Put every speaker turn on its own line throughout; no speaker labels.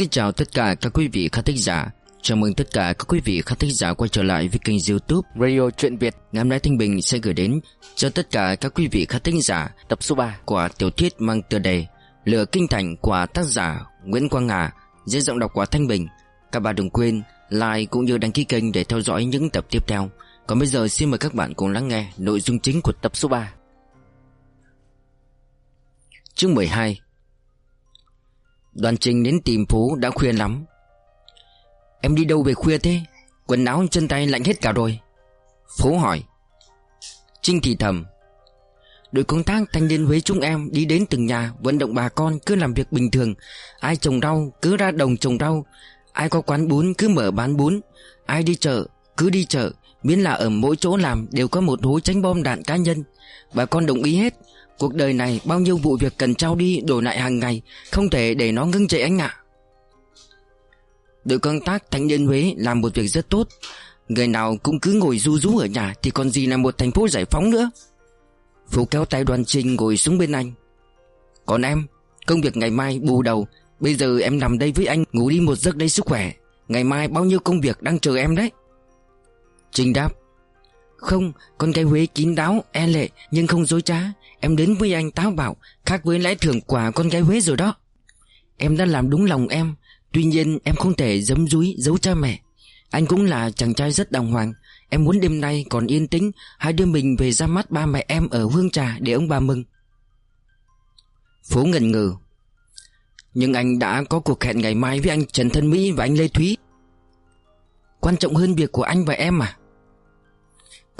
kính chào tất cả các quý vị khán thính giả. Chào mừng tất cả các quý vị khán thính giả quay trở lại với kênh youtube
Radio Truyện Việt.
Ngày hôm nay Thanh Bình sẽ gửi đến cho tất cả các quý vị khán thính giả
tập số 3
của tiểu thuyết mang tựa đề Lửa Kinh Thành của tác giả Nguyễn Quang Hà Dưới giọng đọc của Thanh Bình. Các bạn đừng quên like cũng như đăng ký kênh để theo dõi những tập tiếp theo. Còn bây giờ xin mời các bạn cùng lắng nghe nội dung chính của tập số 3 Chương 12 Đoàn trình đến tìm Phú đã khuya lắm. Em đi đâu về khuya thế? Quần áo chân tay lạnh hết cả rồi. Phú hỏi. Trinh thì thầm. Đội công tác thanh niên Huế chúng em đi đến từng nhà, vận động bà con cứ làm việc bình thường. Ai trồng rau, cứ ra đồng trồng rau. Ai có quán bún, cứ mở bán bún. Ai đi chợ, cứ đi chợ. Miễn là ở mỗi chỗ làm, đều có một hố tránh bom đạn cá nhân. Bà con đồng ý hết. Cuộc đời này bao nhiêu vụ việc cần trao đi đổi lại hàng ngày, Không thể để nó ngưng chạy anh ạ. Đội công tác Thánh Nhân Huế làm một việc rất tốt. Người nào cũng cứ ngồi du rú ở nhà Thì còn gì là một thành phố giải phóng nữa. Phú kéo tay đoàn trình ngồi xuống bên anh. Còn em, Công việc ngày mai bù đầu. Bây giờ em nằm đây với anh, ngủ đi một giấc đây sức khỏe. Ngày mai bao nhiêu công việc đang chờ em đấy. Trình đáp không, Con gái Huế kín đáo e lệ, Nhưng không dối trá. Em đến với anh táo bạo, Khác với lẽ thưởng quả con gái Huế rồi đó. Em đã làm đúng lòng em, Tuy nhiên em không thể giấm dúi giấu cha mẹ. Anh cũng là chàng trai rất đàng hoàng. Em muốn đêm nay còn yên tĩnh Hai đứa mình về ra mắt ba mẹ em ở Hương Trà để ông bà mừng. Phố ngần ngừ. Nhưng anh đã có cuộc hẹn ngày mai với anh Trần Thân Mỹ và anh Lê Thúy. Quan trọng hơn việc của anh và em à?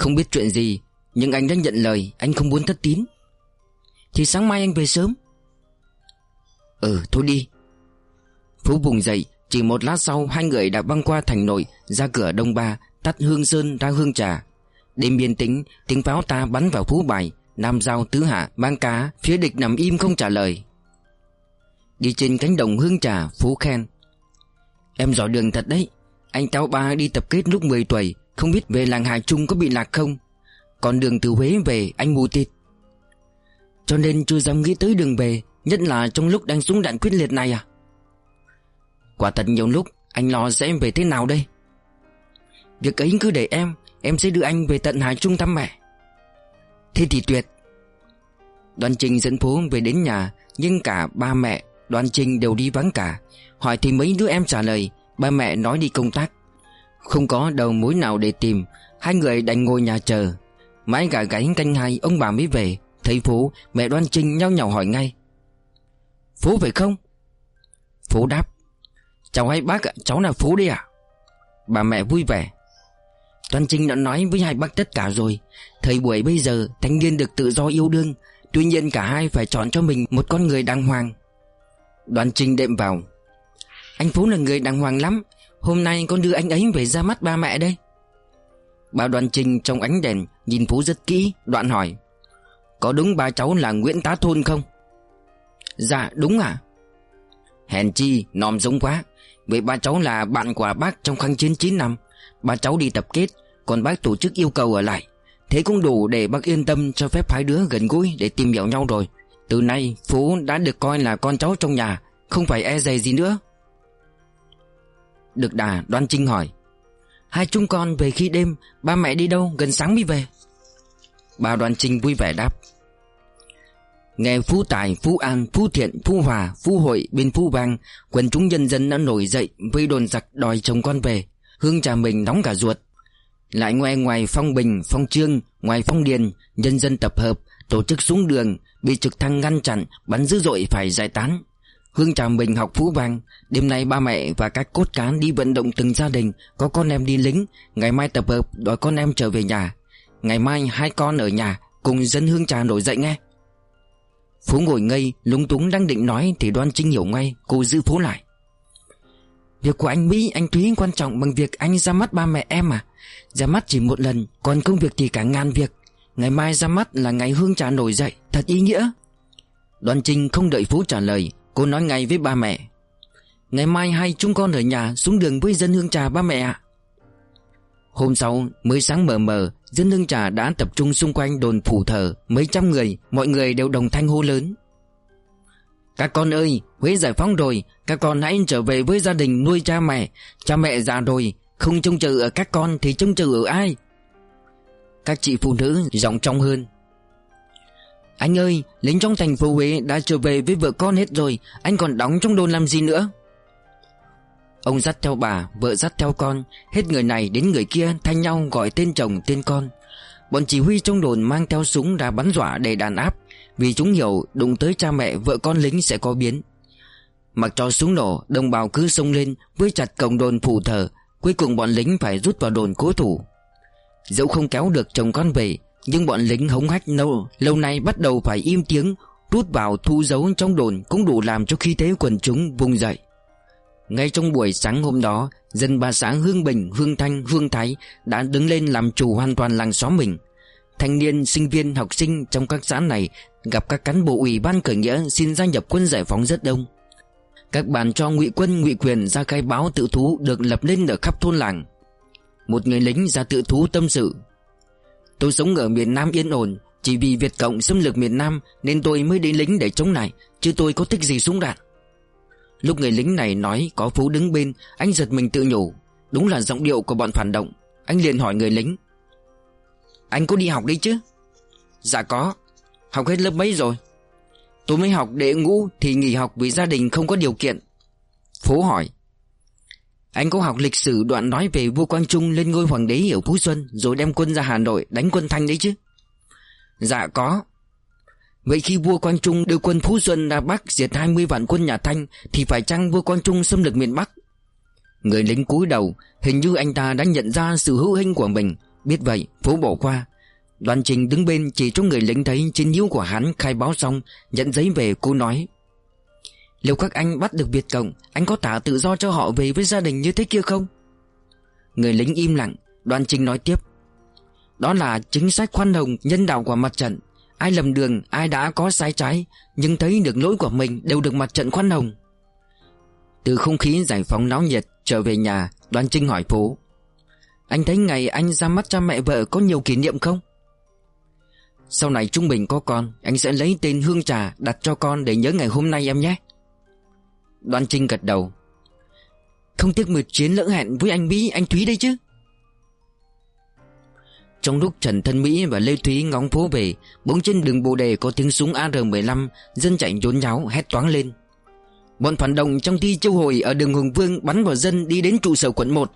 Không biết chuyện gì, Nhưng anh đã nhận lời, Anh không muốn thất tín. Thì sáng mai anh về sớm. Ừ thôi đi. Phú vùng dậy, Chỉ một lát sau, hai người đã băng qua thành nội, Ra cửa Đông Ba, Tắt hương sơn ra hương trà. Đêm biên tĩnh Tiếng pháo ta bắn vào Phú Bài, Nam Giao, Tứ Hạ, Bang cá, Phía địch nằm im không trả lời. Đi trên cánh đồng hương trà, Phú khen. Em giỏi đường thật đấy. Anh cháu ba đi tập kết lúc 10 tuổi không biết về làng Hà Trung có bị lạc không? Còn đường từ Huế về, anh mù tịt. Cho nên chưa dám nghĩ tới đường về, Nhất là trong lúc đang súng đạn quyết liệt này à? Quả thật nhiều lúc, Anh lo sẽ em về thế nào đây? Việc ấy cứ để em Em sẽ đưa anh về tận Hải Trung thăm mẹ. Thế thì tuyệt. Đoàn Trình dẫn phố về đến nhà, Nhưng cả ba mẹ, Đoàn Trình đều đi vắng cả. Hỏi thì mấy đứa em trả lời, Ba mẹ nói đi công tác. Không có đầu mối nào để tìm. Hai người đành ngồi nhà chờ. Mãi gà gáy canh hai, ông bà mới về. Thấy Phú, mẹ Đoan Trinh nhau nhào hỏi ngay. Phú phải không? Phú đáp. Cháu hay bác ạ, cháu là Phú đi à Bà mẹ vui vẻ. Toàn Trinh đã nói với hai bác tất cả rồi. Thời buổi bây giờ, thanh niên được tự do yêu đương. Tuy nhiên cả hai phải chọn cho mình một con người đàng hoàng. Đoàn Trinh đệm vào. Anh Phú là người đàng hoàng lắm. Hôm nay con đưa anh ấy về ra mắt ba mẹ đây. Bà Đoàn Trình trong ánh đèn Nhìn Phú rất kỹ, Đoạn hỏi, Có đúng ba cháu là Nguyễn Tá Thôn không? Dạ đúng à Hèn chi, nòm giống quá. Vậy ba cháu là bạn của bác trong kháng chiến 9 năm. Ba cháu đi tập kết, Còn bác tổ chức yêu cầu ở lại. Thế cũng đủ để bác yên tâm cho phép hai đứa gần gũi để tìm hiểu nhau rồi. Từ nay, Phú đã được coi là con cháu trong nhà, Không phải e dè gì nữa. Được đà đoan trinh hỏi. Hai chúng con về khi đêm Ba mẹ đi đâu gần sáng mới về? Bà đoan trinh vui vẻ đáp. Nghe Phú Tài, Phú An, Phú Thiện, Phú Hòa, Phú Hội bên Phú Vang Quần chúng nhân dân đã nổi dậy Vây đồn giặc đòi chồng con về. Hương trà mình nóng cả ruột. Lại ngoài ngoài phong bình, phong trương Ngoài phong điền Nhân dân tập hợp Tổ chức xuống đường Bị trực thăng ngăn chặn Bắn dữ dội phải giải tán. Hương trà mình học Phú Vang. Đêm nay ba mẹ và các cốt cán đi vận động từng gia đình, Có con em đi lính, Ngày mai tập hợp đòi con em trở về nhà. Ngày mai hai con ở nhà Cùng dân hương trà nổi dậy nghe. Phú ngồi ngây, lúng túng đang định nói Thì đoan trinh hiểu ngay, Cô giữ Phú lại. Việc của anh Mỹ, anh Thúy quan trọng bằng việc anh ra mắt ba mẹ em à? Ra mắt chỉ một lần, Còn công việc thì cả ngàn việc. Ngày mai ra mắt là ngày hương trà nổi dậy, Thật ý nghĩa. Đoàn Trinh không đợi Phú trả lời Cô nói ngay với ba mẹ, Ngày mai hai chúng con ở nhà xuống đường với dân hương trà ba mẹ ạ. Hôm sau, mới sáng mờ mờ, Dân hương trà đã tập trung xung quanh đồn phủ thờ, Mấy trăm người, Mọi người đều đồng thanh hô lớn. Các con ơi, Huế giải phóng rồi, Các con hãy trở về với gia đình nuôi cha mẹ. Cha mẹ già rồi, Không trông chờ ở các con thì trông chờ ở ai? Các chị phụ nữ giọng trong hơn anh ơi, Lính trong thành phố Huế đã trở về với vợ con hết rồi. Anh còn đóng trong đồn làm gì nữa? Ông dắt theo bà, Vợ dắt theo con. Hết người này đến người kia, thay nhau gọi tên chồng, tên con. Bọn chỉ huy trong đồn mang theo súng ra bắn dọa để đàn áp. Vì chúng hiểu đụng tới cha mẹ, vợ con lính sẽ có biến. Mặc cho súng nổ, Đồng bào cứ xông lên Với chặt cổng đồn phủ thờ. Cuối cùng bọn lính phải rút vào đồn cố thủ. Dẫu không kéo được chồng con về nhưng bọn lính hống hách lâu Lâu nay bắt đầu phải im tiếng Rút vào thu dấu trong đồn Cũng đủ làm cho khí thế quần chúng vùng dậy. Ngay trong buổi sáng hôm đó Dân ba xã Hương Bình, Hương Thanh, Hương Thái Đã đứng lên làm chủ hoàn toàn làng xóm mình. Thanh niên, sinh viên, học sinh trong các xã này Gặp các cán bộ ủy ban khởi nghĩa Xin gia nhập quân giải phóng rất đông. Các bàn cho ngụy quân ngụy quyền ra khai báo tự thú Được lập lên ở khắp thôn làng. Một người lính ra tự thú tâm sự Tôi sống ở miền Nam yên ổn. Chỉ vì Việt Cộng xâm lược miền Nam Nên tôi mới đến lính để chống lại, Chứ tôi có thích gì súng đạn. Lúc người lính này nói có Phú đứng bên, Anh giật mình tự nhủ. Đúng là giọng điệu của bọn phản động. Anh liền hỏi người lính. Anh có đi học đi chứ? Dạ có. Học hết lớp mấy rồi? Tôi mới học để ngũ thì nghỉ học vì gia đình không có điều kiện. Phú hỏi. Anh có học lịch sử đoạn nói về vua Quang Trung lên ngôi hoàng đế ở Phú Xuân, Rồi đem quân ra Hà Nội đánh quân Thanh đấy chứ? Dạ có. Vậy khi vua Quang Trung đưa quân Phú Xuân ra Bắc diệt 20 vạn quân nhà Thanh, Thì phải chăng vua Quang Trung xâm lược miền Bắc? Người lính cúi đầu, Hình như anh ta đã nhận ra sự hữu hình của mình. Biết vậy, Phú bỏ qua. Đoàn trình đứng bên chỉ cho người lính thấy chiến hữu của hắn khai báo xong, Nhận giấy về, cô nói Liệu các anh bắt được Việt Cộng, Anh có thả tự do cho họ về với gia đình như thế kia không? Người lính im lặng Đoàn Trinh nói tiếp. Đó là chính sách khoan hồng, nhân đạo của mặt trận. Ai lầm đường, ai đã có sai trái, Nhưng thấy được lỗi của mình đều được mặt trận khoan hồng. Từ không khí giải phóng náo nhiệt, Trở về nhà Đoàn Trinh hỏi phố Anh thấy ngày anh ra mắt cha mẹ vợ có nhiều kỷ niệm không? Sau này Trung Bình có con, Anh sẽ lấy tên Hương Trà đặt cho con để nhớ ngày hôm nay em nhé đoan Trinh gật đầu. Không tiếc mượt chiến lỡ hẹn với anh Mỹ, anh Thúy đây chứ. Trong lúc Trần Thân Mỹ và Lê Thúy ngóng phố về, Bỗng trên đường bồ đề có tiếng súng AR-15 Dân chạy nhốn nháo, hét toáng lên. Bọn phản động trong thi châu hồi Ở đường Hùng Vương bắn vào dân đi đến trụ sở quận 1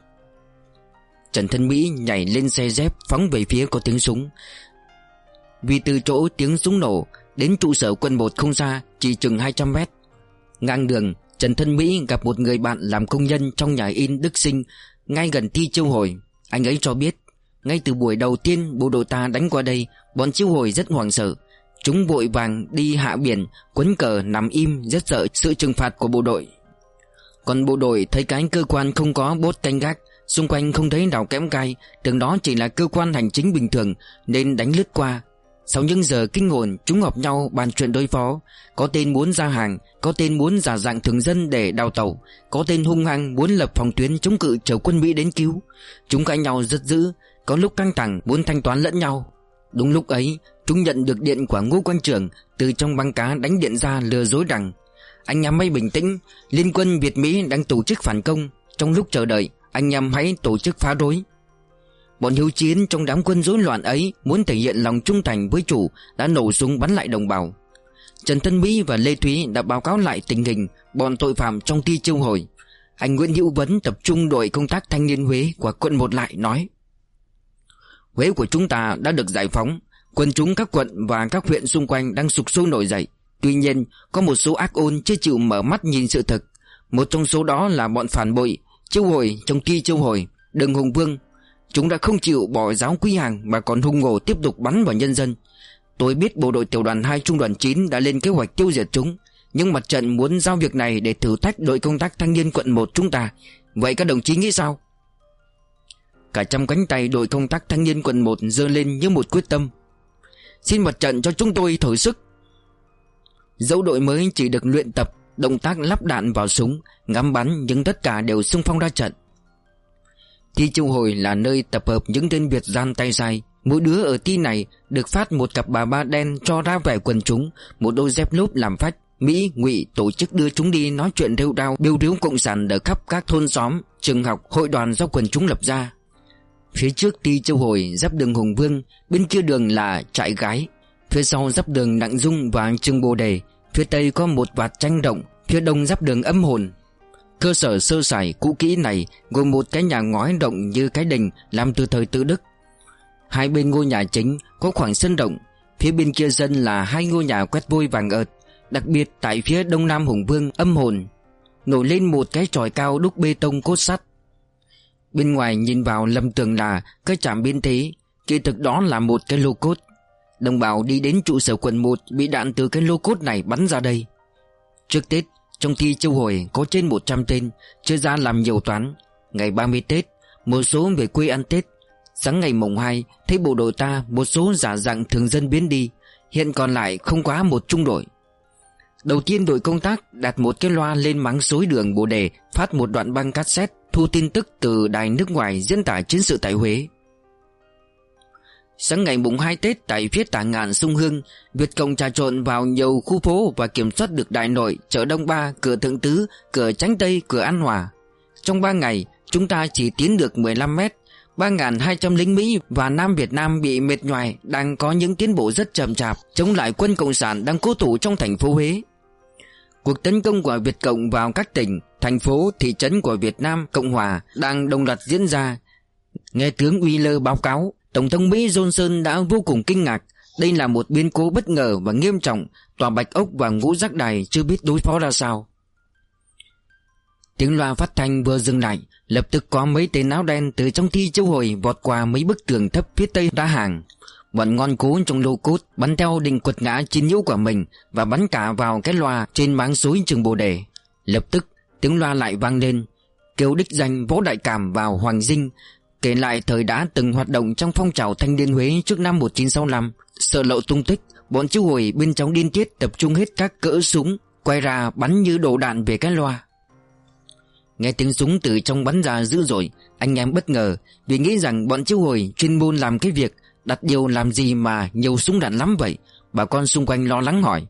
Trần Thân Mỹ nhảy lên xe dép Phóng về phía có tiếng súng. Vì từ chỗ tiếng súng nổ, Đến trụ sở quận 1 không xa, Chỉ chừng 200 mét. Ngang đường Trần Thân Mỹ gặp một người bạn làm công nhân Trong nhà in Đức Sinh. Ngay gần thi châu hồi Anh ấy cho biết ngay từ buổi đầu tiên bộ đội ta đánh qua đây Bọn chiêu hồi rất hoảng sợ. Chúng vội vàng đi hạ biển Quấn cờ nằm im rất sợ sự trừng phạt của bộ đội. Còn bộ đội thấy cái cơ quan không có bốt canh gác Xung quanh không thấy nào kém cai, Tưởng đó chỉ là cơ quan hành chính bình thường Nên đánh lướt qua sau những giờ kinh hồn, Chúng họp nhau bàn chuyện đối phó. Có tên muốn ra hàng, Có tên muốn giả dạng thường dân để đào tẩu. Có tên hung hăng muốn lập phòng tuyến chống cự chờ quân Mỹ đến cứu. Chúng cãi nhau rất dữ, có lúc căng thẳng muốn thanh toán lẫn nhau. Đúng lúc ấy, Chúng nhận được điện của ngô quan trưởng Từ trong băng cá đánh điện ra lừa dối rằng Anh em hãy bình tĩnh, Liên quân Việt Mỹ đang tổ chức phản công. Trong lúc chờ đợi, Anh em hãy tổ chức phá rối. Bọn hiếu chiến trong đám quân rối loạn ấy Muốn thể hiện lòng trung thành với chủ Đã nổ súng bắn lại đồng bào. Trần thân Mỹ và Lê Thúy đã báo cáo lại tình hình Bọn tội phạm trong ti chiêu hồi. Anh Nguyễn Hữu Vấn tập trung đội công tác thanh niên Huế của quận một lại nói, Huế của chúng ta đã được giải phóng, Quân chúng các quận và các huyện xung quanh đang sục sôi nổi dậy. Tuy nhiên, có một số ác ôn chưa chịu mở mắt nhìn sự thật Một trong số đó là bọn phản bội, Chiêu hồi trong ti chiêu hồi, Đường Hùng Vương Chúng đã không chịu bỏ giáo quy hàng Mà còn hung ngổ tiếp tục bắn vào nhân dân. Tôi biết bộ đội tiểu đoàn 2 trung đoàn 9 Đã lên kế hoạch tiêu diệt chúng, Nhưng mặt trận muốn giao việc này Để thử thách đội công tác thanh niên quận 1 chúng ta. Vậy các đồng chí nghĩ sao? Cả trăm cánh tay đội công tác thanh niên quận 1 dơ lên như một quyết tâm. Xin mặt trận cho chúng tôi thử sức. Dẫu đội mới chỉ được luyện tập, Động tác lắp đạn vào súng, Ngắm bắn nhưng tất cả đều xung phong ra trận. Thi trung hồi là nơi tập hợp những tên Việt gian tay dài Mỗi đứa ở ti này được phát một cặp bà ba đen cho ra vẻ quần chúng Một đôi dép lốp làm phách Mỹ, Ngụy tổ chức đưa chúng đi nói chuyện rêu đao, biêu riếu cộng sản ở khắp các thôn xóm, trường học, hội đoàn do quần chúng lập ra. Phía trước ti châu hồi giáp đường Hùng Vương, bên kia đường là trại gái, phía sau giáp đường Đặng Dung và trương Bồ Đề, phía tây có một vạt tranh động, phía đông giáp đường âm hồn. Cơ sở sơ sài cũ kỹ này gồm một cái nhà ngói rộng như cái đình làm từ thời tự Đức. Hai bên ngôi nhà chính có khoảng sân rộng, phía bên kia dân là hai ngôi nhà quét vôi vàng ợt, đặc biệt tại phía đông nam Hùng Vương âm hồn nổi lên một cái tròi cao đúc bê tông cốt sắt. Bên ngoài nhìn vào lầm tưởng là cái trạm biên thế, kỳ thực đó là một cái lô cốt. Đồng bào đi đến trụ sở quận 1 bị đạn từ cái lô cốt này bắn ra đây. Trước Tết, trong thi châu hồi có trên 100 tên, chưa ra làm nhiều toán. Ngày 30 Tết, một số về quê ăn Tết. Sáng ngày mùng 2, thấy bộ đội ta một số giả dạng thường dân biến đi, hiện còn lại không quá một trung đội. Đầu tiên đội công tác đặt một cái loa lên mắng xối đường Bồ Đề Phát một đoạn băng cassette thu tin tức từ đài nước ngoài diễn tả chiến sự tại Huế Sáng ngày mùng 2 Tết tại phía tả ngạn sông Hương Việt Cộng trà trộn vào nhiều khu phố và kiểm soát được Đại Nội, chợ Đông Ba, cửa Thượng Tứ, cửa Tránh Tây, cửa An Hòa Trong 3 ngày chúng ta chỉ tiến được 15 mét 3.200 lính Mỹ và Nam Việt Nam bị mệt nhoài đang có những tiến bộ rất chậm chạp chống lại quân Cộng sản đang cố thủ trong thành phố Huế. Cuộc tấn công của Việt Cộng vào các tỉnh, thành phố, thị trấn của Việt Nam Cộng Hòa đang đồng loạt diễn ra. Nghe tướng uy lơ báo cáo, Tổng thống Mỹ Johnson đã vô cùng kinh ngạc. Đây là một biến cố bất ngờ và nghiêm trọng, tòa Bạch Ốc và ngũ giác đài chưa biết đối phó ra sao. Tiếng loa phát thanh vừa dừng lại, lập tức có mấy tên áo đen từ trong thi châu hồi vọt qua mấy bức tường thấp phía tây ra hàng. Bọn ngon cố trong lô cốt Bắn theo định quật ngã chín nhũ của mình Và bắn cả vào cái loa trên máng suối trường bồ đề Lập tức tiếng loa lại vang lên Kêu đích danh Võ Đại Cảm vào Hoàng Dinh Kể lại thời đã từng hoạt động trong phong trào thanh niên Huế trước năm 1965 Sợ lộ tung tích, Bọn chú hồi bên trong điên tiết tập trung hết các cỡ súng, Quay ra bắn như đổ đạn về cái loa. Nghe tiếng súng từ trong bắn ra dữ dội, Anh em bất ngờ Vì nghĩ rằng bọn chú hồi chuyên môn làm cái việc Đặt điều làm gì mà nhiều súng đạn lắm vậy, Bà con xung quanh lo lắng hỏi.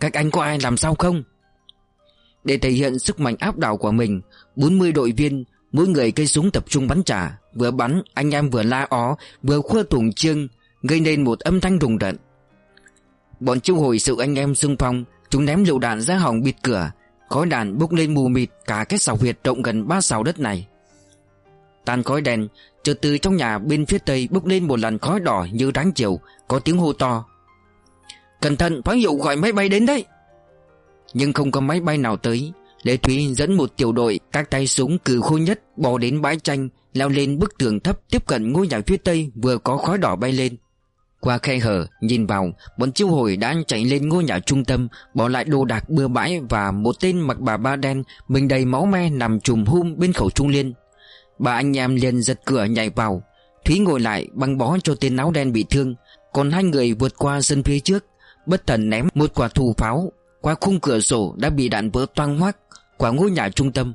Các anh có ai làm sao không? Để thể hiện sức mạnh áp đảo của mình 40 đội viên Mỗi người cây súng tập trung bắn trả. Vừa bắn, anh em vừa la ó, Vừa khua thủng chương Gây nên một âm thanh rùng rợn. Bọn chiêu hồi sự anh em xung phong, Chúng ném lựu đạn ra hỏng bịt cửa. Khói đạn bốc lên mù mịt Cả cái sào huyệt rộng gần ba sào đất này. Tan khói đèn Chợt từ trong nhà bên phía tây bốc lên một làn khói đỏ như ráng chiều, Có tiếng hô to. Cẩn thận pháo hiệu gọi máy bay đến đấy! Nhưng không có máy bay nào tới. Lê Thúy dẫn một tiểu đội, Các tay súng cử khôi nhất, bò đến bãi tranh, Leo lên bức tường thấp tiếp cận ngôi nhà phía tây Vừa có khói đỏ bay lên. Qua khe hở, nhìn vào, Bọn chiêu hồi đã chạy lên ngôi nhà trung tâm, Bỏ lại đồ đạc bừa bãi Và một tên mặc bà ba đen, Mình đầy máu me nằm trùm hum bên khẩu trung liên. Bà anh em liền giật cửa nhảy vào. Thúy ngồi lại, băng bó cho tên áo đen bị thương. Còn hai người vượt qua sân phía trước, Bất thần ném một quả thù pháo. Qua khung cửa sổ đã bị đạn vỡ toang hoác quả ngôi nhà trung tâm.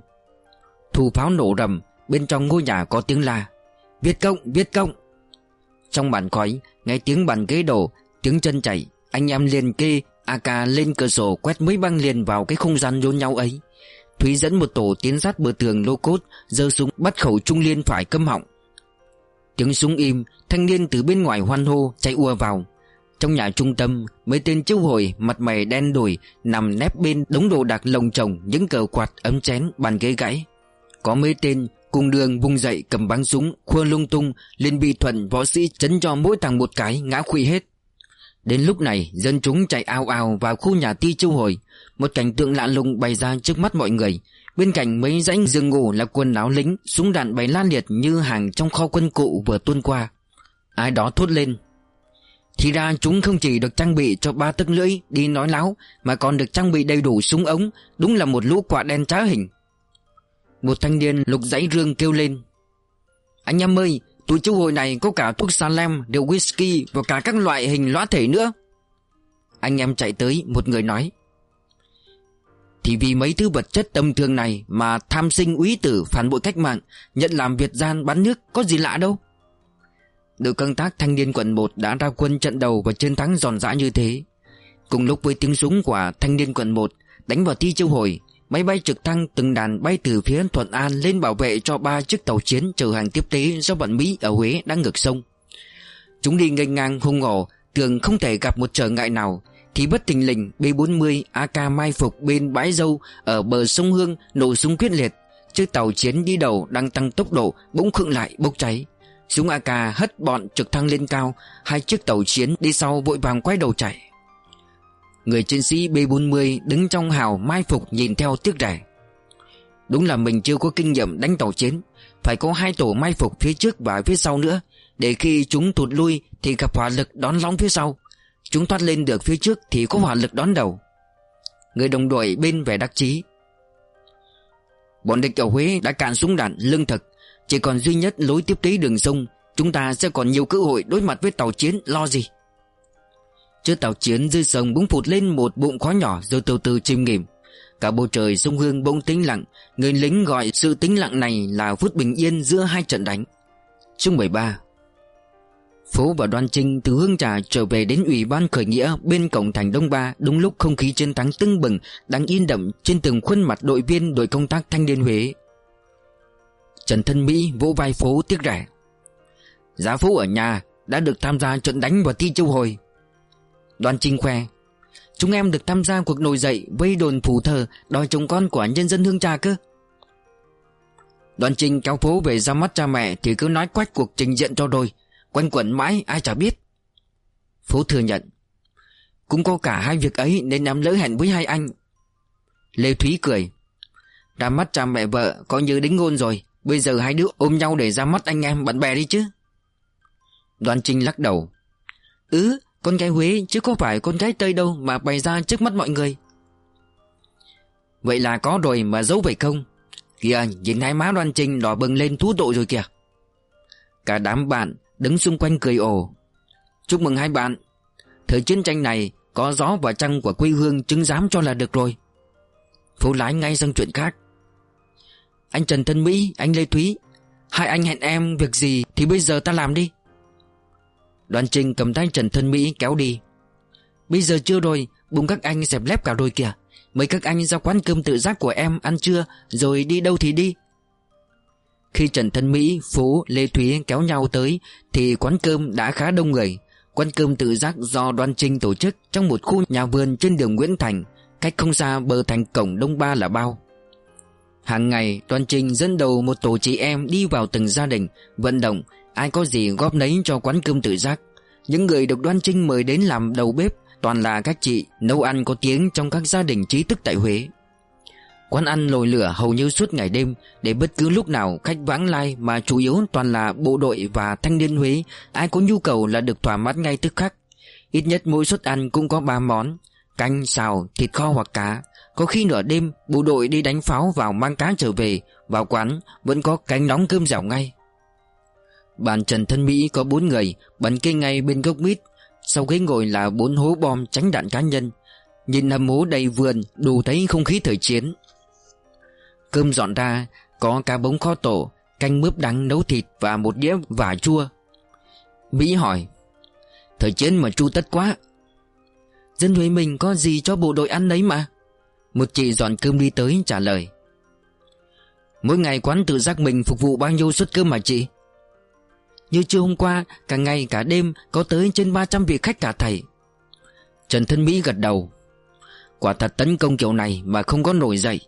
Thù pháo nổ rầm Bên trong ngôi nhà có tiếng la. Viết Cộng, viết Cộng Trong bàn khói Nghe tiếng bàn ghế đổ Tiếng chân chạy Anh em liền kê AK lên cửa sổ quét mấy băng liền vào cái không gian nhốn nhau ấy. Thúy dẫn một tổ tiến sát bờ tường lô cốt giơ súng bắt khẩu trung liên phải câm họng. Tiếng súng im Thanh niên từ bên ngoài hoan hô chạy ùa vào. Trong nhà trung tâm, Mấy tên chiêu hồi mặt mày đen đùi Nằm nép bên đống đồ đạc lồng chồng, Những cờ quạt ấm chén, bàn ghế gãy. Có mấy tên cùng đường vùng dậy cầm bắn súng, Khua lung tung, Lên bị thuận võ sĩ chấn cho mỗi thằng một cái, Ngã khuy hết. Đến lúc này, dân chúng chạy ao ao vào khu nhà ti chiêu hồi. Một cảnh tượng lạ lùng bày ra trước mắt mọi người. Bên cạnh mấy dãy giường ngủ là quần áo lính, Súng đạn bày lan liệt như hàng trong kho quân cụ vừa tuôn qua. Ai đó thốt lên thì ra chúng không chỉ được trang bị cho ba tấc lưỡi đi nói láo Mà còn được trang bị đầy đủ súng ống Đúng là một lũ quả đen trá hình. Một thanh niên lục dãy rương kêu lên. Anh em ơi Tụi chú hội này có cả thuốc salem, Điều whisky Và cả các loại hình lõa thể nữa. Anh em chạy tới một người nói. Thì vì mấy thứ vật chất tầm thường này Mà tham sinh úy tử phản bội cách mạng Nhận làm Việt gian bán nước Có gì lạ đâu. Đội công tác thanh niên quận 1 đã ra quân trận đầu Và chiến thắng giòn giã như thế Cùng lúc với tiếng súng của thanh niên quận 1 Đánh vào thi châu hồi Máy bay trực thăng từng đàn bay từ phía Thuận An lên bảo vệ cho ba chiếc tàu chiến chở hàng tiếp tế do bọn Mỹ ở Huế đang ngược sông. Chúng đi nghênh ngang hung ổ, tưởng không thể gặp một trở ngại nào, thì bất tình lình B-40 AK mai phục bên bãi dâu ở bờ sông Hương nổ súng quyết liệt. Chiếc tàu chiến đi đầu đang tăng tốc độ bỗng khựng lại bốc cháy. Súng AK hất bọn trực thăng lên cao, hai chiếc tàu chiến đi sau vội vàng quay đầu chạy. Người chiến sĩ B-40 đứng trong hào mai phục nhìn theo tiếc rẻ. Đúng là mình chưa có kinh nghiệm đánh tàu chiến Phải có hai tổ mai phục phía trước và phía sau nữa Để khi chúng tụt lui thì gặp hỏa lực đón lóng phía sau. Chúng thoát lên được phía trước thì có hỏa lực đón đầu. Người đồng đội bên vẻ đắc chí. Bọn địch ở Huế đã cạn súng đạn, lương thực. Chỉ còn duy nhất lối tiếp tế đường sông, Chúng ta sẽ còn nhiều cơ hội đối mặt với tàu chiến lo gì? Trước tàu chiến dưới sông búng phụt lên một bụng khói nhỏ rồi từ từ chìm nghỉm. Cả bầu trời sông Hương bỗng tĩnh lặng, Người lính gọi sự tĩnh lặng này là phút bình yên giữa hai trận đánh. Chương 73 Phố và Đoan Trinh từ Hương Trà trở về đến Ủy ban khởi nghĩa bên cổng thành Đông Ba, đúng lúc không khí chiến thắng tưng bừng đang in đậm trên từng khuôn mặt đội viên đội công tác thanh niên Huế. Trần Thân Mỹ vỗ vai phố tiếc rẻ. Giá phố ở nhà đã được tham gia trận đánh vào thi Châu Hồi Đoàn Trinh khoe Chúng em được tham gia cuộc nổi dậy Vây đồn phủ thờ Đòi chồng con của nhân dân hương trà cơ. Đoàn Trinh kéo phố về ra mắt cha mẹ Thì cứ nói quách cuộc trình diện cho rồi Quanh quẩn mãi ai chả biết. Phố thừa nhận, Cũng có cả hai việc ấy Nên em lỡ hẹn với hai anh. Lê Thúy cười, Ra mắt cha mẹ vợ Coi như đính ngôn rồi. Bây giờ hai đứa ôm nhau để ra mắt anh em bạn bè đi chứ. Đoàn Trinh lắc đầu. Ừ con gái Huế, chứ có phải con gái Tây đâu Mà bày ra trước mắt mọi người. Vậy là có rồi mà giấu vậy không? Kìa, nhìn hai má Đoàn trinh đỏ bừng lên thú tội rồi kìa. Cả đám bạn đứng xung quanh cười ồ. Chúc mừng hai bạn. Thời chiến tranh này, Có gió và trăng của quê hương chứng giám cho là được rồi. Phố lái ngay sang chuyện khác. Anh Trần Thân Mỹ Anh Lê Thúy. Hai anh hẹn em việc gì Thì bây giờ ta làm đi. Đoàn trình cầm tay Trần Thân Mỹ kéo đi. Bây giờ chưa rồi Bụng các anh dẹp lép cả rồi kìa. Mấy các anh ra quán cơm tự giác của em ăn trưa Rồi đi đâu thì đi. Khi Trần Thân Mỹ, Phú, Lê Thúy kéo nhau tới Thì quán cơm đã khá đông người. Quán cơm tự giác do Đoan Trinh tổ chức Trong một khu nhà vườn trên đường Nguyễn Thành Cách không xa bờ thành cổng Đông Ba là bao. Hàng ngày toàn Trinh dẫn đầu một tổ chị em đi vào từng gia đình Vận động Ai có gì góp nấy cho quán cơm tự giác. Những người được đoan trinh mời đến làm đầu bếp Toàn là các chị nấu ăn có tiếng trong các gia đình trí thức tại Huế. Quán ăn lồi lửa hầu như suốt ngày đêm Để bất cứ lúc nào khách vãng lai Mà chủ yếu toàn là bộ đội và thanh niên Huế Ai có nhu cầu là được thỏa mãn ngay tức khắc. Ít nhất mỗi suất ăn cũng có 3 món Canh, xào, thịt kho hoặc cá. Có khi nửa đêm, bộ đội đi đánh pháo vào mang cá trở về, Vào quán, vẫn có cánh nóng cơm dẻo ngay. Bàn trần thân Mỹ có bốn người, Bắn cây ngay bên gốc mít. Sau ghế ngồi là bốn hố bom tránh đạn cá nhân. Nhìn hầm hố đầy vườn, Đủ thấy không khí thời chiến. Cơm dọn ra, Có cá bống kho tổ, Canh mướp đắng nấu thịt và một đĩa vả chua. Mỹ hỏi, Thời chiến mà chu tất quá, Dân Huế mình có gì cho bộ đội ăn đấy mà? Một chị dọn cơm đi tới trả lời. Mỗi ngày quán tự giác mình phục vụ bao nhiêu suất cơm mà chị? Như trưa hôm qua, Cả ngày, cả đêm, Có tới trên 300 vị khách cả thầy. Trần Thân Mỹ gật đầu. Quả thật tấn công kiểu này Mà không có nổi dậy.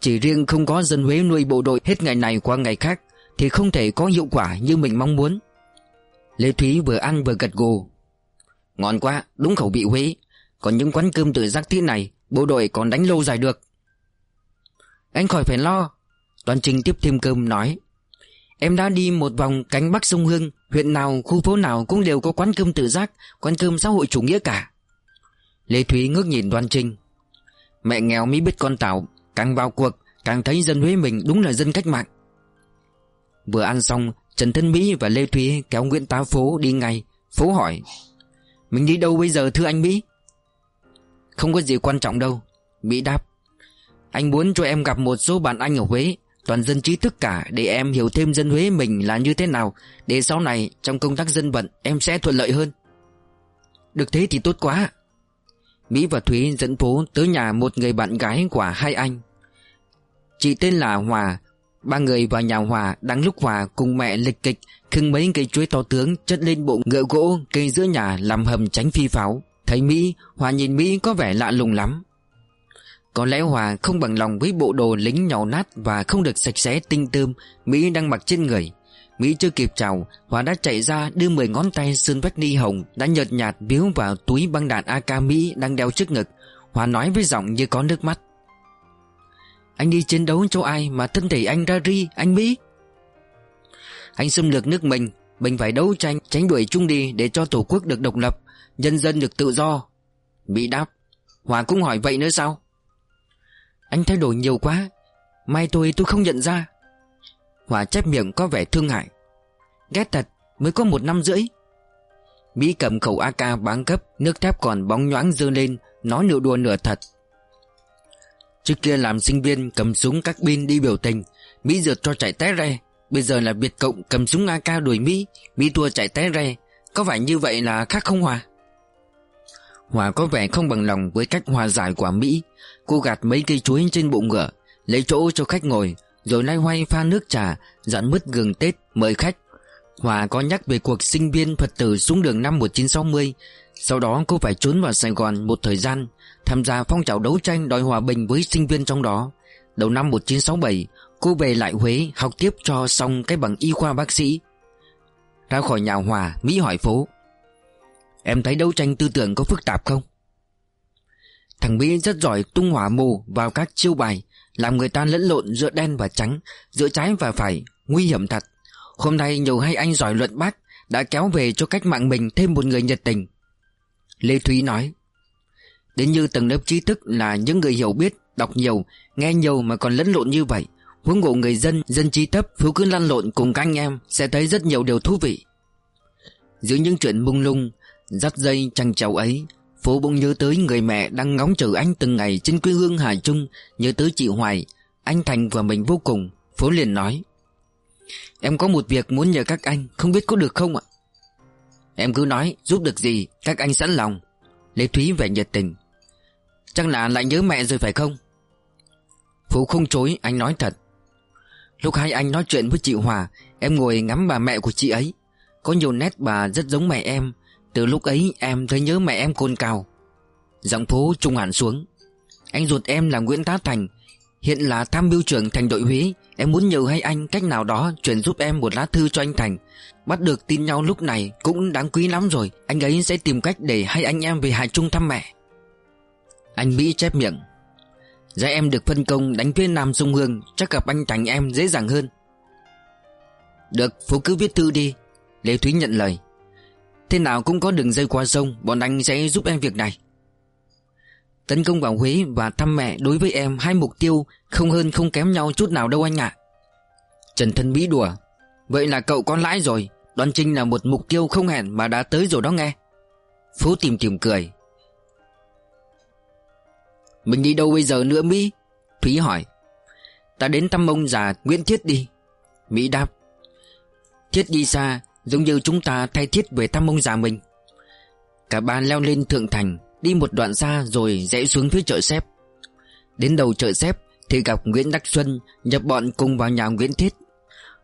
Chỉ riêng không có dân Huế nuôi bộ đội Hết ngày này qua ngày khác, Thì không thể có hiệu quả như mình mong muốn. Lê Thúy vừa ăn vừa gật gù. Ngon quá, Đúng khẩu vị Huế. Còn những quán cơm tự giác thế này Bộ đội còn đánh lâu dài được. Anh khỏi phải lo. Toàn trình tiếp thêm cơm nói Em đã đi một vòng cánh Bắc sông Hương. Huyện nào, khu phố nào cũng đều có quán cơm tự giác Quán cơm xã hội chủ nghĩa cả. Lê Thúy ngước nhìn Đoàn trinh Mẹ nghèo mới biết con tảo Càng vào cuộc Càng thấy dân Huế mình đúng là dân cách mạng. Vừa ăn xong Trần Thân Mỹ và Lê Thúy kéo Nguyễn Tá Phố đi ngay. Phố hỏi Mình đi đâu bây giờ thưa anh Mỹ? Không có gì quan trọng đâu. Mỹ đáp. Anh muốn cho em gặp một số bạn anh ở Huế. Toàn dân trí thức cả, để em hiểu thêm dân Huế mình là như thế nào. Để sau này, trong công tác dân vận, em sẽ thuận lợi hơn. Được thế thì tốt quá. Mỹ và Thúy dẫn phố tới nhà một người bạn gái của hai anh. Chị tên là Hòa. Ba người vào nhà Hòa Đang lúc Hòa cùng mẹ lịch kịch, Khưng mấy cây chuối to tướng, chất lên bộ ngựa gỗ, Cây giữa nhà làm hầm tránh phi pháo. Thấy Mỹ, Hòa nhìn Mỹ có vẻ lạ lùng lắm. Có lẽ Hòa không bằng lòng với bộ đồ lính nhỏ nát Và không được sạch sẽ tinh tươm Mỹ đang mặc trên người. Mỹ chưa kịp chào, Hòa đã chạy ra đưa 10 ngón tay sơn vách ni hồng Đã nhợt nhạt biếu vào túi băng đạn AK Mỹ đang đeo trước ngực. Hòa nói với giọng như có nước mắt. Anh đi chiến đấu cho ai mà thân thể anh ra ri, anh Mỹ? Anh xâm lược nước mình. Mình phải đấu tranh, tránh đuổi chung đi Để cho tổ quốc được độc lập. Nhân dân được tự do. Mỹ đáp Hòa cũng hỏi vậy nữa sao? Anh thay đổi nhiều quá Mai tôi tôi không nhận ra. Hòa chép miệng có vẻ thương hại. Ghét thật, mới có một năm rưỡi. Mỹ cầm khẩu AK bán cấp Nước thép còn bóng nhoáng dơ lên Nói nửa đùa nửa thật. Trước kia làm sinh viên, cầm súng các pin đi biểu tình. Mỹ rượt cho chạy té re. Bây giờ là Việt Cộng cầm súng AK đuổi Mỹ Mỹ thua chạy té re. Có phải như vậy là khác không Hòa? Hòa có vẻ không bằng lòng với cách hòa giải của Mỹ. Cô gạt mấy cây chuối trên bụng ngựa, Lấy chỗ cho khách ngồi, rồi nay hoay pha nước trà, Dặn mứt gừng Tết, mời khách. Hòa có nhắc về cuộc sinh viên Phật tử xuống đường năm 1960 Sau đó cô phải trốn vào Sài Gòn một thời gian, Tham gia phong trào đấu tranh đòi hòa bình với sinh viên trong đó. Đầu năm 1967 Cô về lại Huế học tiếp cho xong cái bằng y khoa bác sĩ. Ra khỏi nhà Hòa Mỹ hỏi phố Em thấy đấu tranh tư tưởng có phức tạp không? Thằng Mỹ rất giỏi tung hỏa mù vào các chiêu bài làm người ta lẫn lộn giữa đen và trắng Giữa trái và phải Nguy hiểm thật. Hôm nay nhiều hay anh giỏi luận bác Đã kéo về cho cách mạng mình thêm một người nhiệt tình. Lê Thúy nói Đến như tầng lớp trí thức là những người hiểu biết Đọc nhiều, nghe nhiều mà còn lẫn lộn như vậy Huống ngộ người dân, dân trí thấp Phú cứ lăn lộn cùng các anh em Sẽ thấy rất nhiều điều thú vị. Giữa những chuyện mung lung Dắt dây trăng cháu ấy, Phố bỗng nhớ tới người mẹ đang ngóng chờ anh từng ngày trên quê hương Hà Trung. Nhớ tới chị Hoài, Anh Thành và mình vô cùng. Phố liền nói, Em có một việc muốn nhờ các anh, Không biết có được không ạ? Em cứ nói, giúp được gì, Các anh sẵn lòng. Lê Thúy vẻ nhiệt tình, Chắc là lại nhớ mẹ rồi phải không? Phú không chối, anh nói thật, Lúc hai anh nói chuyện với chị Hòa, Em ngồi ngắm bà mẹ của chị ấy. Có nhiều nét bà rất giống mẹ em từ lúc ấy em thấy nhớ mẹ em côn cao Giọng phố trung hẳn xuống. Anh ruột em là Nguyễn Tá Thành. Hiện là tham mưu trưởng thành đội Huế. Em muốn nhờ hay anh cách nào đó Chuyển giúp em một lá thư cho anh Thành. Bắt được tin nhau lúc này cũng đáng quý lắm rồi. Anh ấy sẽ tìm cách để hai anh em về Hải Trung thăm mẹ. Anh Mỹ chép miệng. Giá em được phân công đánh phía Nam Sông Hương, Chắc gặp anh Thành em dễ dàng hơn. Được Phú cứ viết thư đi. Lê Thúy nhận lời. Thế nào cũng có đường dây qua sông, Bọn anh sẽ giúp em việc này. Tấn công vào Huế và thăm mẹ đối với em, hai mục tiêu Không hơn không kém nhau chút nào đâu anh ạ. Trần Thân Mỹ đùa, Vậy là cậu con lãi rồi, Đoan Trinh là một mục tiêu không hẹn mà đã tới rồi đó nghe. Phú tìm tìm cười, Mình đi đâu bây giờ nữa Mỹ? Thúy hỏi, Ta đến thăm ông già Nguyễn Thiết đi. Mỹ đáp, Thiết đi xa Giống như chúng ta thay thiết về thăm ông già mình. Cả ba leo lên thượng thành, Đi một đoạn xa rồi rẽ xuống phía chợ xếp. Đến đầu chợ xếp Thì gặp Nguyễn Đắc Xuân Nhập bọn cùng vào nhà Nguyễn Thiết.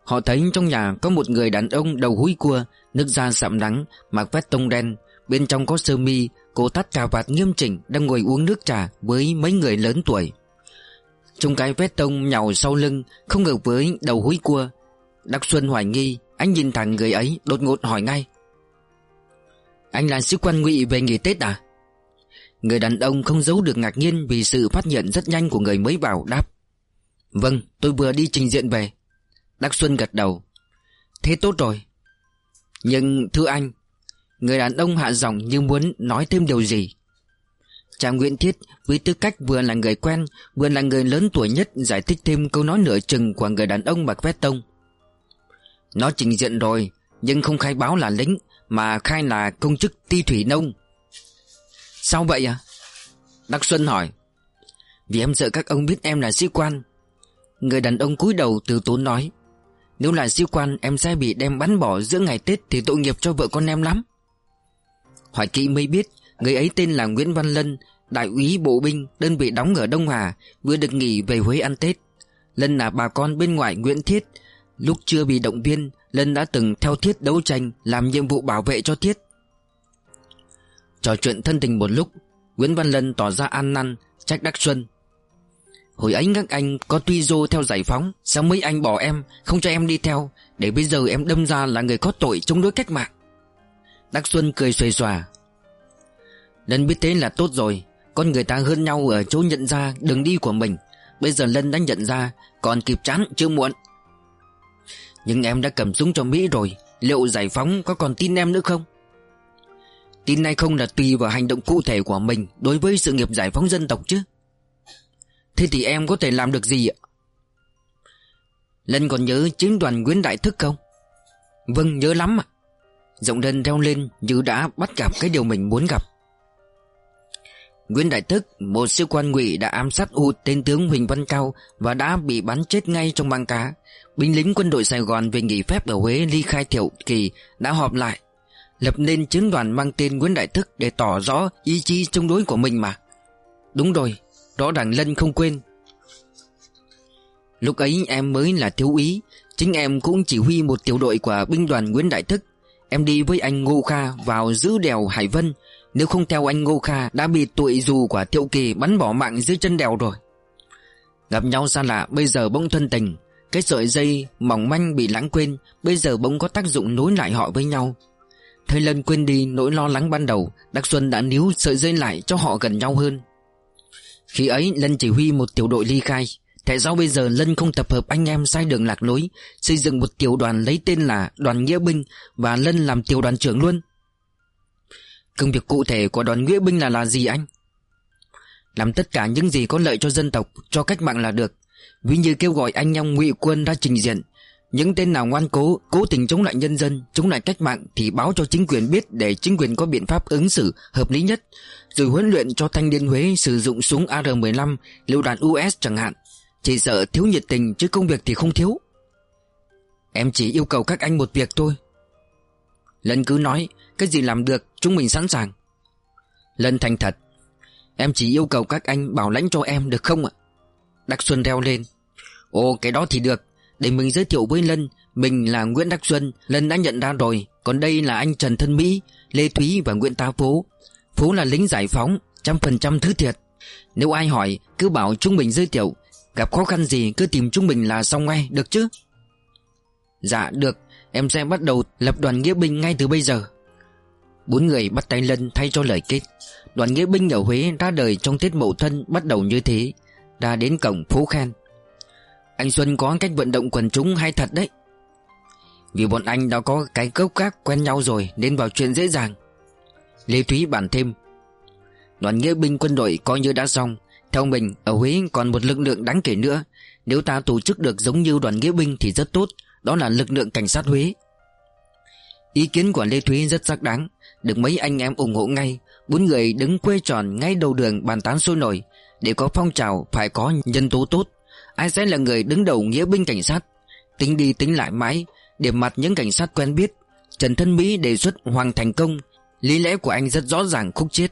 Họ thấy trong nhà có một người đàn ông đầu húi cua, Nước da sạm nắng, Mặc vest tông đen. Bên trong có sơ mi, Cổ tắt cà vạt nghiêm chỉnh, Đang ngồi uống nước trà Với mấy người lớn tuổi. Trong cái vest tông nhào sau lưng, Không ngờ với đầu húi cua. Đắc Xuân hoài nghi anh nhìn thẳng người ấy, đột ngột hỏi ngay. Anh là sĩ quan ngụy về nghỉ Tết à? Người đàn ông không giấu được ngạc nhiên Vì sự phát hiện rất nhanh của người mới vào đáp. Vâng tôi vừa đi trình diện về. Đắc Xuân gật đầu. Thế tốt rồi. Nhưng thưa anh, Người đàn ông hạ giọng như muốn nói thêm điều gì? Chàng Nguyễn Thiết, với tư cách vừa là người quen, Vừa là người lớn tuổi nhất, Giải thích thêm câu nói nửa chừng của người đàn ông mặc vest tông nó trình diện rồi, Nhưng không khai báo là lính, Mà khai là công chức ti thủy nông. Sao vậy à Đắc Xuân hỏi. Vì em sợ các ông biết em là sĩ quan. Người đàn ông cúi đầu từ tốn nói. Nếu là sĩ quan, em sẽ bị đem bắn bỏ giữa ngày Tết Thì tội nghiệp cho vợ con em lắm. Hỏi kỹ mới biết, Người ấy tên là Nguyễn Văn Lân, Đại úy bộ binh, Đơn vị đóng ở Đông Hà, Vừa được nghỉ về Huế ăn Tết. Lân là bà con bên ngoài Nguyễn Thiết Lúc chưa bị động viên, Lân đã từng theo Thiết đấu tranh Làm nhiệm vụ bảo vệ cho Thiết. Trò chuyện thân tình một lúc, Nguyễn Văn Lân tỏ ra an năn, Trách Đắc Xuân. Hồi ấy các anh có tuy dô theo giải phóng, Sao mấy anh bỏ em, Không cho em đi theo, Để bây giờ em đâm ra là người có tội chống đối cách mạng. Đắc Xuân cười xuề xòa. Lân biết thế là tốt rồi, Con người ta hơn nhau ở chỗ nhận ra đường đi của mình. Bây giờ Lân đã nhận ra, Còn kịp chán chưa muộn. Nhưng em đã cầm súng cho Mỹ rồi, Liệu giải phóng có còn tin em nữa không? Tin hay không là tùy vào hành động cụ thể của mình Đối với sự nghiệp giải phóng dân tộc chứ. Thế thì em có thể làm được gì ạ? Lân còn nhớ chiến đoàn Nguyễn Đại Thức không? Vâng nhớ lắm ạ. Giọng Lân reo lên như đã bắt gặp cái điều mình muốn gặp. Nguyễn Đại Thức, Một siêu quan ngụy đã ám sát hụt tên tướng Huỳnh Văn Cao Và đã bị bắn chết ngay trong băng cá. Binh lính quân đội Sài Gòn về nghỉ phép ở Huế ly khai thiệu kỳ Đã họp lại, Lập nên chiến đoàn mang tên Nguyễn Đại Thức Để tỏ rõ ý chí chống đối của mình mà. Đúng rồi, Rõ ràng Lân không quên. Lúc ấy em mới là thiếu úy, Chính em cũng chỉ huy một tiểu đội của binh đoàn Nguyễn Đại Thức. Em đi với anh Ngô Kha vào giữ đèo Hải Vân nếu không theo anh Ngô Kha, Đã bị tụi dù quả Thiệu Kỳ bắn bỏ mạng dưới chân đèo rồi. Gặp nhau xa lạ, bây giờ bỗng thân tình. Cái sợi dây mỏng manh bị lãng quên, Bây giờ bỗng có tác dụng nối lại họ với nhau. Thời Lân quên đi nỗi lo lắng ban đầu, Đắc Xuân đã níu sợi dây lại cho họ gần nhau hơn. Khi ấy, Lân chỉ huy một tiểu đội ly khai. Tại sao bây giờ Lân không tập hợp anh em sai đường lạc lối, Xây dựng một tiểu đoàn lấy tên là đoàn nghĩa binh Và Lân làm tiểu đoàn trưởng luôn. Công việc cụ thể của đoàn nghĩa binh là là gì anh? Làm tất cả những gì có lợi cho dân tộc, Cho cách mạng là được. Ví như kêu gọi anh em ngụy quân ra trình diện. Những tên nào ngoan cố Cố tình chống lại nhân dân, Chống lại cách mạng Thì báo cho chính quyền biết Để chính quyền có biện pháp ứng xử hợp lý nhất. Rồi huấn luyện cho thanh niên Huế Sử dụng súng AR-15 lưu đạn US chẳng hạn. Chỉ sợ thiếu nhiệt tình chứ công việc thì không thiếu. Em chỉ yêu cầu các anh một việc thôi. Lân cứ nói cái gì làm được, chúng mình sẵn sàng. Lân thành thật, Em chỉ yêu cầu các anh bảo lãnh cho em, được không ạ? Đắc Xuân reo lên. Ồ, cái đó thì được. Để mình giới thiệu với Lân, Mình là Nguyễn Đắc Xuân. Lân đã nhận ra rồi. Còn đây là anh Trần Thân Mỹ, Lê Thúy và Nguyễn Ta Phố Phố là lính giải phóng, Trăm phần trăm thứ thiệt. Nếu ai hỏi, cứ bảo chúng mình giới thiệu, Gặp khó khăn gì cứ tìm chúng mình là xong ngay, Được chứ? Dạ được. Em sẽ bắt đầu lập đoàn nghĩa binh ngay từ bây giờ. Bốn người bắt tay Lân thay cho lời kết. Đoàn nghĩa binh ở Huế ra đời trong Tết Mậu Thân bắt đầu như thế, Đã đến cổng phố khen. Anh Xuân có cách vận động quần chúng hay thật đấy. Vì bọn anh đã có cái cốc khác quen nhau rồi Nên vào chuyện dễ dàng. Lê Thúy bàn thêm. Đoàn nghĩa binh quân đội coi như đã xong. Theo mình, ở Huế còn một lực lượng đáng kể nữa. Nếu ta tổ chức được giống như đoàn nghĩa binh thì rất tốt. Đó là lực lượng cảnh sát Huế. Ý kiến của Lê Thúy rất xác đáng. Được mấy anh em ủng hộ ngay, Bốn người đứng quê tròn ngay đầu đường bàn tán sôi nổi. Để có phong trào, phải có nhân tố tốt. Ai sẽ là người đứng đầu nghĩa binh cảnh sát? Tính đi tính lại mãi Điểm mặt những cảnh sát quen biết, Trần Thân Mỹ đề xuất Hoàng Thành Công. Lý lẽ của anh rất rõ ràng khúc chết.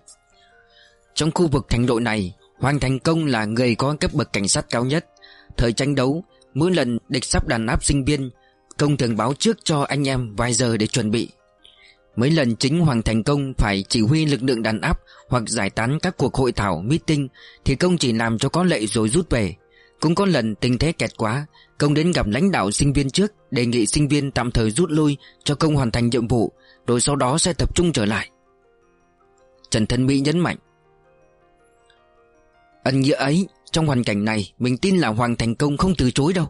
Trong khu vực thành đội này Hoàng Thành Công là người có cấp bậc cảnh sát cao nhất. Thời tranh đấu, Mỗi lần địch sắp đàn áp sinh viên, Công thường báo trước cho anh em vài giờ để chuẩn bị. Mấy lần chính Hoàng Thành Công phải chỉ huy lực lượng đàn áp Hoặc giải tán các cuộc hội thảo, meeting Thì Công chỉ làm cho có lệ rồi rút về. Cũng có lần tình thế kẹt quá Công đến gặp lãnh đạo sinh viên trước Đề nghị sinh viên tạm thời rút lui Cho Công hoàn thành nhiệm vụ Rồi sau đó sẽ tập trung trở lại. Trần Thân Mỹ nhấn mạnh Ân nghĩa ấy Trong hoàn cảnh này Mình tin là Hoàng Thành Công không từ chối đâu.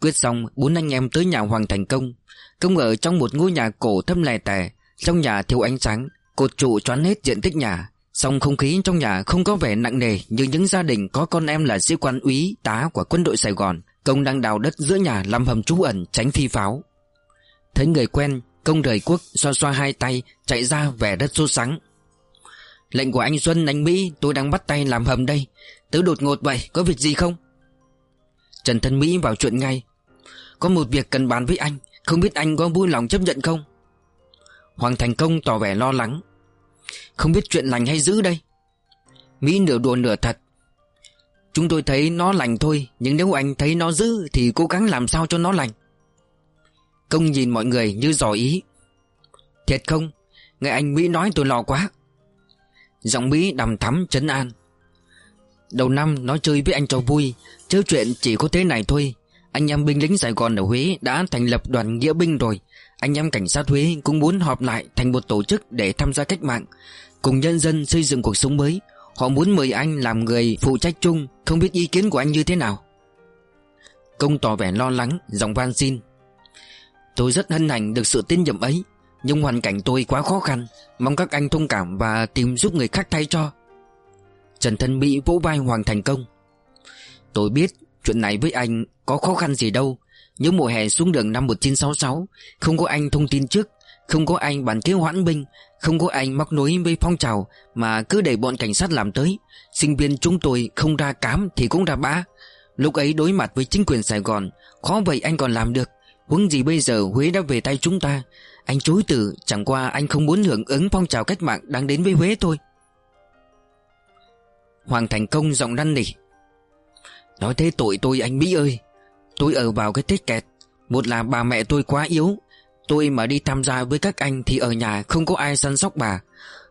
Quyết xong, Bốn anh em tới nhà Hoàng Thành Công. Công ở trong một ngôi nhà cổ thâm lè tè Trong nhà thiếu ánh sáng. Cột trụ choán hết diện tích nhà. Song không khí trong nhà không có vẻ nặng nề Như những gia đình có con em là sĩ quan úy Tá của quân đội Sài Gòn. Công đang đào đất giữa nhà làm hầm trú ẩn, tránh phi pháo. Thấy người quen, Công rời quốc, xoa xoa hai tay, Chạy ra vẻ đất sốt sắng. Lệnh của anh Xuân, anh Mỹ, tôi đang bắt tay làm hầm đây. Tớ đột ngột vậy, có việc gì không? Trần Thân Mỹ vào chuyện ngay. Có một việc cần bàn với anh, Không biết anh có vui lòng chấp nhận không? Hoàng Thành Công tỏ vẻ lo lắng. Không biết chuyện lành hay dữ đây? Mỹ nửa đùa nửa thật. Chúng tôi thấy nó lành thôi, Nhưng nếu anh thấy nó dữ Thì cố gắng làm sao cho nó lành. Công nhìn mọi người như dò ý. Thiệt không? Nghe anh Mỹ nói tôi lo quá. Giọng Mỹ đầm thắm chấn an. Đầu năm nói chơi với anh cho vui, Chứ chuyện chỉ có thế này thôi. Anh em binh lính Sài Gòn ở Huế Đã thành lập đoàn nghĩa binh rồi. Anh em cảnh sát Huế cũng muốn họp lại Thành một tổ chức để tham gia cách mạng, Cùng nhân dân xây dựng cuộc sống mới. Họ muốn mời anh làm người phụ trách chung, Không biết ý kiến của anh như thế nào. Công tỏ vẻ lo lắng, Giọng van xin. Tôi rất hân hạnh được sự tin nhiệm ấy, Nhưng hoàn cảnh tôi quá khó khăn. Mong các anh thông cảm và tìm giúp người khác thay cho. Trần Thân Mỹ vỗ vai Hoàng Thành Công. Tôi biết chuyện này với anh có khó khăn gì đâu. Những mùa hè xuống đường năm 1966 Không có anh thông tin trước, Không có anh bản kế hoãn binh, Không có anh móc nối với phong trào Mà cứ để bọn cảnh sát làm tới. Sinh viên chúng tôi không ra cám thì cũng ra bã. Lúc ấy đối mặt với chính quyền Sài Gòn, Khó vậy anh còn làm được. Huống gì bây giờ Huế đã về tay chúng ta. Anh chối từ, Chẳng qua anh không muốn hưởng ứng phong trào cách mạng đang đến với Huế thôi. Hoàng Thành Công giọng năn nỉ. Nói thế tội tôi anh Mỹ ơi. Tôi ở vào cái tết kẹt. Một là bà mẹ tôi quá yếu. Tôi mà đi tham gia với các anh Thì ở nhà không có ai săn sóc bà.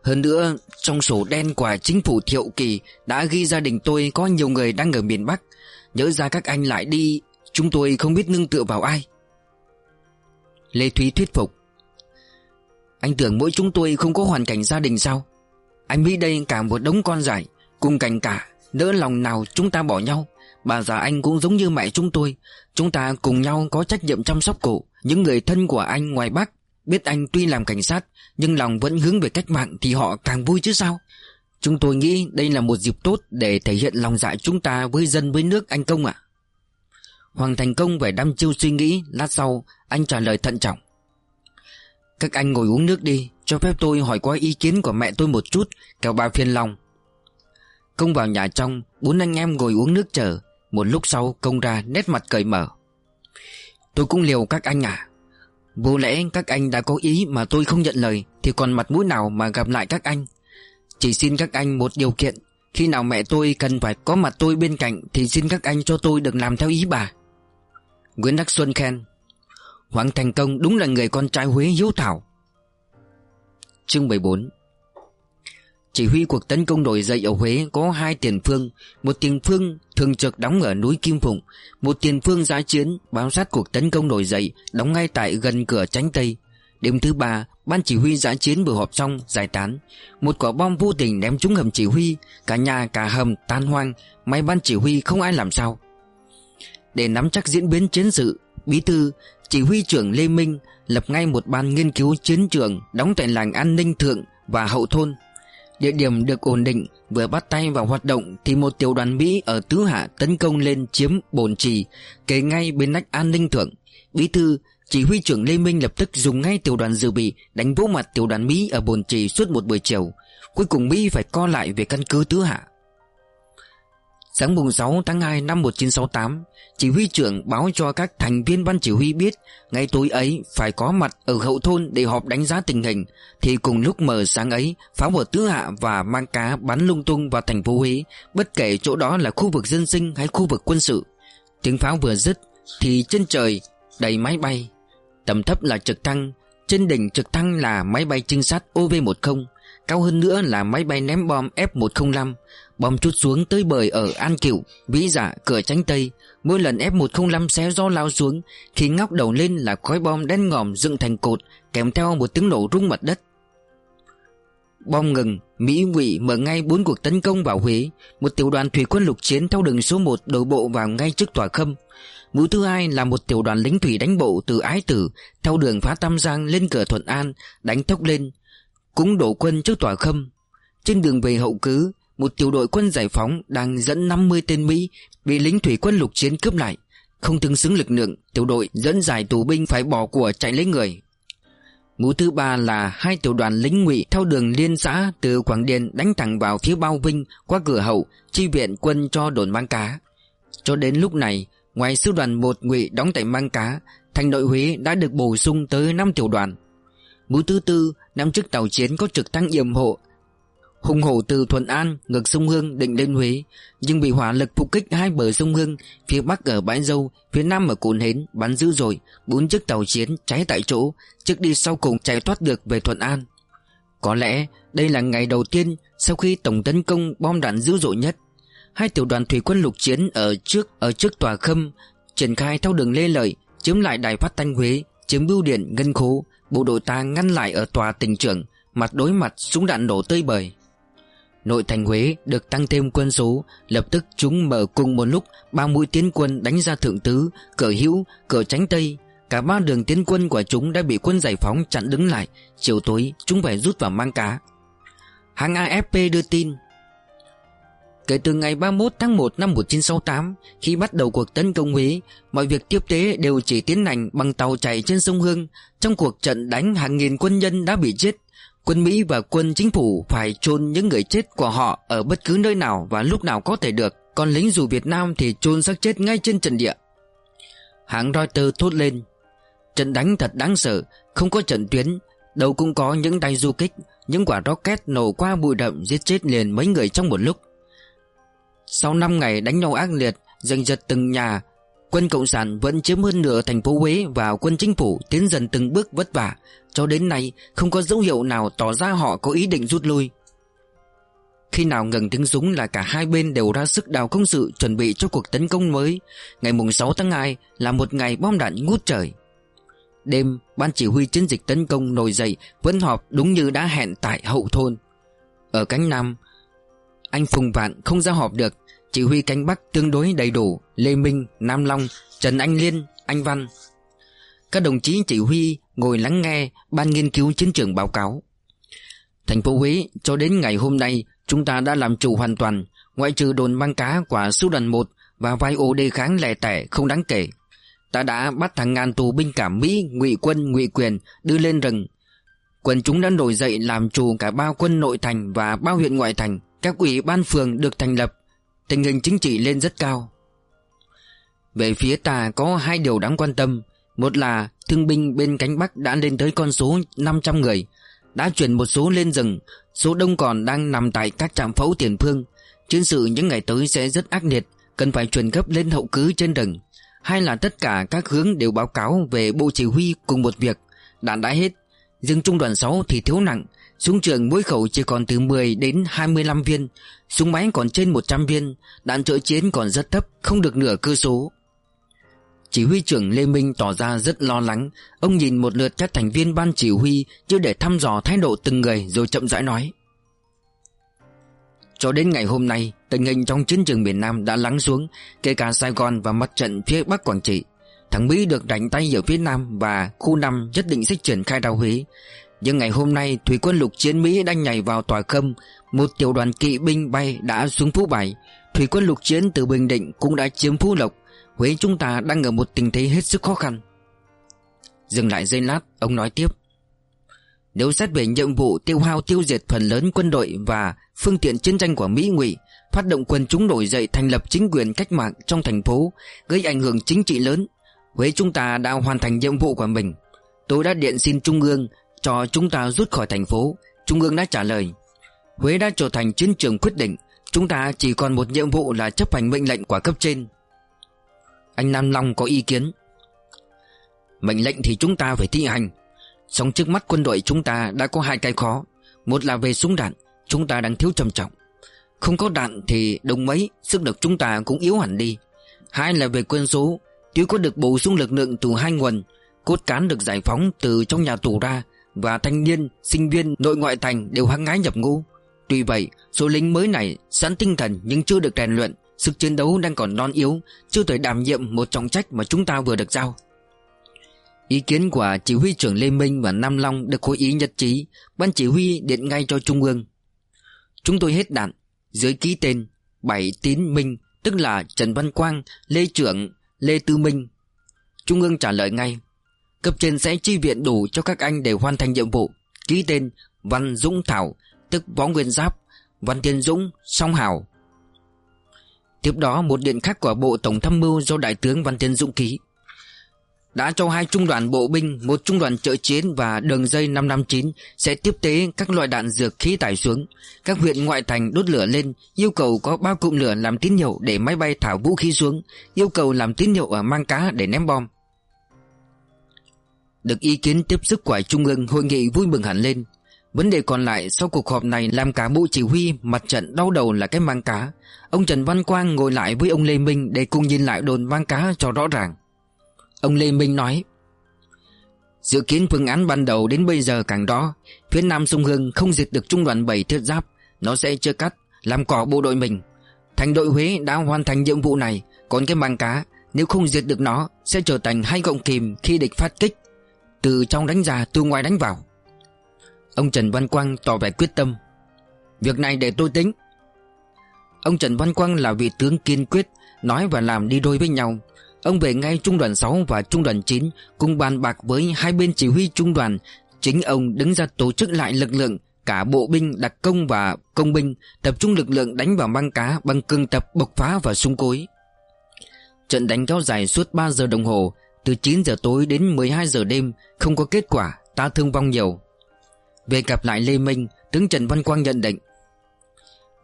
Hơn nữa, trong sổ đen của chính phủ thiệu kỳ Đã ghi gia đình tôi có nhiều người đang ở miền Bắc. Nhớ ra các anh lại đi, Chúng tôi không biết nương tựa vào ai. Lê Thúy thuyết phục. Anh tưởng mỗi chúng tôi không có hoàn cảnh gia đình sao? Anh Mỹ đây cả một đống con giải Cùng cảnh cả, Đỡ lòng nào chúng ta bỏ nhau? Bà già anh cũng giống như mẹ chúng tôi. Chúng ta cùng nhau có trách nhiệm chăm sóc cụ. Những người thân của anh ngoài Bắc Biết anh tuy làm cảnh sát, Nhưng lòng vẫn hướng về cách mạng Thì họ càng vui chứ sao? Chúng tôi nghĩ đây là một dịp tốt Để thể hiện lòng dạ chúng ta với dân với nước anh Công ạ. Hoàng Thành Công vẻ đăm chiêu suy nghĩ, Lát sau anh trả lời thận trọng. Các anh ngồi uống nước đi, Cho phép tôi hỏi qua ý kiến của mẹ tôi một chút, Kẻo bà phiền lòng. Công vào nhà trong, Bốn anh em ngồi uống nước chờ. Một lúc sau, công ra nét mặt cởi mở. Tôi cũng liều các anh à. Vô lẽ các anh đã có ý mà tôi không nhận lời, Thì còn mặt mũi nào mà gặp lại các anh? Chỉ xin các anh một điều kiện, Khi nào mẹ tôi cần phải có mặt tôi bên cạnh, Thì xin các anh cho tôi được làm theo ý bà. Nguyễn Đắc Xuân khen, Hoàng Thành Công đúng là người con trai Huế hiếu thảo. Chương 14 chỉ huy cuộc tấn công nổi dậy ở Huế có hai tiền phương. Một tiền phương thường trực đóng ở núi Kim Phụng. Một tiền phương giã chiến bám sát cuộc tấn công nổi dậy, Đóng ngay tại gần cửa tránh Tây. Đêm thứ ba, Ban chỉ huy giã chiến vừa họp xong, giải tán. Một quả bom vô tình ném trúng hầm chỉ huy, Cả nhà cả hầm tan hoang, May ban chỉ huy không ai làm sao. Để nắm chắc diễn biến chiến sự, Bí thư, Chỉ huy trưởng Lê Minh Lập ngay một ban nghiên cứu chiến trường Đóng tại làng an ninh thượng và hậu thôn. Địa điểm được ổn định, Vừa bắt tay vào hoạt động Thì một tiểu đoàn Mỹ ở Tứ Hạ tấn công lên chiếm bồn trì Kể ngay bên nách an ninh thượng. Bí thư, chỉ huy trưởng Lê Minh lập tức dùng ngay tiểu đoàn dự bị Đánh vỗ mặt tiểu đoàn Mỹ ở bồn trì suốt một buổi chiều. Cuối cùng Mỹ phải co lại về căn cứ Tứ Hạ. Sáng mùng 6 tháng 2 năm 1968 Chỉ huy trưởng báo cho các thành viên ban chỉ huy biết Ngày tối ấy phải có mặt ở hậu thôn để họp đánh giá tình hình. Thì cùng lúc mờ sáng ấy Pháo ở Tứ Hạ và mang cá bắn lung tung vào thành phố Huế, Bất kể chỗ đó là khu vực dân sinh hay khu vực quân sự. Tiếng pháo vừa dứt, Thì trên trời đầy máy bay. Tầm thấp là trực thăng, Trên đỉnh trực thăng là máy bay trinh sát OV-10 Cao hơn nữa là máy bay ném bom F-105 Bom chút xuống tới bời ở An Cựu Vĩ Dạ cửa tránh Tây. Mỗi lần F-105 xé gió lao xuống, Khi ngóc đầu lên là khói bom đen ngòm dựng thành cột, Kèm theo một tiếng nổ rung mặt đất. Bom ngừng, Mỹ ngụy mở ngay bốn cuộc tấn công vào Huế. Một tiểu đoàn thủy quân lục chiến theo đường số 1 đổ bộ vào ngay trước tòa khâm. Mũi thứ hai là một tiểu đoàn lính thủy đánh bộ từ Ái Tử, Theo đường phá Tam Giang lên cửa Thuận An, Đánh tốc lên, Cũng đổ quân trước tòa khâm. Trên đường về hậu cứ một tiểu đội quân giải phóng đang dẫn 50 tên Mỹ bị lính thủy quân lục chiến cướp lại. Không tương xứng lực lượng, tiểu đội dẫn giải tù binh phải bỏ của chạy lấy người. Mũi thứ ba là hai tiểu đoàn lính ngụy theo đường liên xã từ Quảng Điền đánh thẳng vào phía Bao Vinh qua cửa hậu, chi viện quân cho đồn Mang Cá. Cho đến lúc này, ngoài sư đoàn một ngụy đóng tại Mang Cá, thành đội Huế đã được bổ sung tới 5 tiểu đoàn. Mũi thứ tư năm chiếc tàu chiến có trực thăng yểm hộ Hùng hổ từ Thuận An ngược sông Hương định lên Huế, Nhưng bị hỏa lực phục kích hai bờ sông Hương, Phía bắc ở Bãi Dâu, Phía nam ở Cồn Hến bắn dữ dội, Bốn chiếc tàu chiến cháy tại chỗ Chiếc đi sau cùng chạy thoát được về Thuận An. Có lẽ đây là ngày đầu tiên Sau khi tổng tấn công bom đạn dữ dội nhất. Hai tiểu đoàn thủy quân lục chiến ở trước ở trước tòa khâm, triển khai theo đường Lê Lợi, chiếm lại đài phát thanh Huế, chiếm bưu điện ngân khố, bộ đội ta ngăn lại ở tòa tỉnh trưởng, mặt đối mặt súng đạn nổ tơi bời nội thành Huế được tăng thêm quân số, lập tức chúng mở cùng một lúc ba mũi tiến quân đánh ra thượng tứ cửa hữu cửa tránh tây. Cả ba đường tiến quân của chúng đã bị quân giải phóng chặn đứng lại. Chiều tối, chúng phải rút vào mang cá. Hãng AFP đưa tin. Kể từ ngày 31 tháng 1 năm 1968 Khi bắt đầu cuộc tấn công Huế, Mọi việc tiếp tế đều chỉ tiến hành bằng tàu chạy trên sông Hương. Trong cuộc trận đánh hàng nghìn quân nhân đã bị chết Quân Mỹ và quân chính phủ phải chôn những người chết của họ Ở bất cứ nơi nào và lúc nào có thể được. Còn lính dù Việt Nam thì chôn xác chết ngay trên trận địa. Hãng Reuters thốt lên, Trận đánh thật đáng sợ, Không có trận tuyến, Đâu cũng có những tay du kích, Những quả rocket nổ qua bụi đậm giết chết liền mấy người trong một lúc. Sau 5 ngày đánh nhau ác liệt, Giành giật từng nhà, Quân Cộng sản vẫn chiếm hơn nửa thành phố Huế Và quân chính phủ tiến dần từng bước vất vả. Cho đến nay không có dấu hiệu nào tỏ ra họ có ý định rút lui. Khi nào ngừng tiếng súng là cả hai bên đều ra sức đào công sự Chuẩn bị cho cuộc tấn công mới. Ngày mùng 6 tháng 2 là một ngày bom đạn ngút trời. Đêm ban chỉ huy chiến dịch tấn công nổi dậy Vẫn họp đúng như đã hẹn tại hậu thôn. Ở cánh Nam Anh Phùng Vạn không ra họp được. Chỉ huy cánh Bắc tương đối đầy đủ Lê Minh, Nam Long, Trần Anh Liên, Anh Văn. Các đồng chí chỉ huy ngồi lắng nghe Ban nghiên cứu chiến trường báo cáo. Thành phố Huế cho đến ngày hôm nay Chúng ta đã làm chủ hoàn toàn Ngoại trừ đồn băng cá của sư đoàn 1 Và vai ô đề kháng lẻ tẻ không đáng kể. Ta đã bắt hàng ngàn tù binh cả Mỹ, ngụy quân, ngụy quyền đưa lên rừng. Quân chúng đã nổi dậy làm chủ cả ba quân nội thành và bao huyện ngoại thành. Các ủy ban phường được thành lập. Tình hình chính trị lên rất cao. Về phía ta có hai điều đáng quan tâm. Một là, thương binh bên cánh Bắc đã lên tới con số 500 người, Đã chuyển một số lên rừng, Số đông còn đang nằm tại các trạm phẫu tiền phương. Chiến sự những ngày tới sẽ rất ác liệt, Cần phải chuyển gấp lên hậu cứ trên rừng Hay là tất cả các hướng đều báo cáo về bộ chỉ huy cùng một việc, Đạn đã hết. Riêng trung đoàn 6 thì thiếu nặng, Súng trường mỗi khẩu chỉ còn từ 10 đến 25 viên, Súng máy còn trên 100 viên, Đạn trợ chiến còn rất thấp, Không được nửa cơ số. Chỉ huy trưởng Lê Minh tỏ ra rất lo lắng. Ông nhìn một lượt các thành viên ban chỉ huy Chứ để thăm dò thái độ từng người Rồi chậm rãi nói. Cho đến ngày hôm nay, Tình hình trong chiến trường miền Nam đã lắng xuống, Kể cả Sài Gòn và mặt trận phía Bắc Quảng Trị. Thằng Mỹ được đánh tay ở phía Nam Và khu 5 nhất định sẽ triển khai đào Huế. Nhưng ngày hôm nay, Thủy quân lục chiến Mỹ đang nhảy vào tòa khâm. Một tiểu đoàn kỵ binh bay đã xuống Phú Bài. Thủy quân lục chiến từ Bình Định cũng đã chiếm Phú Lộc. Huế chúng ta đang ở một tình thế hết sức khó khăn. Dừng lại giây lát, Ông nói tiếp. Nếu xét về nhiệm vụ tiêu hao tiêu diệt phần lớn quân đội Và phương tiện chiến tranh của Mỹ ngụy, Phát động quân chúng nổi dậy thành lập chính quyền cách mạng trong thành phố, Gây ảnh hưởng chính trị lớn, Huế chúng ta đã hoàn thành nhiệm vụ của mình. Tôi đã điện xin Trung ương cho chúng ta rút khỏi thành phố. Trung ương đã trả lời. Huế đã trở thành chiến trường quyết định. Chúng ta chỉ còn một nhiệm vụ là chấp hành mệnh lệnh của cấp trên. Anh Nam Long có ý kiến. Mệnh lệnh thì chúng ta phải thi hành. Song trước mắt quân đội chúng ta đã có hai cái khó. Một là về súng đạn Chúng ta đang thiếu trầm trọng. Không có đạn thì đồng mấy Sức lực chúng ta cũng yếu hẳn đi. Hai là về quân số Tuy có được bổ sung lực lượng từ hai nguồn Cốt cán được giải phóng từ trong nhà tù ra và thanh niên, sinh viên nội ngoại thành đều hăng ngái nhập ngũ. Tuy vậy, số lính mới này sẵn tinh thần nhưng chưa được rèn luyện, sức chiến đấu đang còn non yếu, chưa thể đảm nhiệm một trọng trách mà chúng ta vừa được giao. Ý kiến của chỉ huy trưởng Lê Minh và Nam Long được hội ý nhất trí, ban chỉ huy điện ngay cho Trung ương. Chúng tôi hết đạn, dưới ký tên Bảy Tín Minh, tức là Trần Văn Quang, Lê Trưởng, Lê Tư Minh. Trung ương trả lời ngay, Cấp trên sẽ chi viện đủ cho các anh để hoàn thành nhiệm vụ Ký tên Văn Dũng Thảo Tức Võ Nguyên Giáp Văn Tiên Dũng Song Hảo Tiếp đó một điện khác của Bộ Tổng tham mưu do Đại tướng Văn tiến Dũng ký đã cho hai trung đoàn bộ binh, một trung đoàn trợ chiến và đường dây 559 sẽ tiếp tế các loại đạn dược khí tải xuống. Các huyện ngoại thành đốt lửa lên, yêu cầu có bao cụm lửa làm tín hiệu để máy bay thả vũ khí xuống, yêu cầu làm tín hiệu ở mang cá để ném bom. Được ý kiến tiếp sức của Trung ương hội nghị vui mừng hẳn lên. Vấn đề còn lại, sau cuộc họp này, làm cả bộ chỉ huy, mặt trận đau đầu là cái mang cá. Ông Trần Văn Quang ngồi lại với ông Lê Minh để cùng nhìn lại đồn mang cá cho rõ ràng. Ông Lê Minh nói, Dự kiến phương án ban đầu đến bây giờ càng đó Phía Nam Sông Hương không diệt được trung đoàn 7 thiết giáp, Nó sẽ chưa cắt, Làm cỏ bộ đội mình Thành đội Huế đã hoàn thành nhiệm vụ này, Còn cái mang cá, Nếu không diệt được nó, Sẽ trở thành hai gọng kìm khi địch phát kích Từ trong đánh ra, từ ngoài đánh vào Ông Trần Văn Quang tỏ vẻ quyết tâm Việc này để tôi tính Ông Trần Văn Quang là vị tướng kiên quyết Nói và làm đi đôi với nhau Ông về ngay trung đoàn 6 và trung đoàn 9 cùng bàn bạc với hai bên chỉ huy trung đoàn. Chính ông đứng ra tổ chức lại lực lượng cả bộ binh đặc công và công binh tập trung lực lượng đánh vào băng cá bằng cường tập bộc phá và súng cối. Trận đánh kéo dài suốt 3 giờ đồng hồ, từ 9 giờ tối đến 12 giờ đêm, không có kết quả, ta thương vong nhiều. Về gặp lại Lê Minh, tướng Trần Văn Quang nhận định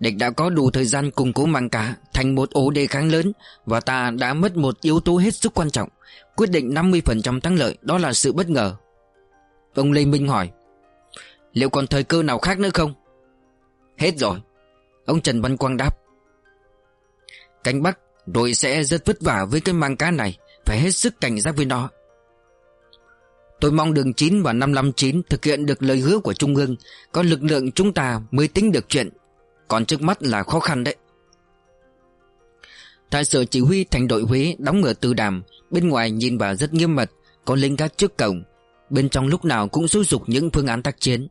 Địch đã có đủ thời gian củng cố mang cá thành một ổ đề kháng lớn và ta đã mất một yếu tố hết sức quan trọng, quyết định 50% thắng lợi, đó là sự bất ngờ. Ông Lê Minh hỏi, liệu còn thời cơ nào khác nữa không? Hết rồi. Ông Trần Văn Quang đáp. Cánh Bắc rồi sẽ rất vất vả với cái mang cá này, phải hết sức cảnh giác với nó. Tôi mong đường 9 và 559 thực hiện được lời hứa của Trung ương, có lực lượng chúng ta mới tính được chuyện. Còn trước mắt là khó khăn đấy. Tại sở chỉ huy thành đội Huế đóng ở từ đàm Bên ngoài nhìn vào rất nghiêm mật Có lính gác trước cổng. Bên trong lúc nào cũng xúi dục những phương án tác chiến.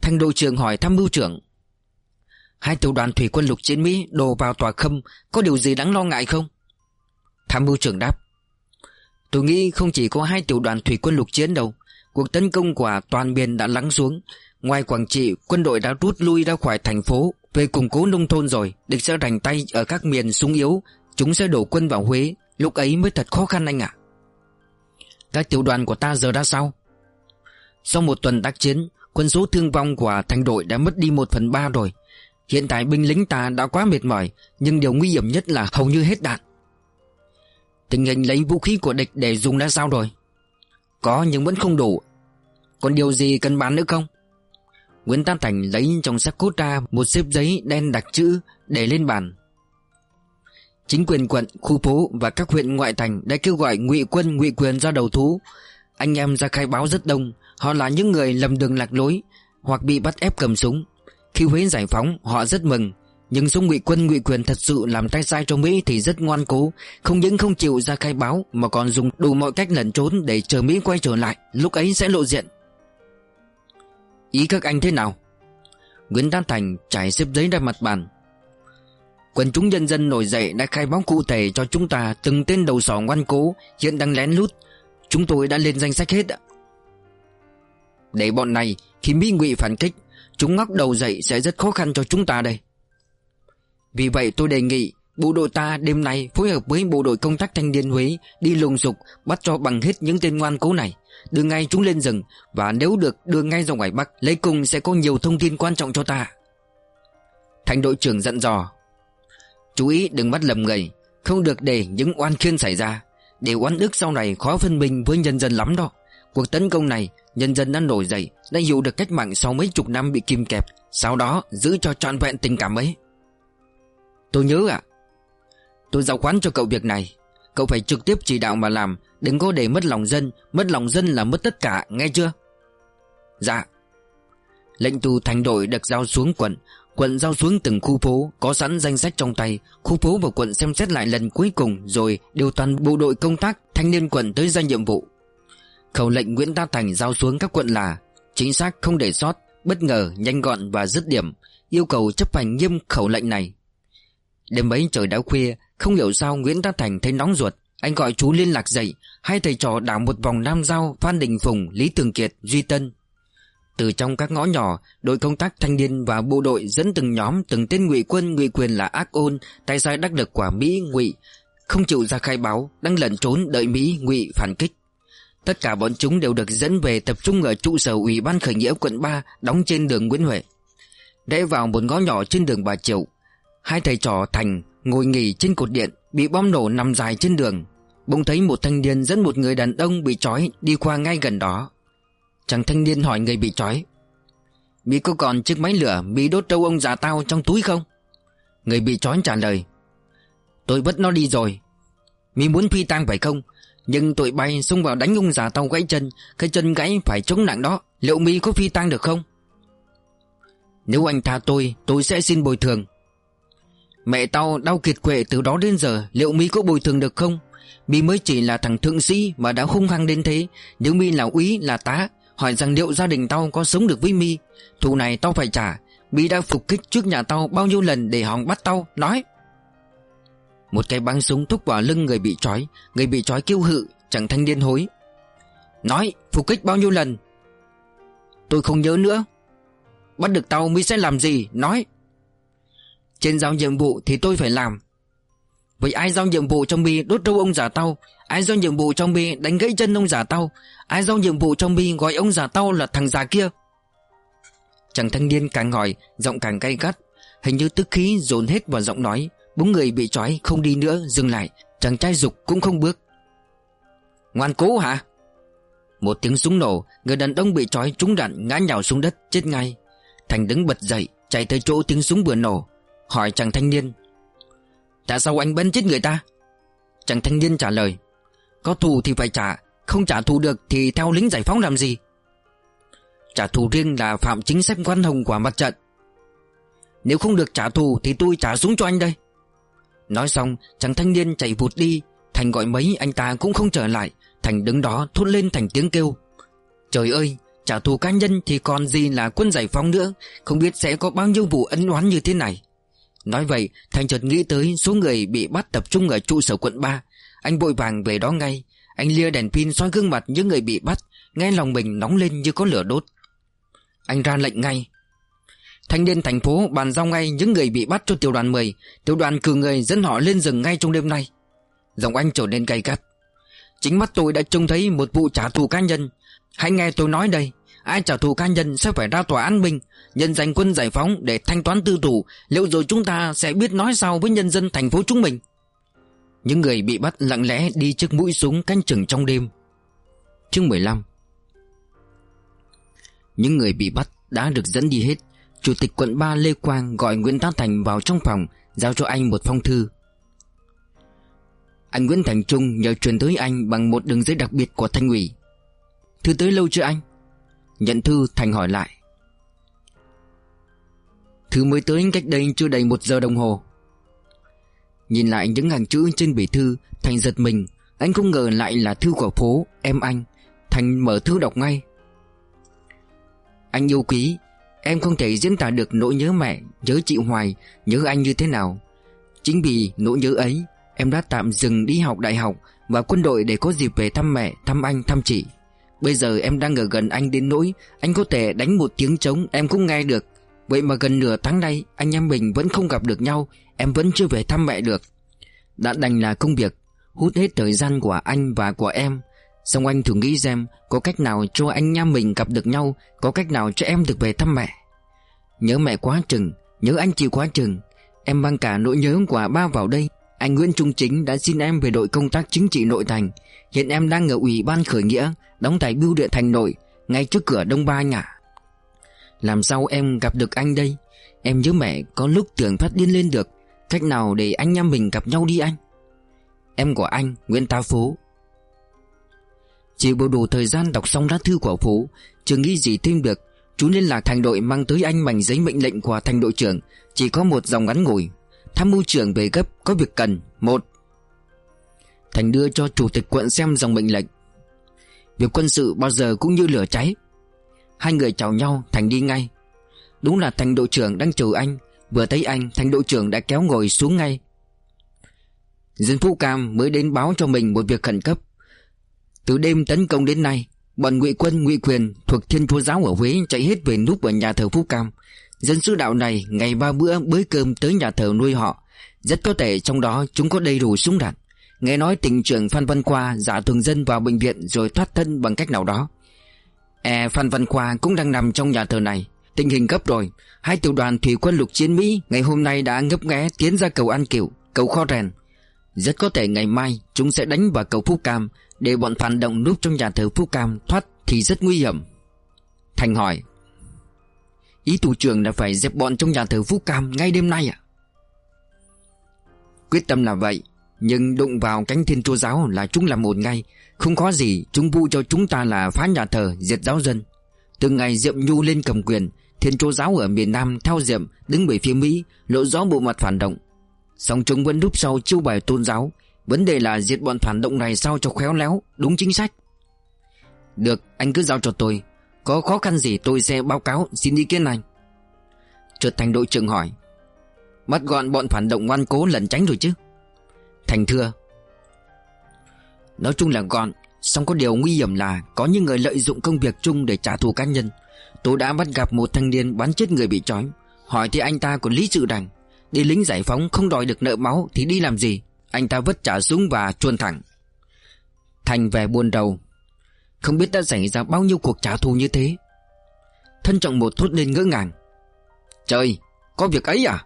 Thành đội trưởng hỏi tham mưu trưởng. Hai tiểu đoàn thủy quân lục chiến Mỹ đổ vào tòa khâm Có điều gì đáng lo ngại không? Tham mưu trưởng đáp. Tôi nghĩ không chỉ có hai tiểu đoàn thủy quân lục chiến đâu, Cuộc tấn công của toàn miền đã lắng xuống. Ngoài Quảng Trị, Quân đội đã rút lui ra khỏi thành phố. Về củng cố nông thôn rồi, Địch sẽ rành tay ở các miền súng yếu. Chúng sẽ đổ quân vào Huế. Lúc ấy mới thật khó khăn anh ạ. Các tiểu đoàn của ta giờ đã sao? Sau một tuần tác chiến, Quân số thương vong của thành đội đã mất đi một phần ba rồi. Hiện tại binh lính ta đã quá mệt mỏi, Nhưng điều nguy hiểm nhất là hầu như hết đạn. Tình hình lấy vũ khí của địch để dùng đã sao rồi Có nhưng vẫn không đủ Còn điều gì cần bán nữa không Nguyễn Tam Thành lấy trong sắc cốt ra một xếp giấy đen đặc chữ để lên bàn. Chính quyền quận, khu phố và các huyện ngoại thành đã kêu gọi ngụy quân ngụy quyền ra đầu thú. Anh em ra khai báo rất đông, họ là những người lầm đường lạc lối hoặc bị bắt ép cầm súng. Khi Huế giải phóng, họ rất mừng. Nhưng số ngụy quân ngụy quyền thật sự làm tay sai cho Mỹ thì rất ngoan cố Không những không chịu ra khai báo Mà còn dùng đủ mọi cách lẩn trốn để chờ Mỹ quay trở lại Lúc ấy sẽ lộ diện Ý các anh thế nào Nguyễn Đan Thành trải xếp giấy ra mặt bàn Quần chúng nhân dân nổi dậy đã khai báo cụ thể cho chúng ta từng tên đầu sỏ ngoan cố hiện đang lén lút. Chúng tôi đã lên danh sách hết ạ. Để bọn này khi Mỹ ngụy phản kích, chúng ngóc đầu dậy sẽ rất khó khăn cho chúng ta đây. Vì vậy tôi đề nghị bộ đội ta đêm nay phối hợp với bộ đội công tác thanh niên Huế đi lùng sục, bắt cho bằng hết những tên ngoan cố này. Đưa ngay chúng lên rừng và nếu được đưa ngay ra ngoài Bắc, lấy cùng sẽ có nhiều thông tin quan trọng cho ta. Thành đội trưởng dặn dò. Chú ý đừng bắt lầm người, Không được để những oan khiên xảy ra. Để oan ức sau này khó phân minh với nhân dân lắm đó. Cuộc tấn công này, Nhân dân đã nổi dậy, Đã hiểu được cách mạng sau mấy chục năm bị kim kẹp, Sau đó giữ cho trọn vẹn tình cảm ấy. Tôi nhớ ạ. Tôi giao quán cho cậu việc này. Cậu phải trực tiếp chỉ đạo mà làm Đừng có để mất lòng dân. Mất lòng dân là mất tất cả nghe chưa? Dạ. Lệnh tù thành đội được giao xuống quận. Quận giao xuống từng khu phố Có sẵn danh sách trong tay. Khu phố và quận xem xét lại lần cuối cùng Rồi điều toàn bộ đội công tác Thanh niên quận tới ra nhiệm vụ. Khẩu lệnh Nguyễn Đa Thành giao xuống các quận là Chính xác không để sót Bất ngờ, nhanh gọn và dứt điểm. Yêu cầu chấp hành nghiêm khẩu lệnh này. Đêm ấy trời đã khuya Không hiểu sao Nguyễn Đa Thành thấy nóng ruột Anh gọi chú liên lạc dậy Hai thầy trò đảo một vòng nam giao Phan Đình Phùng, Lý Tường Kiệt, Duy Tân từ trong các ngõ nhỏ, đội công tác thanh niên và bộ đội dẫn từng nhóm từng tên ngụy quân ngụy quyền là ác ôn, tay sai đắc lực quả Mỹ ngụy, không chịu ra khai báo, đang lẩn trốn đợi Mỹ ngụy phản kích. Tất cả bọn chúng đều được dẫn về tập trung ở trụ sở Ủy ban khởi nghĩa quận 3 đóng trên đường Nguyễn Huệ. Rẽ vào một ngõ nhỏ trên đường Bà Triệu, hai thầy trò Thành ngồi nghỉ trên cột điện, bị bom nổ nằm dài trên đường. Bỗng thấy một thanh niên dẫn một người đàn ông bị trói đi qua ngay gần đó. Chàng thanh niên hỏi người bị trói. Mỹ có còn chiếc máy lửa Mỹ đốt trâu ông già tao trong túi không? Người bị trói trả lời. Tôi vứt nó đi rồi. Mỹ muốn phi tang phải không? Nhưng tụi bay xông vào đánh ông già tao gãy chân, Cái chân gãy phải chống nặng đó Liệu Mỹ có phi tang được không Nếu anh tha tôi Tôi sẽ xin bồi thường Mẹ tao đau kiệt quệ từ đó đến giờ, Liệu mi có bồi thường được không? Mi mới chỉ là thằng thượng sĩ Mà đã hung hăng đến thế. Nếu mi là úy, là tá, Hỏi rằng liệu gia đình tao có sống được với mi? Thù này tao phải trả. Mi đã phục kích trước nhà tao bao nhiêu lần để hòng bắt tao? Nói. Một cái băng súng thúc vào lưng người bị trói. Người bị trói kêu hự, Chẳng thanh niên hối. Nói, phục kích bao nhiêu lần? Tôi không nhớ nữa. Bắt được tao mi sẽ làm gì? Nói. Trên giao nhiệm vụ thì tôi phải làm. Vậy ai giao nhiệm vụ trong mi đốt trâu ông giả tao? Ai giao nhiệm vụ trong mi đánh gãy chân ông giả tao? Ai giao nhiệm vụ trong mi gọi ông giả tao là thằng già kia? Chàng thanh niên càng hỏi, Giọng càng cay gắt. Hình như tức khí dồn hết vào giọng nói Bốn người bị trói không đi nữa, dừng lại. Chàng trai dục cũng không bước. Ngoan cố hả? Một tiếng súng nổ, Người đàn ông bị trói trúng đạn ngã nhào xuống đất, chết ngay. Thành đứng bật dậy, Chạy tới chỗ tiếng súng vừa nổ. Hỏi chàng thanh niên, Tại sao anh bắn chết người ta? Chàng thanh niên trả lời, Có thù thì phải trả, Không trả thù được thì theo lính giải phóng làm gì? Trả thù riêng là phạm chính sách quan hồng của mặt trận. Nếu không được trả thù thì tôi trả súng cho anh đây. Nói xong, chàng thanh niên chạy vụt đi, Thành gọi mấy anh ta cũng không trở lại, Thành đứng đó thốt lên thành tiếng kêu. Trời ơi, Trả thù cá nhân thì còn gì là quân giải phóng nữa, Không biết sẽ có bao nhiêu vụ ân oán như thế này. Nói vậy Thành chợt nghĩ tới số người bị bắt tập trung ở trụ sở quận 3 Anh vội vàng về đó ngay. Anh lia đèn pin soi gương mặt những người bị bắt, Nghe lòng mình nóng lên như có lửa đốt. Anh ra lệnh ngay. Thanh niên thành phố bàn giao ngay những người bị bắt cho tiểu đoàn 10 Tiểu đoàn cử người dẫn họ lên rừng ngay trong đêm nay. Giọng anh trở nên gay gắt. Chính mắt tôi đã trông thấy một vụ trả thù cá nhân. Hãy nghe tôi nói đây. Ai trả thù cá nhân sẽ phải ra tòa án minh. Nhân danh quân giải phóng để thanh toán tư thủ Liệu rồi chúng ta sẽ biết nói sao với nhân dân thành phố chúng mình? Những người bị bắt lặng lẽ đi trước mũi súng canh chừng trong đêm. Chương 15 Những người bị bắt đã được dẫn đi hết. Chủ tịch quận 3 Lê Quang gọi Nguyễn Tá Thành vào trong phòng, Giao cho anh một phong thư. Anh Nguyễn Thành Trung nhờ truyền tới anh bằng một đường dây đặc biệt của Thanh ủy. Thư tới lâu chưa anh? Nhận thư Thành hỏi lại. Thư mới tới cách đây chưa đầy một giờ đồng hồ. Nhìn lại những hàng chữ trên bì thư, Thành giật mình. Anh không ngờ lại là thư của phố, Em anh. Thành mở thư đọc ngay. Anh yêu quý, Em không thể diễn tả được nỗi nhớ mẹ, Nhớ chị Hoài, Nhớ anh như thế nào. Chính vì nỗi nhớ ấy, Em đã tạm dừng đi học đại học Và quân đội để có dịp về thăm mẹ, Thăm anh, thăm chị. Bây giờ em đang ở gần anh đến nỗi Anh có thể đánh một tiếng trống, em cũng nghe được. Vậy mà gần nửa tháng nay, Anh em mình vẫn không gặp được nhau, Em vẫn chưa về thăm mẹ được. Đã đành là công việc, Hút hết thời gian của anh và của em. Xong anh thử nghĩ xem, Có cách nào cho anh em mình gặp được nhau, Có cách nào cho em được về thăm mẹ. Nhớ mẹ quá chừng, Nhớ anh chị quá chừng. Em mang cả nỗi nhớ của ba vào đây. Anh Nguyễn Trung Chính đã xin em về đội công tác chính trị nội thành. Hiện em đang ở ủy ban khởi nghĩa, Đóng tại bưu điện thành nội, Ngay trước cửa Đông Ba nhà. Làm sao em gặp được anh đây? Em nhớ mẹ có lúc tưởng phát điên lên được. Cách nào để anh em mình gặp nhau đi anh? Em của anh, Nguyễn Ta Phố Chỉ bộ đủ thời gian đọc xong lá thư của Phú, Chưa nghĩ gì thêm được. Chú liên lạc thành đội mang tới anh mảnh giấy mệnh lệnh của thành đội trưởng. Chỉ có một dòng ngắn ngủi. Tham mưu trưởng về gấp có việc cần. Một, Thành đưa cho chủ tịch quận xem dòng mệnh lệnh. Việc quân sự bao giờ cũng như lửa cháy. Hai người chào nhau, Thành đi ngay. Đúng là thành đội trưởng đang chờ anh. Vừa thấy anh, thành đội trưởng đã kéo ngồi xuống ngay. Dân Phú Cam mới đến báo cho mình một việc khẩn cấp. Từ đêm tấn công đến nay, Bọn ngụy quân, ngụy quyền thuộc thiên chúa giáo ở Huế chạy hết về núp ở nhà thờ Phú Cam. Dân sư đạo này ngày ba bữa bới cơm tới nhà thờ nuôi họ. Rất có thể trong đó chúng có đầy đủ súng đạn. Nghe nói tỉnh trưởng Phan Văn Khoa giả thường dân vào bệnh viện rồi thoát thân bằng cách nào đó. E Phan Văn Khoa cũng đang nằm trong nhà thờ này. Tình hình gấp rồi. Hai tiểu đoàn thủy quân lục chiến Mỹ Ngày hôm nay đã ngấp nghé tiến ra cầu An Kiệu Cầu Kho Rèn. Rất có thể ngày mai chúng sẽ đánh vào cầu Phú Cam Để bọn phản động núp trong nhà thờ Phú Cam thoát thì rất nguy hiểm. Thành hỏi Ý thủ trưởng là phải dẹp bọn trong nhà thờ Phú Cam ngay đêm nay à Quyết tâm là vậy, Nhưng đụng vào cánh thiên chúa giáo là chúng làm một ngay. Không có gì, Chúng vu cho chúng ta là phá nhà thờ, Diệt giáo dân. Từ ngày Diệm Nhu lên cầm quyền, Thiên chúa giáo ở miền Nam theo Diệm, Đứng về phía Mỹ, Lộ rõ bộ mặt phản động. Song chúng vẫn núp sau chiêu bài tôn giáo. Vấn đề là diệt bọn phản động này sao cho khéo léo, Đúng chính sách. Được, anh cứ giao cho tôi. Có khó khăn gì tôi sẽ báo cáo. Xin ý kiến anh. Trượt thành đội trưởng hỏi. Bắt gọn bọn phản động ngoan cố lẩn tránh rồi chứ? Thành thưa. Nói chung là gọn Xong có điều nguy hiểm là Có những người lợi dụng công việc chung để trả thù cá nhân. Tôi đã bắt gặp một thanh niên bắn chết người bị trói. Hỏi thì anh ta còn lý sự đằng Đi lính giải phóng không đòi được nợ máu Thì đi làm gì? Anh ta vứt trả súng và chuồn thẳng. Thành về buồn đầu không biết đã xảy ra bao nhiêu cuộc trả thù như thế. Thân trọng một thốt lên ngỡ ngàng. Trời, Có việc ấy à?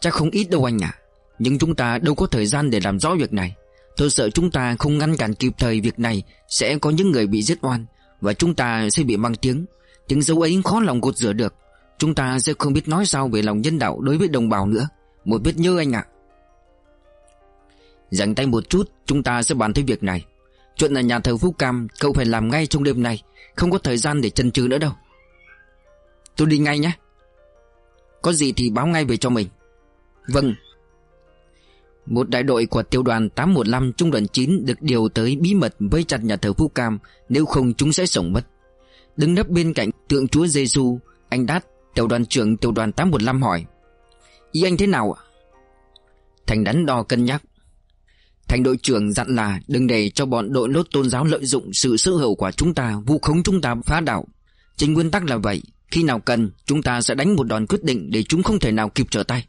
Chắc không ít đâu anh ạ. Nhưng chúng ta đâu có thời gian để làm rõ việc này. Tôi sợ chúng ta không ngăn cản kịp thời việc này Sẽ có những người bị giết oan Và chúng ta sẽ bị mang tiếng. Tiếng dấu ấy khó lòng gột rửa được. Chúng ta sẽ không biết nói sao về lòng nhân đạo đối với đồng bào nữa. Một biết nhớ anh ạ. Dành tay một chút, Chúng ta sẽ bàn tới việc này. Chuyện là nhà thờ Phú Cam Cậu phải làm ngay trong đêm này Không có thời gian để chần chừ nữa đâu. Tôi đi ngay nhé. Có gì thì báo ngay về cho mình. Vâng. Một đại đội của tiểu đoàn 815 trung đoàn 9 Được điều tới bí mật với chặt nhà thờ Phú Cam Nếu không chúng sẽ sống mất. Đứng nấp bên cạnh tượng chúa Giêsu, Anh Đát Tiểu đoàn trưởng tiểu đoàn 815 hỏi Ý anh thế nào ạ? Thành đắn đo cân nhắc Thành đội trưởng dặn là Đừng để cho bọn đội lốt tôn giáo lợi dụng Sự sơ hở của chúng ta, Vu khống chúng ta phá đảo Trên nguyên tắc là vậy, Khi nào cần, chúng ta sẽ đánh một đòn quyết định Để chúng không thể nào kịp trở tay.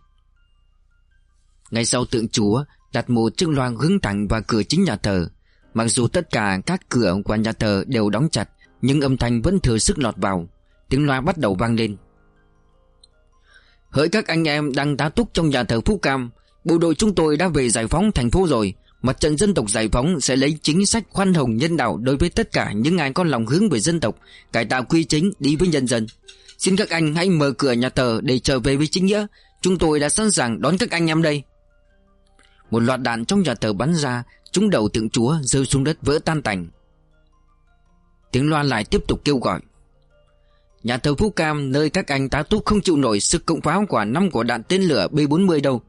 Ngay sau tượng chúa, Đặt một chiếc loa hướng thẳng vào cửa chính nhà thờ. Mặc dù tất cả các cửa của nhà thờ đều đóng chặt, Nhưng âm thanh vẫn thừa sức lọt vào. Tiếng loa bắt đầu vang lên. Hỡi các anh em đang tá túc trong nhà thờ Phú Cam, Bộ đội chúng tôi đã về giải phóng thành phố rồi. Mặt trận dân tộc giải phóng sẽ lấy chính sách khoan hồng nhân đạo đối với tất cả những ai có lòng hướng về dân tộc, cải tạo quy chính đi với nhân dân. Xin các anh hãy mở cửa nhà thờ để trở về với chính nghĩa. Chúng tôi đã sẵn sàng đón các anh em đây. Một loạt đạn trong nhà thờ bắn ra, trúng đầu tượng chúa rơi xuống đất vỡ tan tành. Tiếng loa lại tiếp tục kêu gọi. Nhà thờ Phú Cam nơi các anh tá túc không chịu nổi sức cộng pháo quả năm quả đạn tên lửa B-40 đâu.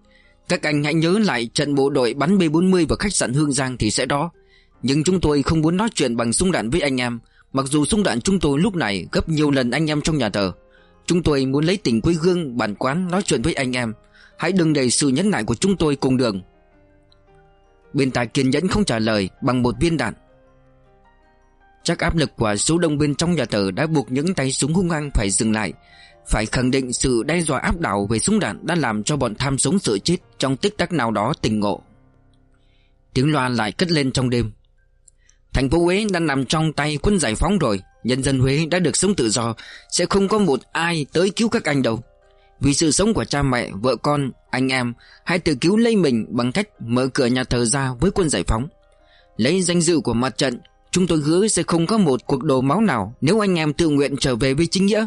Các anh hãy nhớ lại trận bộ đội bắn B-40 vào khách sạn Hương Giang thì sẽ đó. Nhưng chúng tôi không muốn nói chuyện bằng súng đạn với anh em. Mặc dù súng đạn chúng tôi lúc này gấp nhiều lần anh em trong nhà thờ. Chúng tôi muốn lấy tình quê hương, bản quán nói chuyện với anh em. Hãy đừng để sự nhẫn nại của chúng tôi cùng đường. Bên tài kiên nhẫn không trả lời bằng một viên đạn. Chắc áp lực của số đông bên trong nhà thờ đã buộc những tay súng hung hăng phải dừng lại phải khẳng định sự đe dọa áp đảo về súng đạn đã làm cho bọn tham sống sợ chết trong tích tắc nào đó tình ngộ. Tiếng loa lại cất lên trong đêm. Thành phố Huế đang nằm trong tay quân giải phóng rồi Nhân dân Huế đã được sống tự do Sẽ không có một ai tới cứu các anh đâu. Vì sự sống của cha mẹ, vợ con, anh em Hãy tự cứu lấy mình bằng cách mở cửa nhà thờ ra với quân giải phóng. Lấy danh dự của mặt trận Chúng tôi hứa sẽ không có một cuộc đổ máu nào Nếu anh em tự nguyện trở về với chính nghĩa.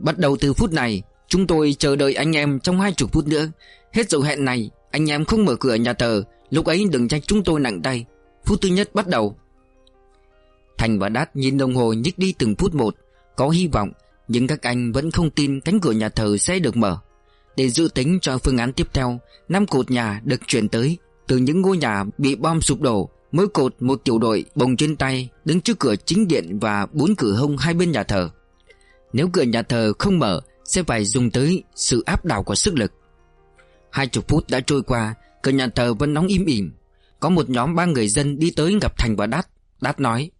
Bắt đầu từ phút này, Chúng tôi chờ đợi anh em trong hai chục phút nữa. Hết giờ hẹn này, Anh em không mở cửa nhà thờ. Lúc ấy đừng trách chúng tôi nặng tay. Phút thứ nhất bắt đầu. Thành và Đát nhìn đồng hồ nhích đi từng phút một. Có hy vọng, Nhưng các anh vẫn không tin cánh cửa nhà thờ sẽ được mở. Để dự tính cho phương án tiếp theo, năm cột nhà được chuyển tới. Từ những ngôi nhà bị bom sụp đổ, Mỗi cột một tiểu đội bồng trên tay, Đứng trước cửa chính điện và bốn cửa hông hai bên nhà thờ. Nếu cửa nhà thờ không mở, Sẽ phải dùng tới sự áp đảo của sức lực. Hai chục phút đã trôi qua, Cửa nhà thờ vẫn nóng im ỉm. Có một nhóm ba người dân đi tới gặp Thành và Đát. Đát nói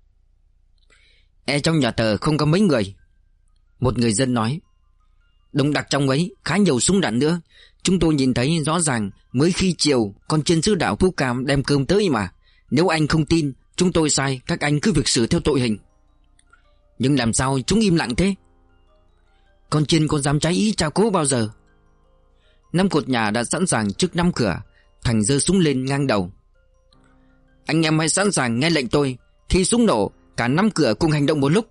E trong nhà thờ không có mấy người. Một người dân nói Đông đặc trong ấy khá nhiều súng đạn nữa. Chúng tôi nhìn thấy rõ ràng, Mới khi chiều, Con trên sứ đạo Phú Cam đem cơm tới mà. Nếu anh không tin, Chúng tôi sai, Các anh cứ việc xử theo tội hình. Nhưng làm sao chúng im lặng thế? Con trên có dám trái ý cha cố bao giờ? Năm cột nhà đã sẵn sàng trước năm cửa, Thành giơ súng lên ngang đầu. Anh em hãy sẵn sàng nghe lệnh tôi, Khi súng nổ, Cả năm cửa cùng hành động một lúc.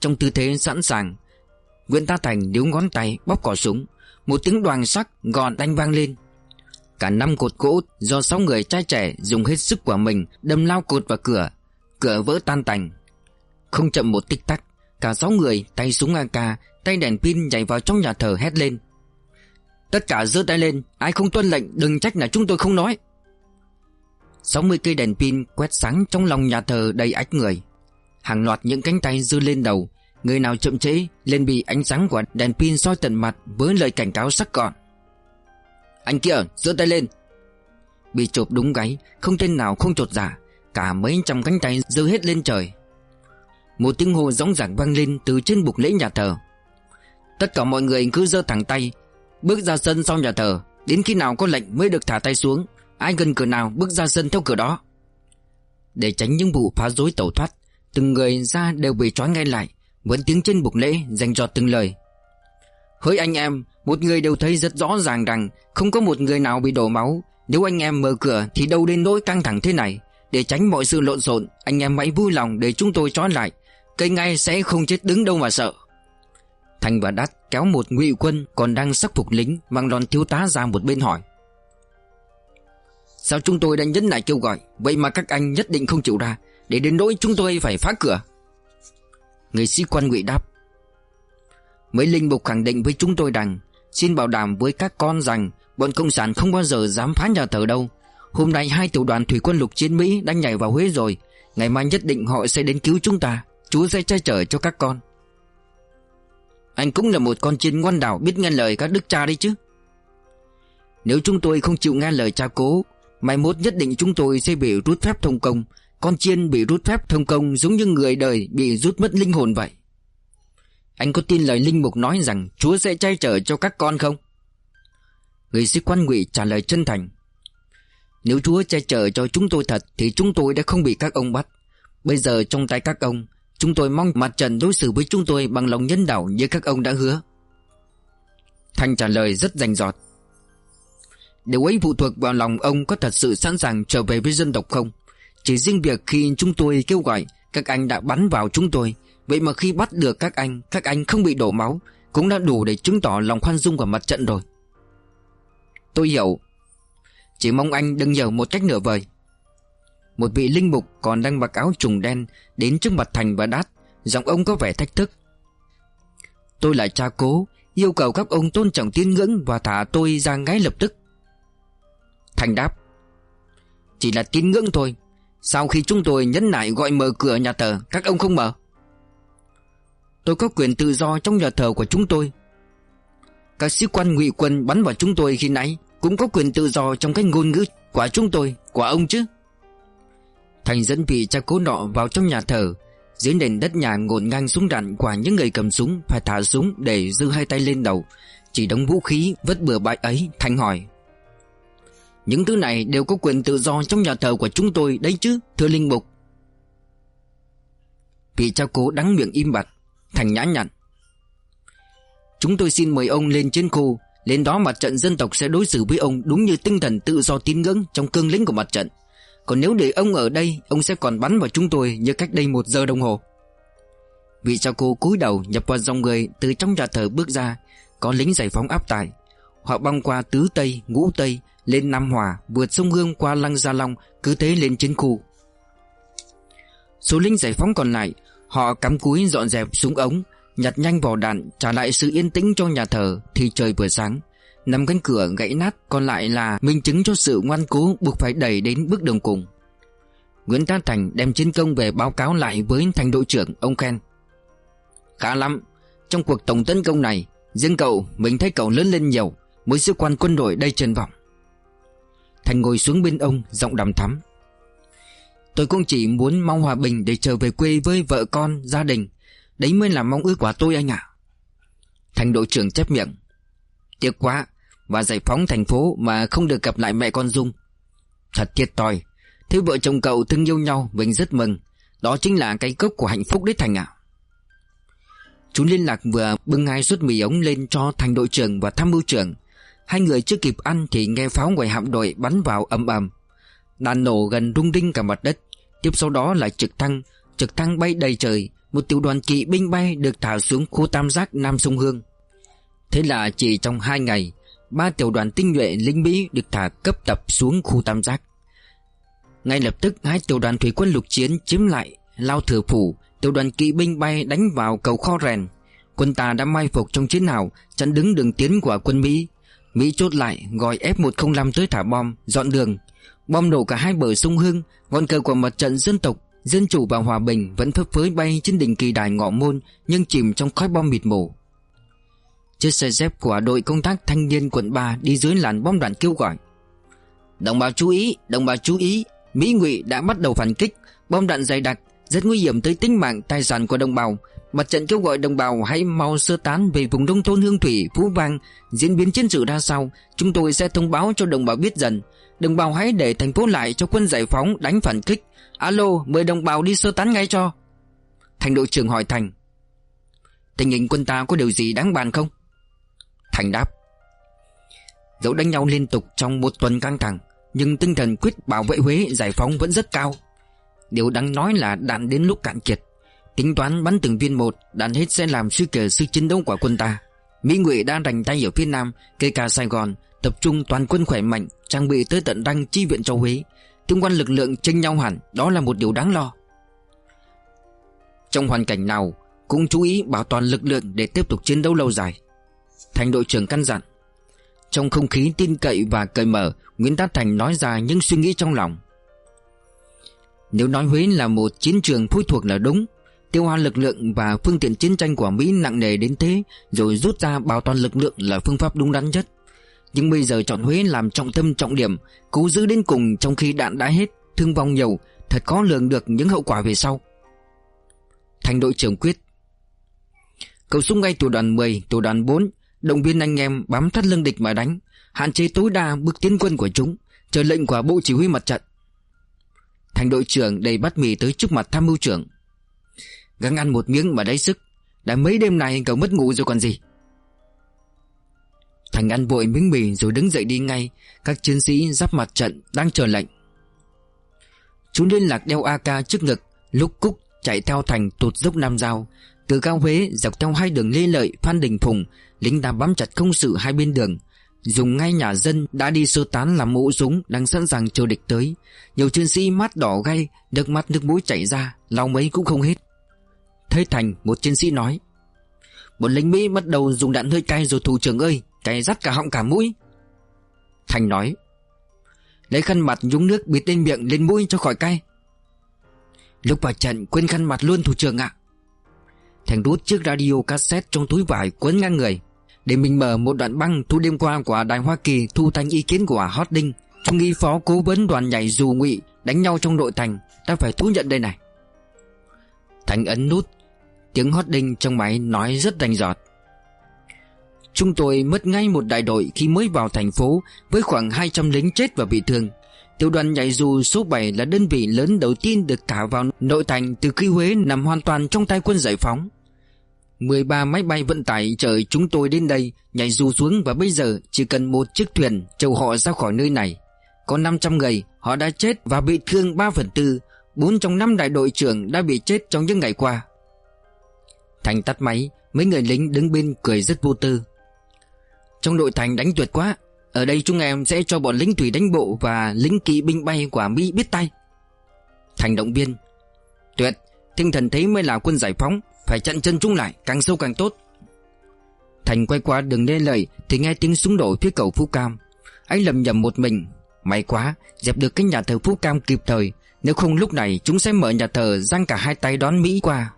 Trong tư thế sẵn sàng, Nguyễn Ta Thành điếu ngón tay bóp cỏ súng, Một tiếng đoàn sắc gòn đánh vang lên. Cả năm cột gỗ do sáu người trai trẻ dùng hết sức của mình đâm lao cột vào cửa Cửa vỡ tan tành. Không chậm một tích tắc, Cả sáu người tay súng AK Tay đèn pin nhảy vào trong nhà thờ hét lên. Tất cả giơ tay lên, Ai không tuân lệnh, đừng trách là chúng tôi không nói. 60 cây đèn pin quét sáng trong lòng nhà thờ đầy ách người. Hàng loạt những cánh tay giơ lên đầu, Người nào chậm trễ lên bị ánh sáng của đèn pin soi tận mặt Với lời cảnh cáo sắc gọn Anh kia, giơ tay lên. Bị chộp đúng gáy, Không tên nào không trột giả dạ, Cả mấy trăm cánh tay giơ hết lên trời. Một tiếng hô rõng rạc vang lên Từ trên bục lễ nhà thờ. Tất cả mọi người cứ giơ thẳng tay, Bước ra sân sau nhà thờ. Đến khi nào có lệnh mới được thả tay xuống. Ai gần cửa nào bước ra sân theo cửa đó. Để tránh những vụ phá rối tẩu thoát, Từng người ra đều bị trói ngay lại Vẫn tiếng trên bục lễ dành cho từng lời. Hỡi anh em, Một người đều thấy rất rõ ràng rằng Không có một người nào bị đổ máu. Nếu anh em mở cửa thì đâu đến nỗi căng thẳng thế này. Để tránh mọi sự lộn xộn, Anh em hãy vui lòng để chúng tôi trói lại. Cây ngay sẽ không chết đứng đâu mà sợ. Thành và Đát kéo một ngụy quân Còn đang sắc phục lính Mang đòn thiếu tá ra một bên hỏi. Sao chúng tôi đang nhấn lại kêu gọi? Vậy mà các anh nhất định không chịu ra. Để đến nỗi chúng tôi phải phá cửa. Người sĩ quan ngụy đáp. Mấy linh mục khẳng định với chúng tôi rằng, Xin bảo đảm với các con rằng, Bọn Cộng sản không bao giờ dám phá nhà thờ đâu. Hôm nay hai tiểu đoàn thủy quân lục chiến Mỹ đang nhảy vào Huế rồi. Ngày mai nhất định họ sẽ đến cứu chúng ta. Chúa sẽ che chở cho các con. Anh cũng là một con chiên ngoan đảo biết nghe lời các đức cha đấy chứ. Nếu chúng tôi không chịu nghe lời cha cố, Mai mốt nhất định chúng tôi sẽ bị rút phép thông công. Con chiên bị rút phép thông công Giống như người đời bị rút mất linh hồn vậy. Anh có tin lời linh mục nói rằng Chúa sẽ che chở cho các con không? Người sĩ quan ngụy trả lời chân thành. Nếu Chúa che chở cho chúng tôi thật Thì chúng tôi đã không bị các ông bắt. Bây giờ trong tay các ông Chúng tôi mong mặt trận đối xử với chúng tôi Bằng lòng nhân đạo như các ông đã hứa. Thanh trả lời rất rành rọt. Điều ấy phụ thuộc vào lòng ông có thật sự sẵn sàng trở về với dân tộc không? Chỉ riêng việc khi chúng tôi kêu gọi Các anh đã bắn vào chúng tôi, Vậy mà khi bắt được các anh Các anh không bị đổ máu, Cũng đã đủ để chứng tỏ lòng khoan dung của mặt trận rồi. Tôi hiểu. Chỉ mong anh đừng hiểu một cách nửa vời. Một vị linh mục còn đang mặc áo trùng đen Đến trước mặt Thành và Đát, Giọng ông có vẻ thách thức. Tôi là cha cố, Yêu cầu các ông tôn trọng tín ngưỡng Và thả tôi ra ngay lập tức. Thành đáp, Chỉ là tín ngưỡng thôi. Sau khi chúng tôi nhấn nại gọi mở cửa nhà thờ, Các ông không mở. Tôi có quyền tự do trong nhà thờ của chúng tôi. Các sĩ quan ngụy quân bắn vào chúng tôi khi nãy Cũng có quyền tự do trong cái ngôn ngữ của chúng tôi, Của ông chứ. Thành dẫn vị cha cố nọ vào trong nhà thờ. Dưới nền đất nhà ngổn ngang súng đạn Của những người cầm súng Phải thả súng để giữ hai tay lên đầu. Chỉ đóng vũ khí vất bừa bãi ấy Thành hỏi. Những thứ này đều có quyền tự do trong nhà thờ của chúng tôi đấy chứ, Thưa Linh Mục. Vị cha cố đắng miệng im bặt. Thành nhã nhặn. Chúng tôi xin mời ông lên trên khu. Lên đó mặt trận dân tộc sẽ đối xử với ông Đúng như tinh thần tự do tín ngưỡng Trong cương lĩnh của mặt trận. Còn nếu để ông ở đây Ông sẽ còn bắn vào chúng tôi như cách đây một giờ đồng hồ. Vị cha cô cúi đầu nhập vào dòng người Từ trong nhà thờ bước ra Có lính giải phóng áp tải. Họ băng qua tứ Tây, ngũ Tây lên Nam Hòa vượt sông Hương qua Lăng Gia Long cứ thế lên chiến khu. Số lính giải phóng còn lại họ cắm cúi dọn dẹp súng ống nhặt nhanh vỏ đạn trả lại sự yên tĩnh cho nhà thờ thì trời vừa sáng năm cánh cửa gãy nát còn lại là minh chứng cho sự ngoan cố buộc phải đẩy đến bước đường cùng. Nguyễn Tá Thành đem chiến công về báo cáo lại với thành đội trưởng ông khen. Khá lắm trong cuộc tổng tấn công này riêng cậu mình thấy cậu lớn lên nhiều mỗi sĩ quan quân đội đây trên vọng. Thành ngồi xuống bên ông Giọng đằm thắm. Tôi cũng chỉ muốn mong hòa bình Để trở về quê với vợ con, gia đình. Đấy mới là mong ước của tôi anh ạ. Thành đội trưởng chép miệng. Tiếc quá và giải phóng thành phố mà không được gặp lại mẹ con Dung. Thật thiệt tòi Thế vợ chồng cậu thương yêu nhau Mình rất mừng. Đó chính là cái cốc của hạnh phúc đấy Thành ạ. Chú liên lạc vừa bưng hai suất mì ống lên cho thành đội trưởng và tham mưu trưởng. Hai người chưa kịp ăn thì nghe pháo ngoài hạm đội bắn vào ầm ầm. Đạn nổ gần rung đinh cả mặt đất. Tiếp sau đó là trực thăng. Trực thăng bay đầy trời. Một tiểu đoàn kỵ binh bay được thả xuống khu tam giác Nam Sông Hương. Thế là chỉ trong hai ngày Ba tiểu đoàn tinh nhuệ lính Mỹ được thả cấp tập xuống khu tam giác. Ngay lập tức, hai tiểu đoàn thủy quân lục chiến chiếm lại Lao thừa phủ. Tiểu đoàn kỵ binh bay đánh vào cầu kho rèn. Quân ta đã mai phục trong chiến hào, Chặn đứng đường tiến của quân Mỹ. Mỹ chốt lại, gọi F-105 tới thả bom, Dọn đường. Bom nổ cả hai bờ sông Hương, Ngọn cờ của mặt trận dân tộc, Dân chủ và hòa bình vẫn phấp phới bay trên đỉnh kỳ đài ngọ môn, Nhưng chìm trong khói bom mịt mù. Chiếc xe dép của đội công tác thanh niên quận 3 Đi dưới làn bom đạn kêu gọi. Đồng bào chú ý, đồng bào chú ý Mỹ ngụy đã bắt đầu phản kích. Bom đạn dày đặc Rất nguy hiểm tới tính mạng tài sản của đồng bào. Mặt trận kêu gọi đồng bào hãy mau sơ tán về vùng nông thôn Hương Thủy, Phú Vang. Diễn biến chiến sự ra sao Chúng tôi sẽ thông báo cho đồng bào biết dần. Đồng bào hãy để thành phố lại cho quân giải phóng đánh phản kích. Alo mời đồng bào đi sơ tán ngay cho. Thành đội trưởng hỏi Thành. Tình hình quân ta có điều gì đáng bàn không? Thành đáp, Dẫu đánh nhau liên tục trong một tuần căng thẳng, Nhưng tinh thần quyết bảo vệ Huế giải phóng vẫn rất cao. Điều đáng nói là đạn đến lúc cạn kiệt. Tính toán bắn từng viên một, Đạn hết sẽ làm suy kể sức chiến đấu của quân ta. Mỹ Ngụy đang rành tay ở phía Nam, Kể cả Sài Gòn, Tập trung toàn quân khỏe mạnh, Trang bị tới tận đăng chi viện cho Huế. Tương quan lực lượng tranh nhau hẳn, Đó là một điều đáng lo. Trong hoàn cảnh nào, Cũng chú ý bảo toàn lực lượng để tiếp tục chiến đấu lâu dài. Thành đội trưởng căn dặn. Trong không khí tin cậy và cởi mở Nguyễn Tất Thành nói ra những suy nghĩ trong lòng. Nếu nói Huế là một chiến trường phụ thuộc là đúng Tiêu hoa lực lượng và phương tiện chiến tranh của Mỹ nặng nề đến thế Rồi rút ra bảo toàn lực lượng là phương pháp đúng đắn nhất. Nhưng bây giờ chọn Huế làm trọng tâm trọng điểm Cố giữ đến cùng trong khi đạn đã hết Thương vong nhiều Thật khó lường được những hậu quả về sau. Thành đội trưởng quyết. Cầu súng ngay tiểu đoàn 10, tiểu đoàn 4 Động viên anh em bám thắt lưng địch mà đánh. Hạn chế tối đa bước tiến quân của chúng, Chờ lệnh của bộ chỉ huy mặt trận. Thành đội trưởng đầy bắt mì tới trước mặt tham mưu trưởng. Gắng ăn một miếng mà đáy sức, Đã mấy đêm này cậu mất ngủ rồi còn gì. Thành ăn vội miếng mì rồi đứng dậy đi ngay, Các chiến sĩ giáp mặt trận đang chờ lệnh. Chú liên lạc đeo AK trước ngực, Lúc Cúc chạy theo Thành tụt dốc Nam Giao, Từ cao Huế dọc theo hai đường Lê Lợi, Phan Đình Phùng Lính đã bám chặt công sự hai bên đường. Dùng ngay nhà dân đã đi sơ tán làm mũ súng Đang sẵn sàng chờ địch tới. Nhiều chiến sĩ mắt đỏ gay Nước mắt nước mũi chảy ra Lau mấy cũng không hết. Thấy Thành, một chiến sĩ nói, Một lính Mỹ bắt đầu dùng đạn hơi cay rồi thủ trưởng ơi, Cay rắt cả họng cả mũi. Thành nói, Lấy khăn mặt nhúng nước bịt lên miệng lên mũi cho khỏi cay. Lúc vào trận, quên khăn mặt luôn thủ trưởng ạ. Thành rút chiếc radio cassette trong túi vải quấn ngang người. Để mình mở một đoạn băng, thu đêm qua của Đài Hoa Kỳ thu thanh ý kiến của Hotding Trung nghi phó cố vấn đoàn nhảy dù ngụy đánh nhau trong nội thành. Ta phải thú nhận đây này. Thành ấn nút. Tiếng hót đinh trong máy nói rất rành giọt Chúng tôi mất ngay một đại đội khi mới vào thành phố Với khoảng 200 lính chết và bị thương. Tiểu đoàn nhảy dù số 7 là đơn vị lớn đầu tiên được thả vào nội thành từ khi Huế nằm hoàn toàn trong tay quân giải phóng. 13 máy bay vận tải chở chúng tôi đến đây, nhảy dù xuống và bây giờ chỉ cần một chiếc thuyền chầu họ ra khỏi nơi này. Có 500 người, họ đã chết và bị thương 3 phần tư. 4 trong 5 đại đội trưởng đã bị chết trong những ngày qua. Thành tắt máy, Mấy người lính đứng bên cười rất vô tư. Trong đội thành đánh tuyệt quá, Ở đây chúng em sẽ cho bọn lính thủy đánh bộ Và lính kỵ binh bay của Mỹ biết tay. Thành động viên, Tuyệt, Tinh thần thế mới là quân giải phóng. Phải chặn chân chúng lại, Càng sâu càng tốt. Thành quay qua đường lê lợi Thì nghe tiếng súng đổ phía cầu Phú Cam. Anh lầm nhầm một mình, May quá, Dẹp được cái nhà thờ Phú Cam kịp thời. Nếu không lúc này, chúng sẽ mở nhà thờ Giang cả hai tay đón Mỹ qua.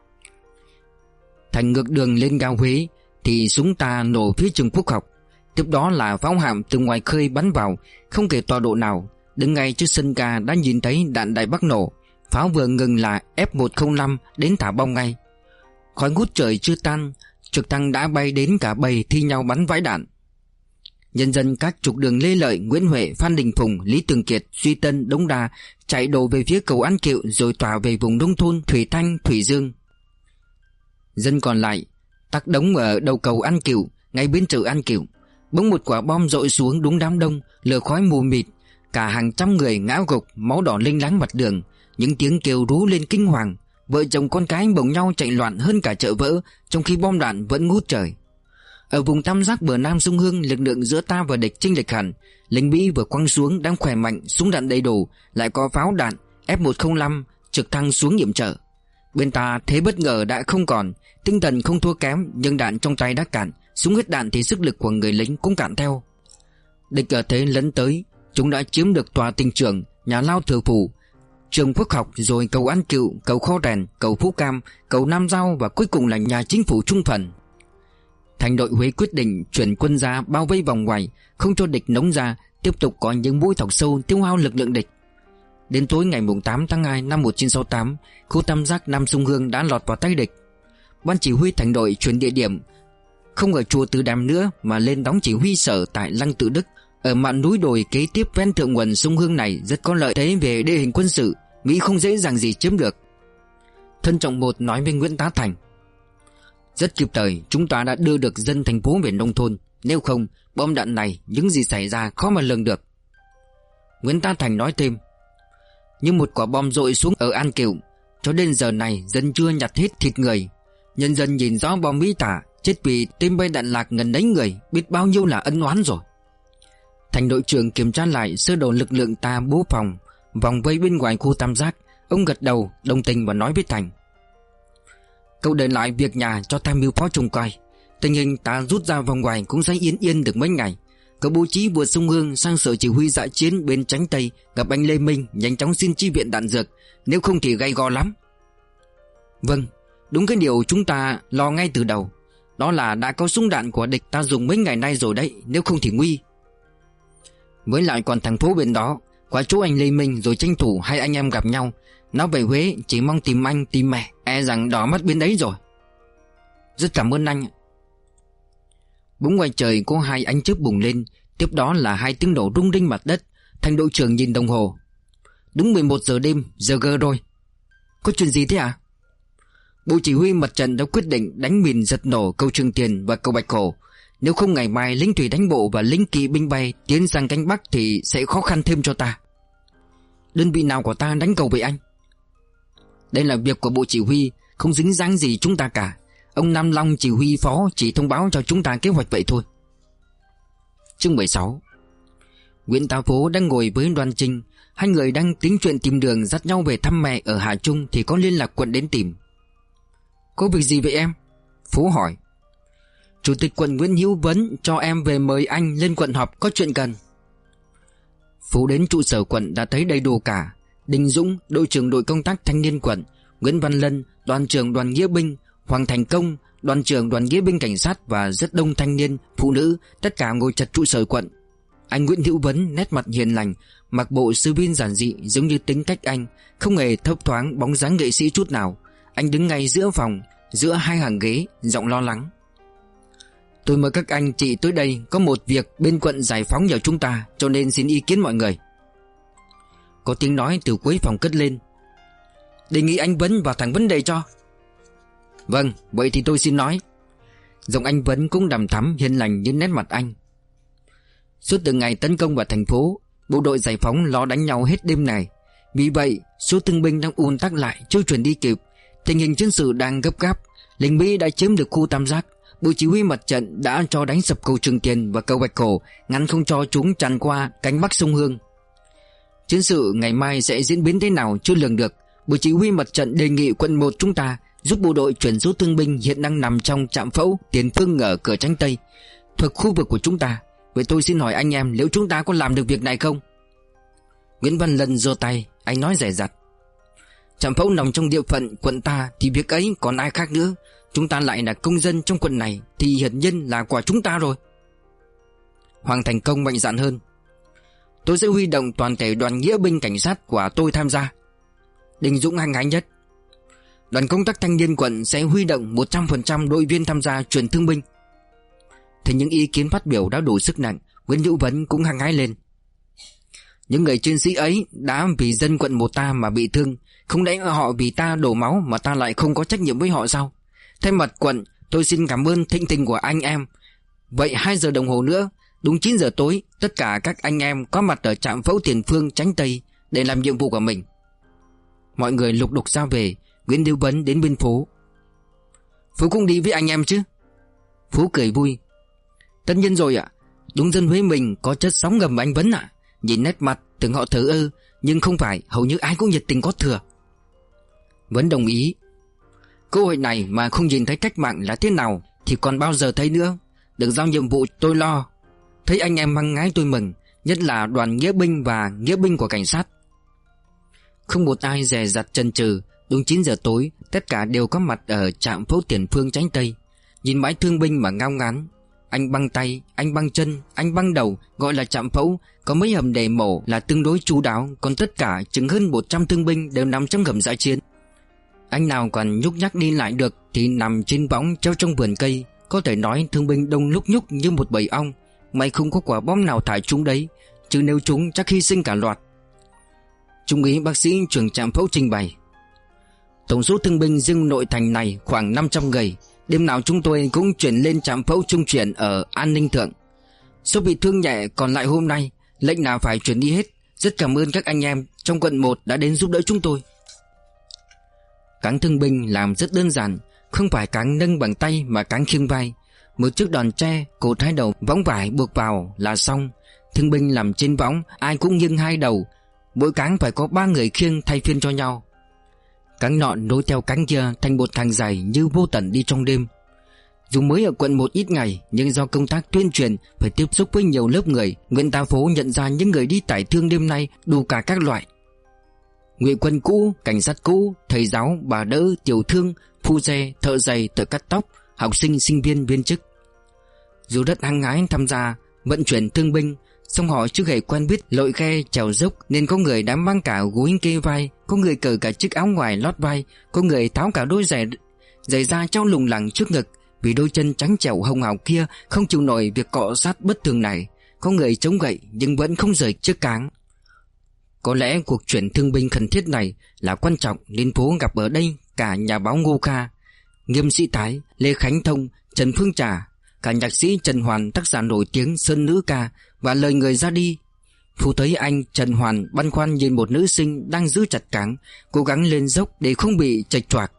Thành ngược đường lên cao Huế Thì súng ta nổ phía trường quốc học. Tiếp đó là pháo hạm từ ngoài khơi bắn vào, Không kể tọa độ nào. Đứng ngay trước sân ga đã nhìn thấy đạn đại bắc nổ. Pháo vừa ngừng là F-105 đến thả bom ngay. Khói ngút trời chưa tan Trực tăng đã bay đến cả bầy thi nhau bắn vãi đạn Nhân dân các trục đường Lê Lợi, Nguyễn Huệ, Phan Đình Phùng, Lý Tường Kiệt, Duy Tân, Đống Đa chạy đổ về phía cầu An Kiệu rồi tỏa về vùng nông thôn Thủy Thanh, Thủy Dương. Dân còn lại tắc đống ở đầu cầu An Kiệu, ngay bên chợ An Kiệu. Bỗng một quả bom rội xuống đúng đám đông, lửa khói mù mịt, cả hàng trăm người ngã gục, máu đỏ linh láng mặt đường, những tiếng kêu rú lên kinh hoàng. Vợ chồng con cái bồng nhau chạy loạn hơn cả chợ vỡ, trong khi bom đạn vẫn ngút trời. Ở vùng tam giác bờ Nam Sông Hương Lực lượng giữa ta và địch chênh lệch hẳn. Lính Mỹ vừa quăng xuống đang khỏe mạnh Súng đạn đầy đủ Lại có pháo đạn F-105 trực thăng xuống nhiệm trợ. Bên ta thế bất ngờ đã không còn Tinh thần không thua kém Nhưng đạn trong tay đã cạn Súng hết đạn thì sức lực của người lính cũng cạn theo. Địch ở thế lấn tới Chúng đã chiếm được tòa tình trưởng Nhà lao thừa phủ Trường quốc học, rồi cầu An Cựu, Cầu Kho Rèn, Cầu Phú Cam, Cầu Nam Giao Và cuối cùng là nhà chính phủ trung phần Thành đội Huế quyết định chuyển quân ra bao vây vòng ngoài, Không cho địch nóng ra, Tiếp tục có những mũi thọc sâu tiêu hao lực lượng địch. Đến tối ngày 8 tháng 2 năm 1968 Khu tam giác Nam Sông Hương đã lọt vào tay địch. Ban chỉ huy thành đội chuyển địa điểm, Không ở chùa Tứ Đàm nữa Mà lên đóng chỉ huy sở tại Lăng Tự Đức. Ở mạn núi đồi kế tiếp ven thượng nguồn sông Hương này Rất có lợi thế về địa hình quân sự, Mỹ không dễ dàng gì chiếm được. Thân trọng một nói với Nguyễn Tá Thành, rất kịp thời, chúng ta đã đưa được dân thành phố về nông thôn, Nếu không, bom đạn này, những gì xảy ra khó mà lường được. Nguyễn tá Thành nói thêm, Như một quả bom rội xuống ở An Kiều Cho đến giờ này dân chưa nhặt hết thịt người. Nhân dân nhìn rõ bom mỹ tả, Chết vì tên bay đạn lạc ngần đấy người, Biết bao nhiêu là ân oán rồi. Thành đội trưởng kiểm tra lại sơ đồ lực lượng ta bố phòng, Vòng vây bên ngoài khu tam giác. Ông gật đầu, đồng tình và nói với Thành. Cậu để lại việc nhà cho tham mưu phó trông coi Tình hình ta rút ra vòng ngoài cũng sẽ yên yên được mấy ngày. Cậu bố trí vượt sông Hương sang sở chỉ huy dã chiến bên tránh Tây, Gặp anh Lê Minh, nhanh chóng xin chi viện đạn dược. Nếu không thì gây go lắm. Vâng Đúng cái điều chúng ta lo ngay từ đầu. Đó là đã có súng đạn của địch ta dùng mấy ngày nay rồi đấy, Nếu không thì nguy. Với lại còn thằng phố bên đó. Qua chú anh Lê Minh rồi tranh thủ hai anh em gặp nhau. Nó về Huế, chỉ mong tìm anh, tìm mẹ. E rằng đỏ mắt bên đấy rồi. Rất cảm ơn anh Bỗng ngoài trời, có hai ánh chớp bùng lên. Tiếp đó là hai tiếng nổ rung rinh mặt đất. Thành đội trưởng nhìn đồng hồ. Đúng 11 giờ đêm, Giờ gơ rồi. Có chuyện gì thế à Bộ chỉ huy mặt trận đã quyết định đánh mìn giật nổ cầu Trường Tiền và cầu Bạch Cổ nếu không ngày mai lính thủy đánh bộ và lính kỵ binh bay tiến sang cánh Bắc thì sẽ khó khăn thêm cho ta. Đơn vị nào của ta đánh cầu vậy anh? Đây là việc của bộ chỉ huy, Không dính dáng gì chúng ta cả. Ông Nam Long chỉ huy phó chỉ thông báo cho chúng ta kế hoạch vậy thôi. Chương 16 Nguyễn Tào Phố đang ngồi với đoàn Trinh. Hai người đang tính chuyện tìm đường dắt nhau về thăm mẹ ở Hà Trung Thì có liên lạc quận đến tìm. Có việc gì vậy em? Phú hỏi. Chủ tịch quận Nguyễn Hữu Vấn cho em về mời anh lên quận họp có chuyện cần Phú đến trụ sở quận đã thấy đầy đủ cả Đinh Dũng, đội trưởng đội công tác thanh niên quận, Nguyễn Văn Lân, đoàn trưởng đoàn nghĩa binh, Hoàng Thành Công, đoàn trưởng đoàn nghĩa binh cảnh sát và rất đông thanh niên, phụ nữ, tất cả ngồi chặt trụ sở quận. Anh Nguyễn Hữu Vấn nét mặt hiền lành, mặc bộ sư viên giản dị giống như tính cách anh, không hề thấp thoáng bóng dáng nghệ sĩ chút nào. Anh đứng ngay giữa phòng, giữa hai hàng ghế, giọng lo lắng. Tôi mời các anh chị tới đây có một việc bên quận giải phóng nhờ chúng ta, cho nên xin ý kiến mọi người. Có tiếng nói từ cuối phòng cất lên. Đề nghị anh Vấn vào thẳng vấn đề cho. Vâng vậy thì tôi xin nói. Giọng anh Vấn cũng đầm thắm, hiền lành như nét mặt anh. Suốt từ ngày tấn công vào thành phố, Bộ đội giải phóng lo đánh nhau hết đêm này. Vì vậy, số thương binh đang ùn tắc lại chưa chuyển đi kịp. Tình hình chiến sự đang gấp gáp, Lính Mỹ đã chiếm được khu tam giác. Bộ chỉ huy mặt trận đã cho đánh sập cầu Trường Tiền và cầu Bạch Cổ, Ngăn không cho chúng tràn qua cánh bắc sông Hương. Chiến sự ngày mai sẽ diễn biến thế nào chưa lường được. Bộ chỉ huy mặt trận đề nghị quận 1 chúng ta Giúp bộ đội chuyển số thương binh hiện đang nằm trong trạm phẫu Tiền phương ở cửa tránh Tây, Thuộc khu vực của chúng ta. Vậy tôi xin hỏi anh em liệu chúng ta có làm được việc này không? Nguyễn Văn Lân giơ tay, Anh nói rẻ rặt. Trạm phẫu nằm trong địa phận quận ta Thì việc ấy còn ai khác nữa. Chúng ta lại là công dân trong quận này Thì hiển nhiên là của chúng ta rồi. Hoàng Thành Công mạnh dạn hơn. Tôi sẽ huy động toàn thể đoàn nghĩa binh cảnh sát của tôi tham gia. Đình Dũng hăng hái nhất. Đoàn công tác thanh niên quận sẽ huy động 100% đội viên tham gia truyền thương binh. Thì những ý kiến phát biểu đã đủ sức nặng, Nguyễn Hữu Vấn cũng hăng hái lên. Những người chiến sĩ ấy Đã vì dân quận một ta mà bị thương, Không lẽ họ vì ta đổ máu Mà ta lại không có trách nhiệm với họ sao? Thay mặt quận, tôi xin cảm ơn thịnh tình của anh em. Vậy 2 giờ đồng hồ nữa, Đúng 9 giờ tối, Tất cả các anh em có mặt ở trạm phẫu tiền phương tránh Tây Để làm nhiệm vụ của mình. Mọi người lục đục ra về, Nguyễn Điêu Vấn đến bên phố. Phú cũng đi với anh em chứ? Phú cười vui. Tất nhiên rồi ạ, Đúng dân Huế mình có chất sóng ngầm anh Vấn ạ. Nhìn nét mặt, tưởng họ thở ơ, Nhưng không phải, hầu như ai cũng nhiệt tình có thừa. Vấn đồng ý. Cơ hội này mà không nhìn thấy cách mạng là thế nào Thì còn bao giờ thấy nữa. Được giao nhiệm vụ tôi lo. Thấy anh em hăng ngái tôi mừng Nhất là đoàn nghĩa binh và nghĩa binh của cảnh sát. Không một ai dè dặt chân trừ Đúng 9 giờ tối Tất cả đều có mặt ở trạm phẫu tiền phương tránh Tây. Nhìn bãi thương binh mà ngao ngán Anh băng tay, anh băng chân, anh băng đầu Gọi là trạm phẫu Có mấy hầm để mổ là tương đối chú đáo Còn tất cả chừng hơn 100 thương binh Đều nằm trong hầm giải chiến. Anh nào còn nhúc nhắc đi lại được Thì nằm trên võng treo trong vườn cây. Có thể nói thương binh đông lúc nhúc như một bầy ong. May không có quả bom nào thải chúng đấy, Chứ nếu chúng chắc hy sinh cả loạt. Trung ý bác sĩ trưởng trạm phẫu trình bày. Tổng số thương binh riêng nội thành này khoảng 500 người. Đêm nào chúng tôi cũng chuyển lên trạm phẫu trung chuyển ở An Ninh Thượng. Số bị thương nhẹ còn lại hôm nay, Lệnh nào phải chuyển đi hết. Rất cảm ơn các anh em trong quận 1 đã đến giúp đỡ chúng tôi. Cáng thương binh làm rất đơn giản, Không phải cáng nâng bằng tay mà cáng khiêng vai. Một chiếc đòn tre Cột hai đầu võng vải buộc vào là xong. Thương binh làm trên võng, Ai cũng nghiêng hai đầu. Mỗi cáng phải có ba người khiêng thay phiên cho nhau. Cán nọn nối theo cánh kia thành một thằng dài như vô tận đi trong đêm. Dù mới ở quận một ít ngày, Nhưng do công tác tuyên truyền, Phải tiếp xúc với nhiều lớp người Nguyễn Tà Phố nhận ra những người đi tải thương đêm nay, Đủ cả các loại. Ngụy quân cũ, cảnh sát cũ, thầy giáo, bà đỡ, tiểu thương, phu xe, thợ giày, thợ cắt tóc, học sinh, sinh viên, viên chức. Dù rất hăng hái tham gia vận chuyển thương binh, song họ chưa hề quen biết lội khe trèo dốc Nên có người đã mang cả gối kê vai Có người cởi cả chiếc áo ngoài lót vai Có người tháo cả đôi giày Giày da trao lùng lẳng trước ngực Vì đôi chân trắng trẻo hồng hào kia Không chịu nổi việc cọ sát bất thường này Có người chống gậy nhưng vẫn không rời chiếc cáng có lẽ cuộc chuyển thương binh khẩn thiết này Là quan trọng nên phố gặp ở đây Cả nhà báo Ngô Kha Nghiêm sĩ Thái, Lê Khánh Thông, Trần Phương Trà Cả nhạc sĩ Trần Hoàn tác giả nổi tiếng Sơn Nữ Ca Và lời người ra đi. Phú thấy anh Trần Hoàn băn khoăn nhìn một nữ sinh đang giữ chặt cáng Cố gắng lên dốc để không bị chệch choạc.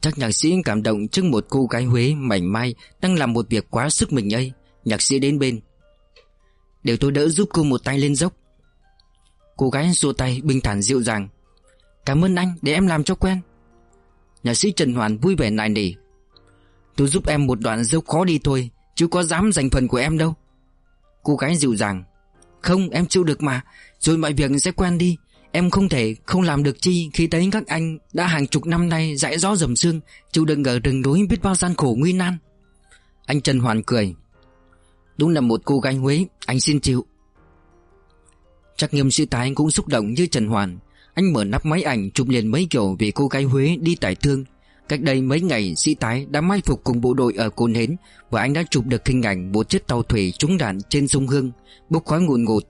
Chắc nhạc sĩ cảm động trước một cô gái Huế mảnh mai Đang làm một việc quá sức mình ấy. Nhạc sĩ đến bên. Để tôi đỡ giúp cô một tay lên dốc. Cô gái xua tay bình thản dịu dàng. Cảm ơn anh để em làm cho quen. Nhà sĩ Trần Hoàn vui vẻ nài nỉ. Tôi giúp em một đoạn dốc khó đi thôi, Chứ có dám giành phần của em đâu. Cô gái dịu dàng. Không, em chịu được mà, Rồi mọi việc sẽ quen đi. Em không thể không làm được chi Khi thấy các anh đã hàng chục năm nay dãi gió dầm xương, Chịu đựng ở rừng núi biết bao gian khổ nguy nan. Anh Trần Hoàn cười. Đúng là một cô gái Huế, Anh xin chịu. Chắc nghiêm sĩ tái cũng xúc động như Trần Hoàn. Anh mở nắp máy ảnh chụp liền mấy kiểu về cô gái Huế đi tải thương. Cách đây mấy ngày, sĩ tái đã mai phục cùng bộ đội ở Cồn Hến Và anh đã chụp được hình ảnh một chiếc tàu thủy trúng đạn trên sông Hương, Bốc khói ngùn ngụt.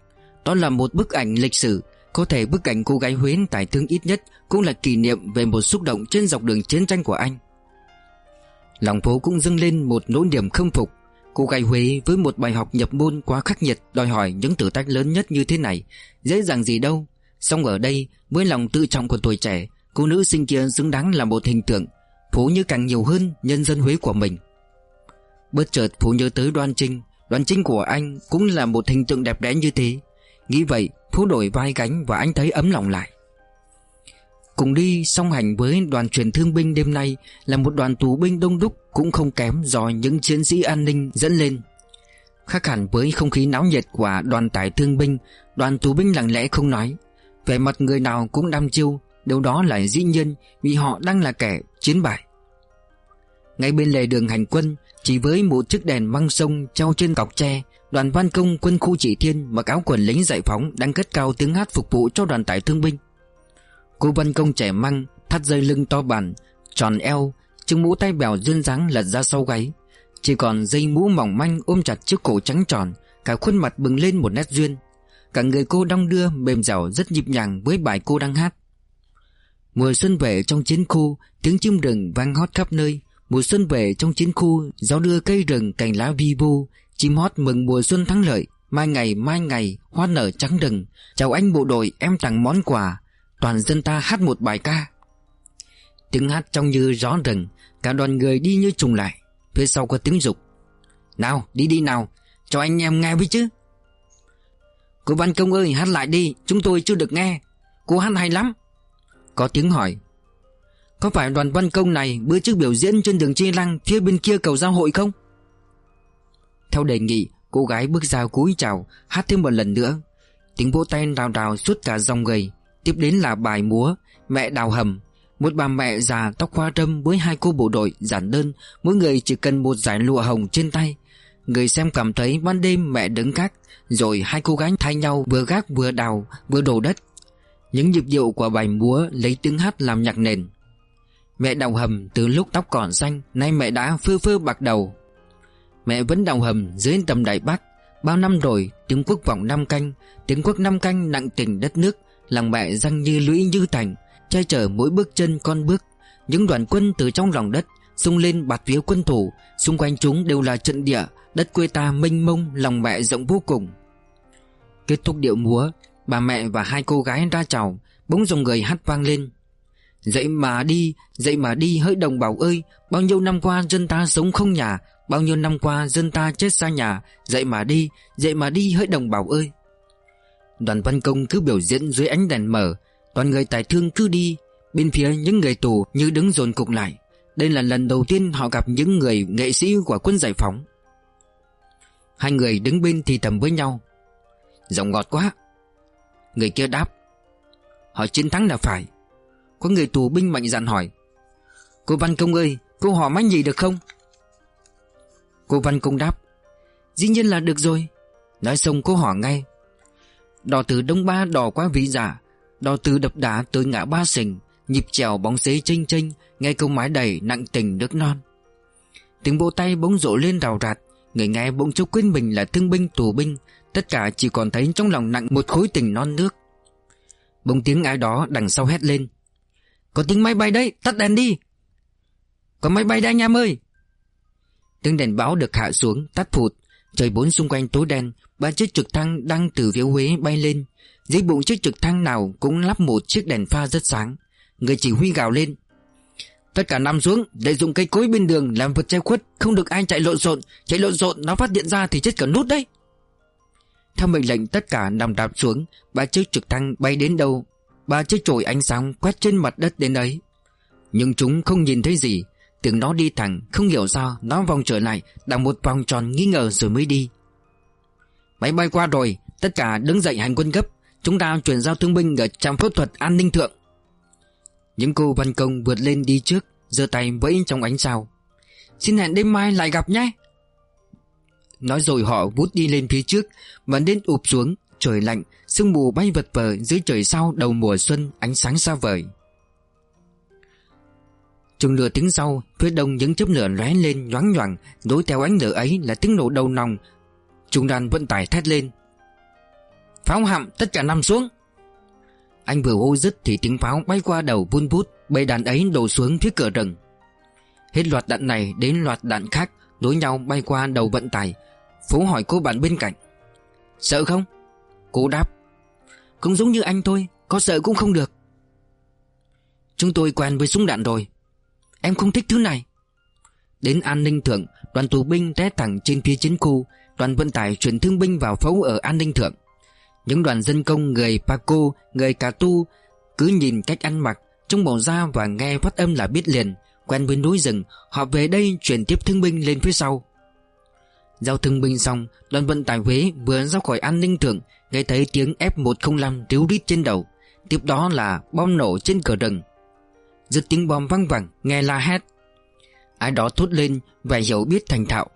Đó là một bức ảnh lịch sử. Có thể bức ảnh cô gái Huế tải thương ít nhất Cũng là kỷ niệm về một xúc động trên dọc đường chiến tranh của anh. Lòng phố cũng dâng lên một nỗi niềm khâm phục. Cô gái Huế với một bài học nhập môn quá khắc nghiệt Đòi hỏi những thử thách lớn nhất như thế này. Dễ dàng gì đâu. Xong ở đây, với lòng tự trọng của tuổi trẻ, Cô nữ sinh kia xứng đáng là một hình tượng Phú như càng nhiều hơn nhân dân Huế của mình. Bất chợt Phú nhớ tới đoan trinh. Đoan trinh của anh cũng là một hình tượng đẹp đẽ như thế. Nghĩ vậy Phú đổi vai gánh và anh thấy ấm lòng lại. Cùng đi, song hành với đoàn truyền thương binh đêm nay Là một đoàn tù binh đông đúc Cũng không kém do những chiến sĩ an ninh dẫn lên. Khác hẳn với không khí náo nhiệt của đoàn tải thương binh, Đoàn tù binh lặng lẽ không nói. Vẻ mặt người nào cũng đăm chiêu, Điều đó là dĩ nhiên Vì họ đang là kẻ chiến bại. Ngay bên lề đường hành quân, Chỉ với một chiếc đèn măng sông treo trên cọc tre, Đoàn văn công quân khu chỉ thiên Mặc áo quần lính giải phóng Đang cất cao tiếng hát phục vụ cho đoàn tải thương binh. Cô văn công trẻ măng, Thắt dây lưng to bản, Tròn eo Trưng mũ tay bèo duyên dáng lật ra sau gáy. Chỉ còn dây mũ mỏng manh ôm chặt chiếc cổ trắng tròn, Cả khuôn mặt bừng lên một nét duyên. Cả người cô đong đưa, mềm dẻo, rất nhịp nhàng với bài cô đang hát. Mùa xuân về trong chiến khu, Tiếng chim rừng vang hót khắp nơi. Mùa xuân về trong chiến khu, Gió đưa cây rừng cành lá vi vu. Chim hót mừng mùa xuân thắng lợi, Mai ngày mai ngày, hoa nở trắng rừng. Chào anh bộ đội, em tặng món quà. Toàn dân ta hát một bài ca. Tiếng hát trong như gió rừng, Cả đoàn người đi như trùng lại, Phía sau có tiếng dục. Nào, đi đi nào, Cho anh em nghe với chứ. Cô Văn Công ơi, hát lại đi, Chúng tôi chưa được nghe. Cô hát hay lắm. Có tiếng hỏi. Có phải đoàn Văn Công này bữa trước biểu diễn trên đường Chi Lăng Phía bên kia cầu giao hội không? Theo đề nghị, Cô gái bước ra cúi chào, Hát thêm một lần nữa. Tiếng vỗ tay rào rào suốt cả dòng người. Tiếp đến là bài múa Mẹ đào hầm. Một bà mẹ già tóc hoa râm với hai cô bộ đội giản đơn, Mỗi người chỉ cần một giải lụa hồng trên tay. Người xem cảm thấy ban đêm mẹ đứng gác, Rồi hai cô gái thay nhau vừa gác vừa đào, vừa đổ đất. Những nhịp điệu của bài múa lấy tiếng hát làm nhạc nền. Mẹ đào hầm từ lúc tóc còn xanh, Nay mẹ đã phơ phơ bạc đầu. Mẹ vẫn đào hầm dưới tầm đại bác Bao năm rồi, tiếng quốc vọng năm canh, Tiếng quốc năm canh nặng tình đất nước lòng mẹ răng như lũy như thành Che chở mỗi bước chân con bước. Những đoàn quân từ trong lòng đất Xung lên bạt phía quân thủ. Xung quanh chúng đều là trận địa Đất quê ta mênh mông lòng mẹ rộng vô cùng. Kết thúc điệu múa Bà mẹ và hai cô gái ra chào Bỗng dòng người hát vang lên. Dậy mà đi, dậy mà đi hỡi đồng bào ơi Bao nhiêu năm qua dân ta sống không nhà Bao nhiêu năm qua dân ta chết xa nhà. Dậy mà đi, dậy mà đi hỡi đồng bào ơi. Đoàn văn công cứ biểu diễn dưới ánh đèn mở Toàn người tài thương cứ đi, Bên phía những người tù như đứng dồn cục lại. Đây là lần đầu tiên họ gặp những người nghệ sĩ của quân giải phóng. Hai người đứng bên thì thầm với nhau. Giọng ngọt quá. Người kia đáp. Họ chiến thắng là phải. Có người tù binh mạnh dạn hỏi. Cô Văn Công ơi, Cô hỏi mách gì được không? Cô Văn Công đáp. Dĩ nhiên là được rồi. Nói xong cô hỏi ngay. Đò từ Đông Ba đò qua Vĩ Giả dạ. Đò từ đập đá tới ngã Ba Sình Nhịp trèo bóng xế chênh chênh Nghe câu mái đầy nặng tình nước non. Tiếng bộ tay bỗng rộ lên rào rạt Người nghe bỗng chốc quên mình là thương binh tù binh. Tất cả chỉ còn thấy trong lòng nặng một khối tình non nước. Bỗng tiếng ai đó đằng sau hét lên. Có tiếng máy bay đấy, tắt đèn đi. Có máy bay đây anh em ơi. Tiếng đèn báo được hạ xuống, tắt phụt. Trời bốn xung quanh tối đen Ba chiếc trực thăng đang từ phía Huế bay lên. Dưới bụng chiếc trực thăng nào cũng lắp một chiếc đèn pha rất sáng. Người chỉ huy gào lên. Tất cả nằm xuống Để dùng cây cối bên đường làm vật che khuất, Không được ai chạy lộn xộn. Chạy lộn xộn, nó phát điện ra thì chết cả nút đấy. Theo mệnh lệnh, tất cả nằm đạp xuống. Ba chiếc trực thăng bay đến đâu? Ba chiếc chổi ánh sáng quét trên mặt đất đến đấy Nhưng chúng không nhìn thấy gì. Tưởng nó đi thẳng, Không hiểu sao Nó vòng trở lại, Đằng một vòng tròn nghi ngờ rồi mới đi. Máy bay qua rồi, Tất cả đứng dậy hành quân gấp. Chúng ta chuyển giao thương binh ở trạm phẫu thuật an ninh thượng. Những cô văn công vượt lên đi trước, giơ tay vẫy trong ánh sao. Xin hẹn đêm mai lại gặp nhé. Nói rồi họ vút đi lên phía trước Và đến ụp xuống, Trời lạnh, Sương mù bay vật vờ dưới trời sau đầu mùa xuân, Ánh sáng xa vời. Chừng nửa tiếng sau, Phía đông những chớp lửa lóe lên nhoáng nhoảng Nối theo ánh lửa ấy là tiếng nổ đầu nòng Trung đoàn vận tải thét lên. Pháo hạm tất cả nằm xuống. Anh vừa hô dứt thì tiếng pháo bay qua đầu vun vút Bầy đạn ấy đổ xuống phía cửa rừng. Hết loạt đạn này đến loạt đạn khác Đối nhau bay qua đầu vận tải, Phú hỏi cô bạn bên cạnh. Sợ không? Cô đáp. Cũng giống như anh thôi, Có sợ cũng không được. Chúng tôi quen với súng đạn rồi. Em không thích thứ này. Đến an ninh thượng, Đoàn tù binh té thẳng trên phía chiến khu Đoàn vận tải chuyển thương binh vào phấu ở an ninh thượng. Những đoàn dân công người Paco, người Cà Tu Cứ nhìn cách ăn mặc trông màu da và nghe phát âm là biết liền Quen với núi rừng Họ về đây chuyển tiếp thương binh lên phía sau. Giao thương binh xong Đoàn vận tải Huế vừa ra khỏi an ninh thượng Nghe thấy tiếng F-105 ríu rít trên đầu. Tiếp đó là bom nổ trên cửa rừng. Dứt tiếng bom văng vẳng Nghe la hét. Ai đó thốt lên vẻ hiểu biết thành thạo.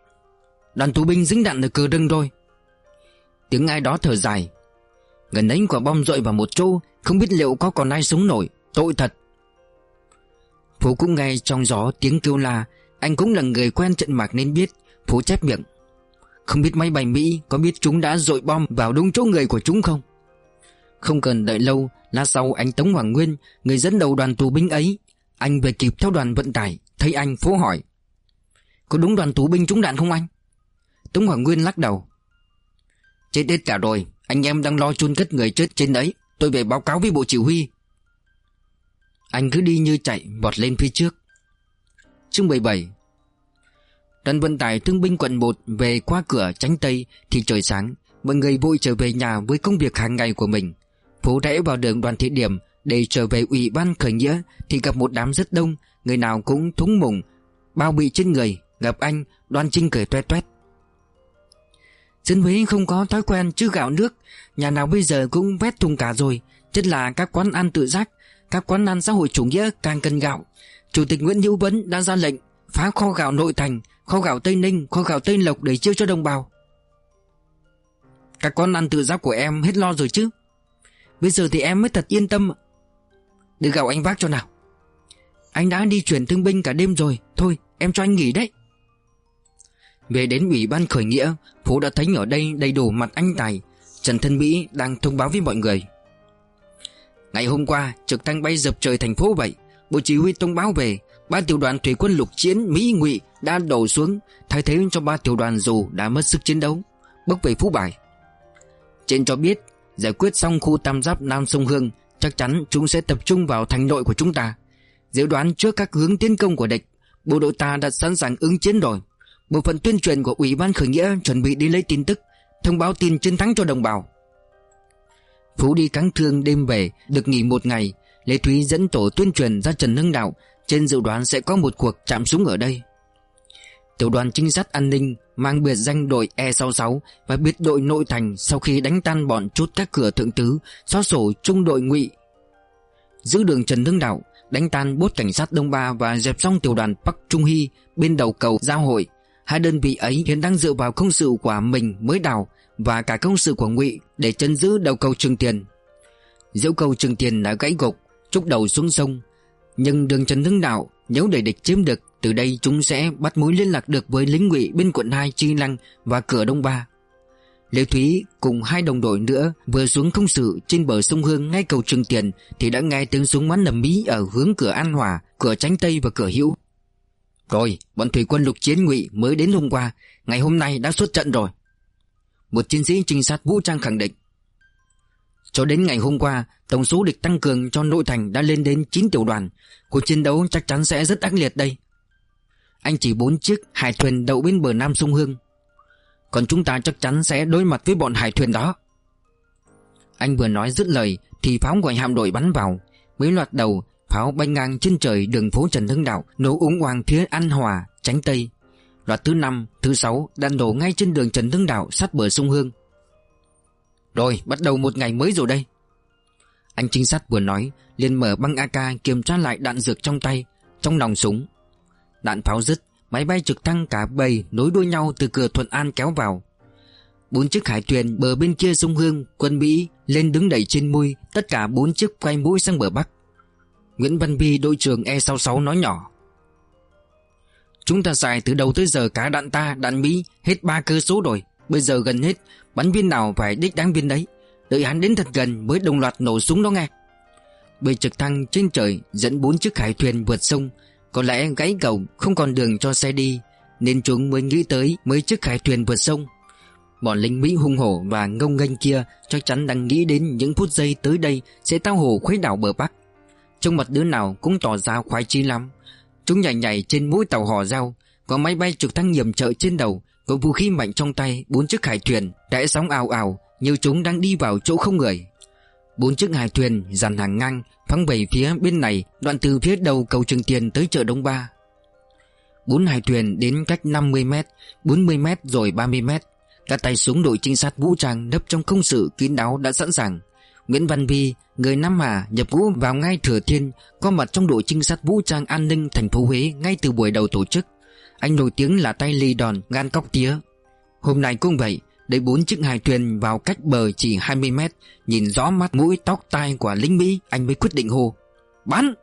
Đoàn tù binh dính đạn ở cửa rừng rồi. Tiếng ai đó thở dài. Gần ấy quả bom rội vào một chỗ, Không biết liệu có còn ai sống nổi. Tội thật. Phú cũng nghe trong gió tiếng kêu la. Anh cũng là người quen trận mạc nên biết. Phú chép miệng. Không biết máy bay Mỹ có biết chúng đã dội bom vào đúng chỗ người của chúng không? Không cần đợi lâu, Lát sau anh Tống Hoàng Nguyên, Người dẫn đầu đoàn tù binh ấy, Anh về kịp theo đoàn vận tải, Thấy anh phố hỏi. Có đúng đoàn tù binh trúng đạn không anh? Tống Hoàng Nguyên lắc đầu. Chết hết cả rồi, Anh em đang lo chôn cất người chết trên đấy Tôi về báo cáo với bộ chỉ huy. Anh cứ đi như chạy, Vọt lên phía trước. Chương 17 Đoàn vận tải thương binh quận 1 Về qua cửa tránh Tây Thì trời sáng, Mọi người vội trở về nhà với công việc hàng ngày của mình. Phố rẽ vào đường đoàn thị điểm Để trở về ủy ban khởi nghĩa Thì gặp một đám rất đông, Người nào cũng thúng mùng, Bao bị trên người, Gặp anh, Đoan Trinh cười toe toét. Dân Huế không có thói quen chứ gạo nước. Nhà nào bây giờ cũng vét thùng cả rồi. Chất là các quán ăn tự giác Các quán ăn xã hội chủ nghĩa càng cần gạo. Chủ tịch Nguyễn Hữu Bấn đã ra lệnh Phá kho gạo nội thành Kho gạo Tây Ninh, kho gạo Tây Lộc để chiêu cho đồng bào. Các quán ăn tự giác của em hết lo rồi chứ? Bây giờ thì em mới thật yên tâm. Để gạo anh vác cho nào. Anh đã đi chuyển thương binh cả đêm rồi. Thôi em cho anh nghỉ đấy về đến ủy ban khởi nghĩa Phố đã thấy ở đây đầy đủ mặt anh Tài. Trần Thân Mỹ đang thông báo với mọi người. Ngày hôm qua, trực thăng bay dập trời thành phố vậy. Bộ chỉ huy thông báo về, Ba tiểu đoàn thủy quân lục chiến Mỹ ngụy đã đổ xuống. Thay thế cho ba tiểu đoàn dù đã mất sức chiến đấu, Bước về Phú Bài. Trên cho biết, Giải quyết xong khu tam giáp Nam Sông Hương, Chắc chắn chúng sẽ tập trung vào thành nội của chúng ta. Dự đoán trước các hướng tiến công của địch, Bộ đội ta đã sẵn sàng ứng chiến rồi. Bộ phận tuyên truyền của Ủy ban khởi nghĩa chuẩn bị đi lấy tin tức, Thông báo tin chiến thắng cho đồng bào. Phú đi cáng thương đêm về, Được nghỉ một ngày, Lê Thúy dẫn tổ tuyên truyền ra Trần Hưng Đạo, Trên dự đoán sẽ có một cuộc chạm súng ở đây. Tiểu đoàn trinh sát an ninh Mang biệt danh đội E66 Và biệt đội nội thành Sau khi đánh tan bọn chốt các cửa thượng tứ, Xóa sổ trung đội ngụy. Giữ đường Trần Hưng Đạo, Đánh tan bốt cảnh sát Đông Ba Và dẹp xong tiểu đoàn Bắc Trung Hy Bên đầu cầu giao hội. Hai đơn vị ấy hiện đang dựa vào công sự của mình mới đào Và cả công sự của ngụy Để chân giữ đầu cầu Trường Tiền. Diễu cầu Trường Tiền đã gãy gục, Trúc đầu xuống sông, Nhưng đường Trần Hưng Đạo Nếu để địch chiếm được, Từ đây chúng sẽ bắt mối liên lạc được với lính ngụy Bên quận 2 Chi Lăng và cửa Đông Ba. Lê Thúy cùng hai đồng đội nữa Vừa xuống công sự trên bờ sông Hương Ngay cầu Trường Tiền Thì đã nghe tiếng súng bắn nầm Mỹ Ở hướng cửa An Hòa, Cửa Tránh Tây và cửa Hữu rồi, bọn thủy quân lục chiến ngụy mới đến hôm qua, ngày hôm nay đã xuất trận rồi. Một chiến sĩ trinh sát vũ trang khẳng định. Cho đến ngày hôm qua, tổng số địch tăng cường cho nội thành đã lên đến 9 tiểu đoàn. Cuộc chiến đấu chắc chắn sẽ rất ác liệt đây. Anh chỉ bốn chiếc hải thuyền đậu bên bờ Nam sông Hương. Còn chúng ta chắc chắn sẽ đối mặt với bọn hải thuyền đó. Anh vừa nói dứt lời thì pháo của hạm đội bắn vào. Mấy loạt đầu pháo bay ngang trên trời đường phố Trần Hưng Đạo nổ úng hoàng phía An Hòa, tránh Tây. Loạt thứ năm, thứ sáu đang đổ ngay trên đường Trần Hưng Đạo sát bờ sông Hương. Rồi, bắt đầu một ngày mới rồi đây. Anh trinh sát vừa nói, liền mở băng AK kiểm tra lại đạn dược trong tay, trong nòng súng. Đạn pháo dứt, máy bay trực thăng cả bầy nối đuôi nhau từ cửa Thuận An kéo vào. Bốn chiếc hải thuyền bờ bên kia sông Hương, quân Mỹ lên đứng đẩy trên mui, tất cả bốn chiếc quay mũi sang bờ Bắc. Nguyễn Văn Bi đội trưởng E66 nói nhỏ. Chúng ta xài từ đầu tới giờ cả đạn ta, đạn Mỹ Hết ba cơ số rồi. Bây giờ gần hết Bắn viên nào phải đích đáng viên đấy. Đợi hắn đến thật gần mới đồng loạt nổ súng đó nghe. Bề trực thăng trên trời Dẫn bốn chiếc hải thuyền vượt sông. Có lẽ gãy cầu không còn đường cho xe đi Nên chúng mới nghĩ tới mấy chiếc hải thuyền vượt sông. Bọn lính Mỹ hung hổ và ngông nghênh kia Chắc chắn đang nghĩ đến những phút giây tới đây Sẽ tao hồ khuấy đảo bờ Bắc trong mặt đứa nào cũng tỏ ra khoái chí lắm. Chúng nhảy nhảy trên mũi tàu hò rau Có máy bay trực thăng nhiệm trợ trên đầu, Có vũ khí mạnh trong tay, Bốn chiếc hải thuyền Đẽ sóng ào ào Như chúng đang đi vào chỗ không người. Bốn chiếc hải thuyền dàn hàng ngang phăng về phía bên này, Đoạn từ phía đầu cầu Trường Tiền tới chợ Đông Ba. Bốn hải thuyền đến cách 50m 40m rồi 30m Các tay súng đội trinh sát vũ trang nấp trong công sự kín đáo đã sẵn sàng. Nguyễn Văn Vi, người Nam Hà nhập ngũ vào ngay Thừa Thiên, có mặt trong đội trinh sát vũ trang an ninh thành phố Huế ngay từ buổi đầu tổ chức. Anh nổi tiếng là tay lì đòn, gan cóc tía. Hôm nay cũng vậy, đẩy bốn chiếc hải thuyền vào cách bờ chỉ 20 mét, nhìn rõ mắt mũi tóc tai của lính Mỹ, anh mới quyết định hô. Bắn!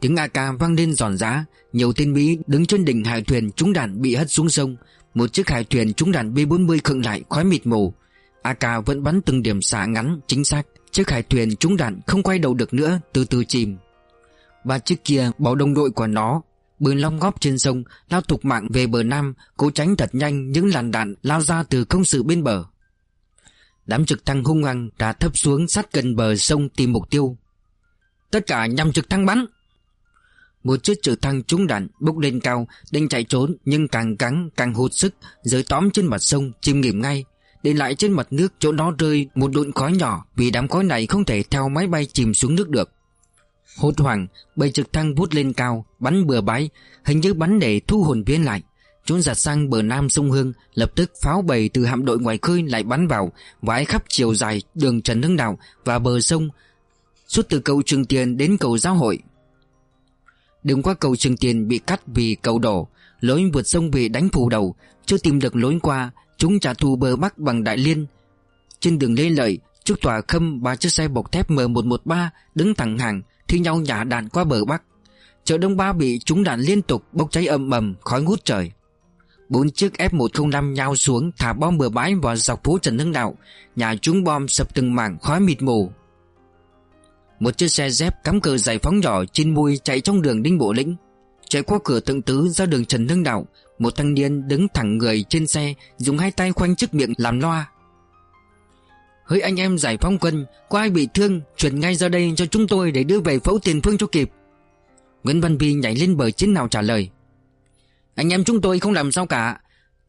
Tiếng AK vang lên giòn giã, nhiều tên Mỹ đứng trên đỉnh hải thuyền trúng đạn bị hất xuống sông. Một chiếc hải thuyền trúng đạn B-40 khựng lại khói mịt mù AK vẫn bắn từng điểm xạ ngắn, chính xác. Chiếc hải thuyền trúng đạn không quay đầu được nữa, Từ từ chìm. Ba chiếc kia bảo đồng đội của nó, Bươn long góp trên sông, Lao thục mạng về bờ Nam, Cố tránh thật nhanh những làn đạn lao ra từ công sự bên bờ. Đám trực thăng hung hăng đã thấp xuống sát gần bờ sông tìm mục tiêu. Tất cả nhằm trực thăng bắn. Một chiếc trực thăng trúng đạn bốc lên cao, Định chạy trốn, nhưng càng cắn càng hụt sức Rơi tóm trên mặt sông, chìm nghỉm ngay. Để lại trên mặt nước chỗ đó rơi một đụn khói nhỏ, Vì đám khói này không thể theo máy bay chìm xuống nước được. Hốt hoảng, Bầy trực thăng vút lên cao, Bắn bừa bãi, Hình như bắn để thu hồn viên lại. Trốn giặt sang bờ nam sông Hương, Lập tức pháo bầy từ hạm đội ngoài khơi lại bắn vào, Vãi khắp chiều dài đường Trần Hưng Đạo Và bờ sông, Suốt từ cầu Trường Tiền đến cầu Giáo hội. Đường qua cầu Trường Tiền bị cắt vì cầu đổ, Lối vượt sông bị đánh phủ đầu, Chưa tìm được lối qua Chúng trả thù bờ Bắc bằng Đại Liên. Trên đường Lê Lợi Trước Tòa Khâm ba chiếc xe bọc thép M113 đứng thẳng hàng, thi nhau nhả đạn qua bờ Bắc. Chợ Đông Ba bị trúng đạn liên tục, bốc cháy ầm ầm, khói ngút trời. Bốn chiếc F-105 nhau xuống, thả bom bừa bãi vào dọc phố Trần Hưng Đạo. Nhà trúng bom sập từng mảng, khói mịt mù. Một chiếc xe dép cắm cờ giải phóng nhỏ trên mui chạy trong đường Đinh Bộ Lĩnh. Chạy qua cửa thượng tứ ra đường Trần Hưng Đạo. Một thanh niên đứng thẳng người trên xe, Dùng hai tay khoanh trước miệng làm loa. Hỡi anh em giải phóng quân, Có ai bị thương, Chuyển ngay ra đây cho chúng tôi để đưa về phẫu tiền phương cho kịp. Nguyễn Văn Vi nhảy lên bờ chiến nào trả lời. Anh em chúng tôi không làm sao cả.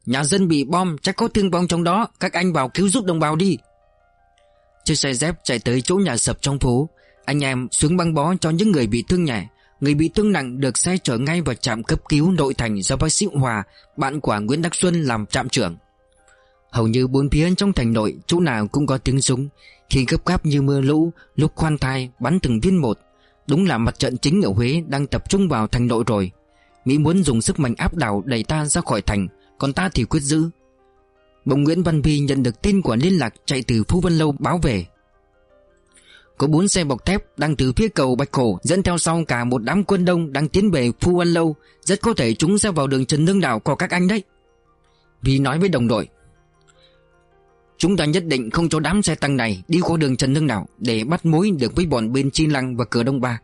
Nhà dân bị bom, chắc có thương vong trong đó, Các anh vào cứu giúp đồng bào đi. Chiếc xe dép chạy tới chỗ nhà sập trong phố. Anh em xuống băng bó cho những người bị thương nhẹ. Người bị thương nặng được xe chở ngay vào trạm cấp cứu nội thành do bác sĩ Hòa, Bạn của Nguyễn Đắc Xuân làm trạm trưởng. Hầu như bốn phía trong thành nội, Chỗ nào cũng có tiếng súng. Khi gấp gáp như mưa lũ, Lúc khoan thai, bắn từng viên một. Đúng là mặt trận chính ở Huế đang tập trung vào thành nội rồi. Mỹ muốn dùng sức mạnh áp đảo đẩy ta ra khỏi thành, Còn ta thì quyết giữ. Bỗng Nguyễn Văn Vi nhận được tin của liên lạc chạy từ Phú Vân Lâu báo về. Có bốn xe bọc thép đang từ phía cầu Bạch Khổ Dẫn theo sau cả một đám quân đông đang tiến về phu Vân Lâu Rất có thể chúng sẽ vào đường Trần Hưng Đạo của các anh đấy Vi nói với đồng đội, Chúng ta nhất định không cho đám xe tăng này đi qua đường Trần Hưng Đạo để bắt mối được với bọn bên Chi Lăng và cửa Đông Ba.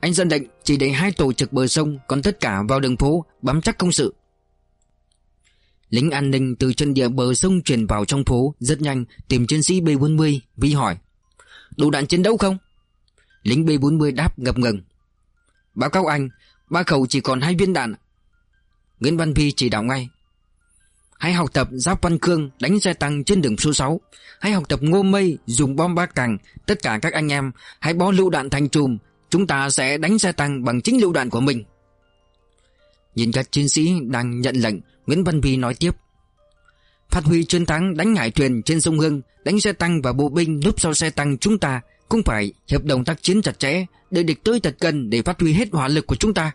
Anh dân định chỉ để hai tổ trực bờ sông, còn tất cả vào đường phố, bám chắc công sự. Lính an ninh từ chân địa bờ sông truyền vào trong phố, rất nhanh tìm chiến sĩ B40 Vi hỏi Đủ đạn chiến đấu không? Lính B40 đáp ngập ngừng. Báo cáo anh, Ba khẩu chỉ còn hai viên đạn. Nguyễn Văn phi chỉ đạo ngay. Hãy học tập Giáp Văn Cương đánh xe tăng trên đường số 6 Hãy học tập Ngô Mây dùng bom ba càng Tất cả các anh em, Hãy bó lựu đạn thành chùm. Chúng ta sẽ đánh xe tăng bằng chính lựu đạn của mình. Nhìn các chiến sĩ đang nhận lệnh, Nguyễn Văn phi nói tiếp. Phát huy chiến thắng, đánh hải thuyền trên sông Hương, Đánh xe tăng và bộ binh núp sau xe tăng chúng ta Cũng phải hiệp đồng tác chiến chặt chẽ Để địch tới thật gần để phát huy hết hỏa lực của chúng ta.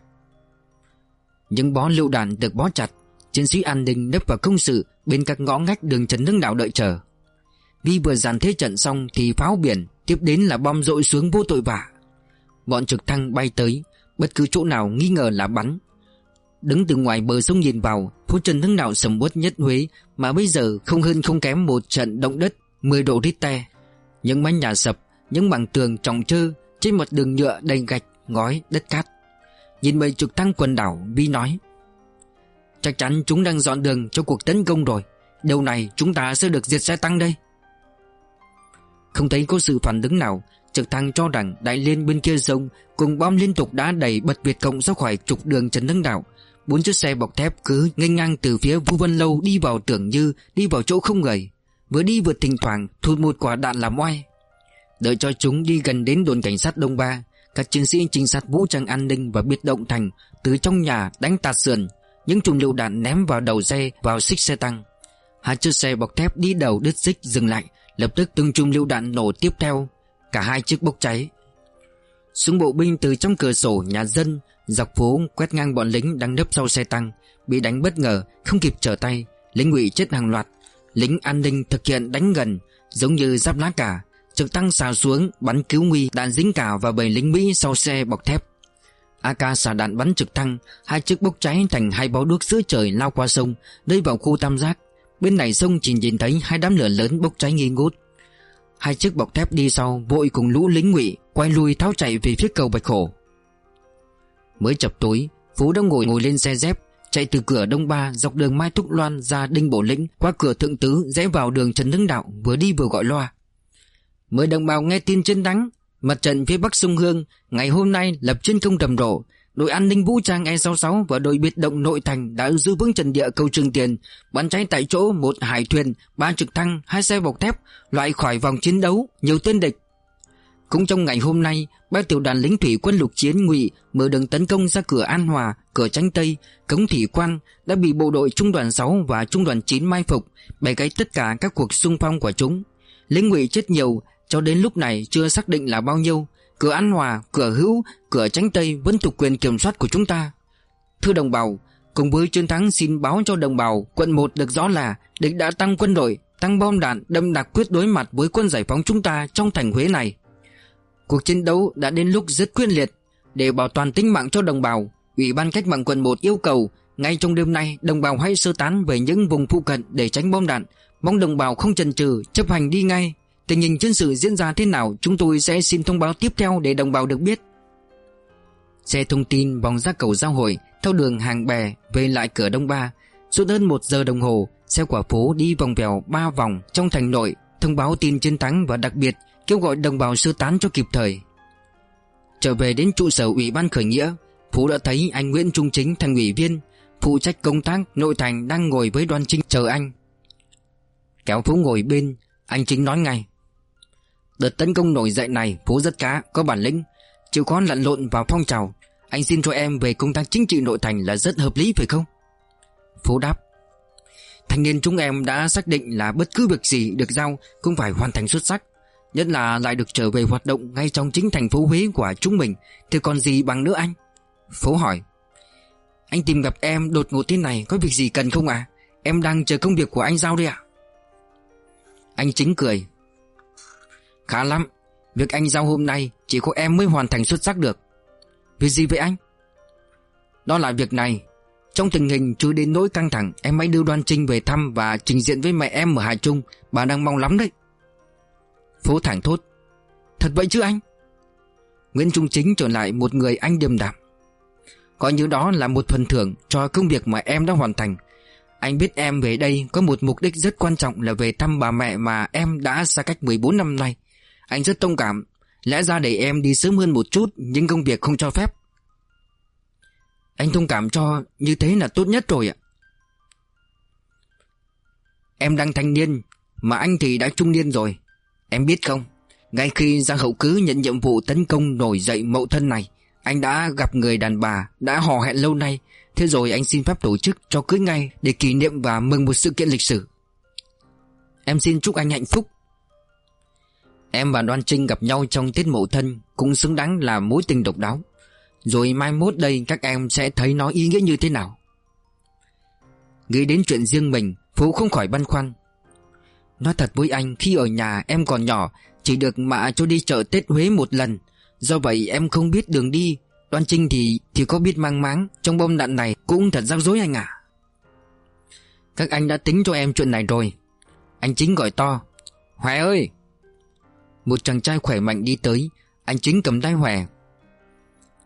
Những bó lựu đạn được bó chặt, Chiến sĩ an ninh nấp vào công sự Bên các ngõ ngách đường Trần nước đảo đợi chờ. Vi vừa dàn thế trận xong Thì pháo biển Tiếp đến là bom rội xuống vô tội vạ. Bọn trực thăng bay tới, Bất cứ chỗ nào nghi ngờ là bắn Đứng từ ngoài bờ sông nhìn vào Phố Trần Hưng Đạo sầm uất nhất Huế Mà bây giờ không hơn không kém một trận động đất 10 độ Richter. Những mái nhà sập Những mảng tường trọng trơ Trên một đường nhựa đầy gạch, ngói, đất cát. Nhìn mấy trực thăng quần đảo Vi nói Chắc chắn chúng đang dọn đường cho cuộc tấn công rồi. Điều này chúng ta sẽ được diệt xe tăng đây. Không thấy có sự phản ứng nào Trực thăng cho rằng đại liên bên kia sông Cùng bom liên tục đã đẩy bật Việt Cộng ra khỏi trục đường Trần Hưng Đạo. Bốn chiếc xe bọc thép cứ nghênh ngang từ phía Vu Vân Lâu đi vào tưởng như đi vào chỗ không người. Vừa đi vừa thỉnh thoảng thụt một quả đạn làm oai. Đợi cho chúng đi gần đến đồn cảnh sát Đông Ba, Các chiến sĩ trinh sát vũ trang an ninh và biệt động thành Từ trong nhà đánh tạt sườn. Những chùm lựu đạn ném vào đầu xe, Vào xích xe tăng. Hai chiếc xe bọc thép đi đầu đứt xích dừng lại, Lập tức từng chùm lựu đạn nổ tiếp theo, Cả hai chiếc bốc cháy. Súng bộ binh từ trong cửa sổ nhà dân Dọc phố quét ngang bọn lính đang nấp sau xe tăng, Bị đánh bất ngờ, Không kịp trở tay, Lính ngụy chết hàng loạt. Lính an ninh thực hiện đánh gần, Giống như giáp lá cả Trực tăng xào xuống bắn cứu nguy Đạn dính cả vào bầy lính Mỹ sau xe bọc thép. AK xả đạn bắn trực thăng, Hai chiếc bốc cháy thành hai bó đuốc giữa trời lao qua sông, Rơi vào khu tam giác. Bên này sông chỉ nhìn thấy hai đám lửa lớn bốc cháy nghi ngút. Hai chiếc bọc thép đi sau vội cùng lũ lính ngụy Quay lui tháo chạy về phía cầu Bạch Hổ. Mới chập tối Phú đang ngồi ngồi lên xe dép Chạy từ cửa Đông Ba dọc đường Mai Thúc Loan ra Đinh Bộ Lĩnh Qua cửa Thượng Tứ rẽ vào đường Trần Hưng Đạo Vừa đi vừa gọi loa Mới đồng bào nghe tin chiến thắng Mặt trận phía Bắc Sông Hương Ngày hôm nay lập chiến công rầm rộ Đội an ninh vũ trang E66 và đội biệt động nội thành đã giữ vững trận địa cầu Trường Tiền, bắn cháy tại chỗ một hải thuyền, ba trực thăng, hai xe bọc thép, loại khỏi vòng chiến đấu, nhiều tên địch. Cũng trong ngày hôm nay, ba tiểu đoàn lính thủy quân lục chiến ngụy mở đường tấn công ra cửa An Hòa, cửa Tránh Tây, cống thủy quan đã bị bộ đội trung đoàn 6 và trung đoàn 9 mai phục, bẻ gãy tất cả các cuộc xung phong của chúng. Lính ngụy chết nhiều, cho đến lúc này chưa xác định là bao nhiêu, Cửa An Hòa, cửa Hữu, cửa Tránh Tây vẫn thuộc quyền kiểm soát của chúng ta. Thưa đồng bào, cùng với chiến thắng xin báo cho đồng bào, quận 1 được rõ là địch đã tăng quân đội, tăng bom đạn, đâm đặc quyết đối mặt với quân giải phóng chúng ta trong thành Huế này. Cuộc chiến đấu đã đến lúc rất quyết liệt. Để bảo toàn tính mạng cho đồng bào, Ủy ban cách mạng quận 1 yêu cầu ngay trong đêm nay đồng bào hãy sơ tán về những vùng phụ cận để tránh bom đạn. Mong đồng bào không chần chừ chấp hành đi ngay. Tình hình chiến sự diễn ra thế nào chúng tôi sẽ xin thông báo tiếp theo để đồng bào được biết Xe thông tin vòng ra cầu giao hội Theo đường hàng bè về lại cửa Đông Ba Suốt hơn một giờ đồng hồ Xe quả phố đi vòng vèo ba vòng trong thành nội Thông báo tin chiến thắng và đặc biệt Kêu gọi đồng bào sơ tán cho kịp thời. Trở về đến trụ sở Ủy ban khởi nghĩa Phú đã thấy anh Nguyễn Trung Chính thành ủy viên Phụ trách công tác nội thành đang ngồi với đoàn trinh chờ anh. Kéo Phú ngồi bên Anh Chính nói ngay Đợt tấn công nổi dậy này Phú rất cá, có bản lĩnh. Chịu khó lặn lộn vào phong trào Anh xin cho em về công tác chính trị nội thành là rất hợp lý phải không? Phú đáp Thanh niên chúng em đã xác định là bất cứ việc gì được giao Cũng phải hoàn thành xuất sắc. Nhất là lại được trở về hoạt động ngay trong chính thành phố Huế của chúng mình, Thì còn gì bằng nữa anh? Phố hỏi. Anh tìm gặp em đột ngột thế này Có việc gì cần không à Em đang chờ công việc của anh giao đây ạ. Anh chính cười. Khá lắm. Việc anh giao hôm nay Chỉ có em mới hoàn thành xuất sắc được. Việc gì vậy anh? Đó là việc này. Trong tình hình chưa đến nỗi căng thẳng, Em hãy đưa đoan trinh về thăm Và trình diện với mẹ em ở Hà Trung. Bà đang mong lắm đấy. Phố thẳng thốt, Thật vậy chứ anh? Nguyễn Trung Chính trở lại một người anh điềm đạm. Coi như đó là một phần thưởng Cho công việc mà em đã hoàn thành. Anh biết em về đây Có một mục đích rất quan trọng Là về thăm bà mẹ mà em đã xa cách 14 năm nay. Anh rất thông cảm. Lẽ ra để em đi sớm hơn một chút, Nhưng công việc không cho phép. Anh thông cảm cho Như thế là tốt nhất rồi ạ. Em đang thanh niên, Mà anh thì đã trung niên rồi. Em biết không? Ngay khi giang hậu cứ nhận nhiệm vụ tấn công nổi dậy mậu thân này, Anh đã gặp người đàn bà Đã hò hẹn lâu nay. Thế rồi anh xin phép tổ chức cho cưới ngay Để kỷ niệm và mừng một sự kiện lịch sử. Em xin chúc anh hạnh phúc. Em và Đoan Trinh gặp nhau trong tiết mộ thân Cũng xứng đáng là mối tình độc đáo. Rồi mai mốt đây các em sẽ thấy nó ý nghĩa như thế nào. Nghĩ đến chuyện riêng mình, Phú không khỏi băn khoăn. Nói thật với anh, khi ở nhà em còn nhỏ, Chỉ được mạ cho đi chợ Tết Huế một lần. Do vậy em không biết đường đi. Đoan Trinh thì thì có biết mang máng, Trong bom đạn này cũng thật rắc rối anh ạ. Các anh đã tính cho em chuyện này rồi. Anh chính gọi to Hòe ơi! Một chàng trai khỏe mạnh đi tới, Anh chính cầm tay Hòe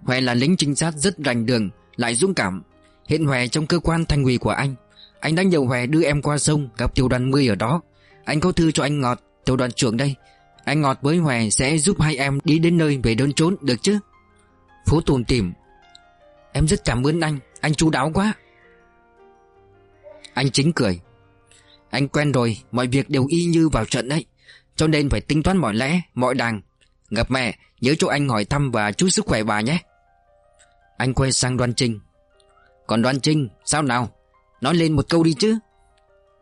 Hòe là lính trinh sát rất rành đường, Lại dũng cảm. Hiện Hòe trong cơ quan thành ủy của anh. Anh đã nhờ Hòe đưa em qua sông Gặp tiểu đoàn 10 ở đó. Anh có thư cho anh Ngọt Tiểu đoàn trưởng đây. Anh Ngọt với Hòe sẽ giúp hai em đi đến nơi về đơn trốn được chứ? Phố Tùn tìm. Em rất cảm ơn anh Anh chú đáo quá. Anh chính cười. Anh quen rồi Mọi việc đều y như vào trận đấy. Cho nên phải tính toán mọi lẽ, mọi đàng Gặp mẹ nhớ cho anh hỏi thăm và chú sức khỏe bà nhé. Anh quay sang Đoan Trinh. Còn Đoan Trinh sao nào? Nói lên một câu đi chứ.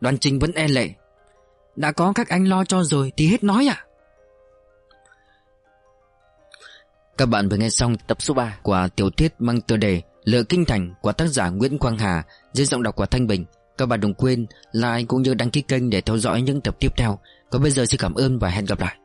Đoan Trinh vẫn e lệ. Đã có các anh lo cho rồi thì hết nói à Các bạn vừa nghe xong tập số 3 của tiểu thuyết mang tựa đề Lựa Kinh Thành của tác giả Nguyễn Quang Hà dưới giọng đọc của Thanh Bình. Các bạn đừng quên like cũng như đăng ký kênh để theo dõi những tập tiếp theo. Còn bây giờ xin cảm ơn và hẹn gặp lại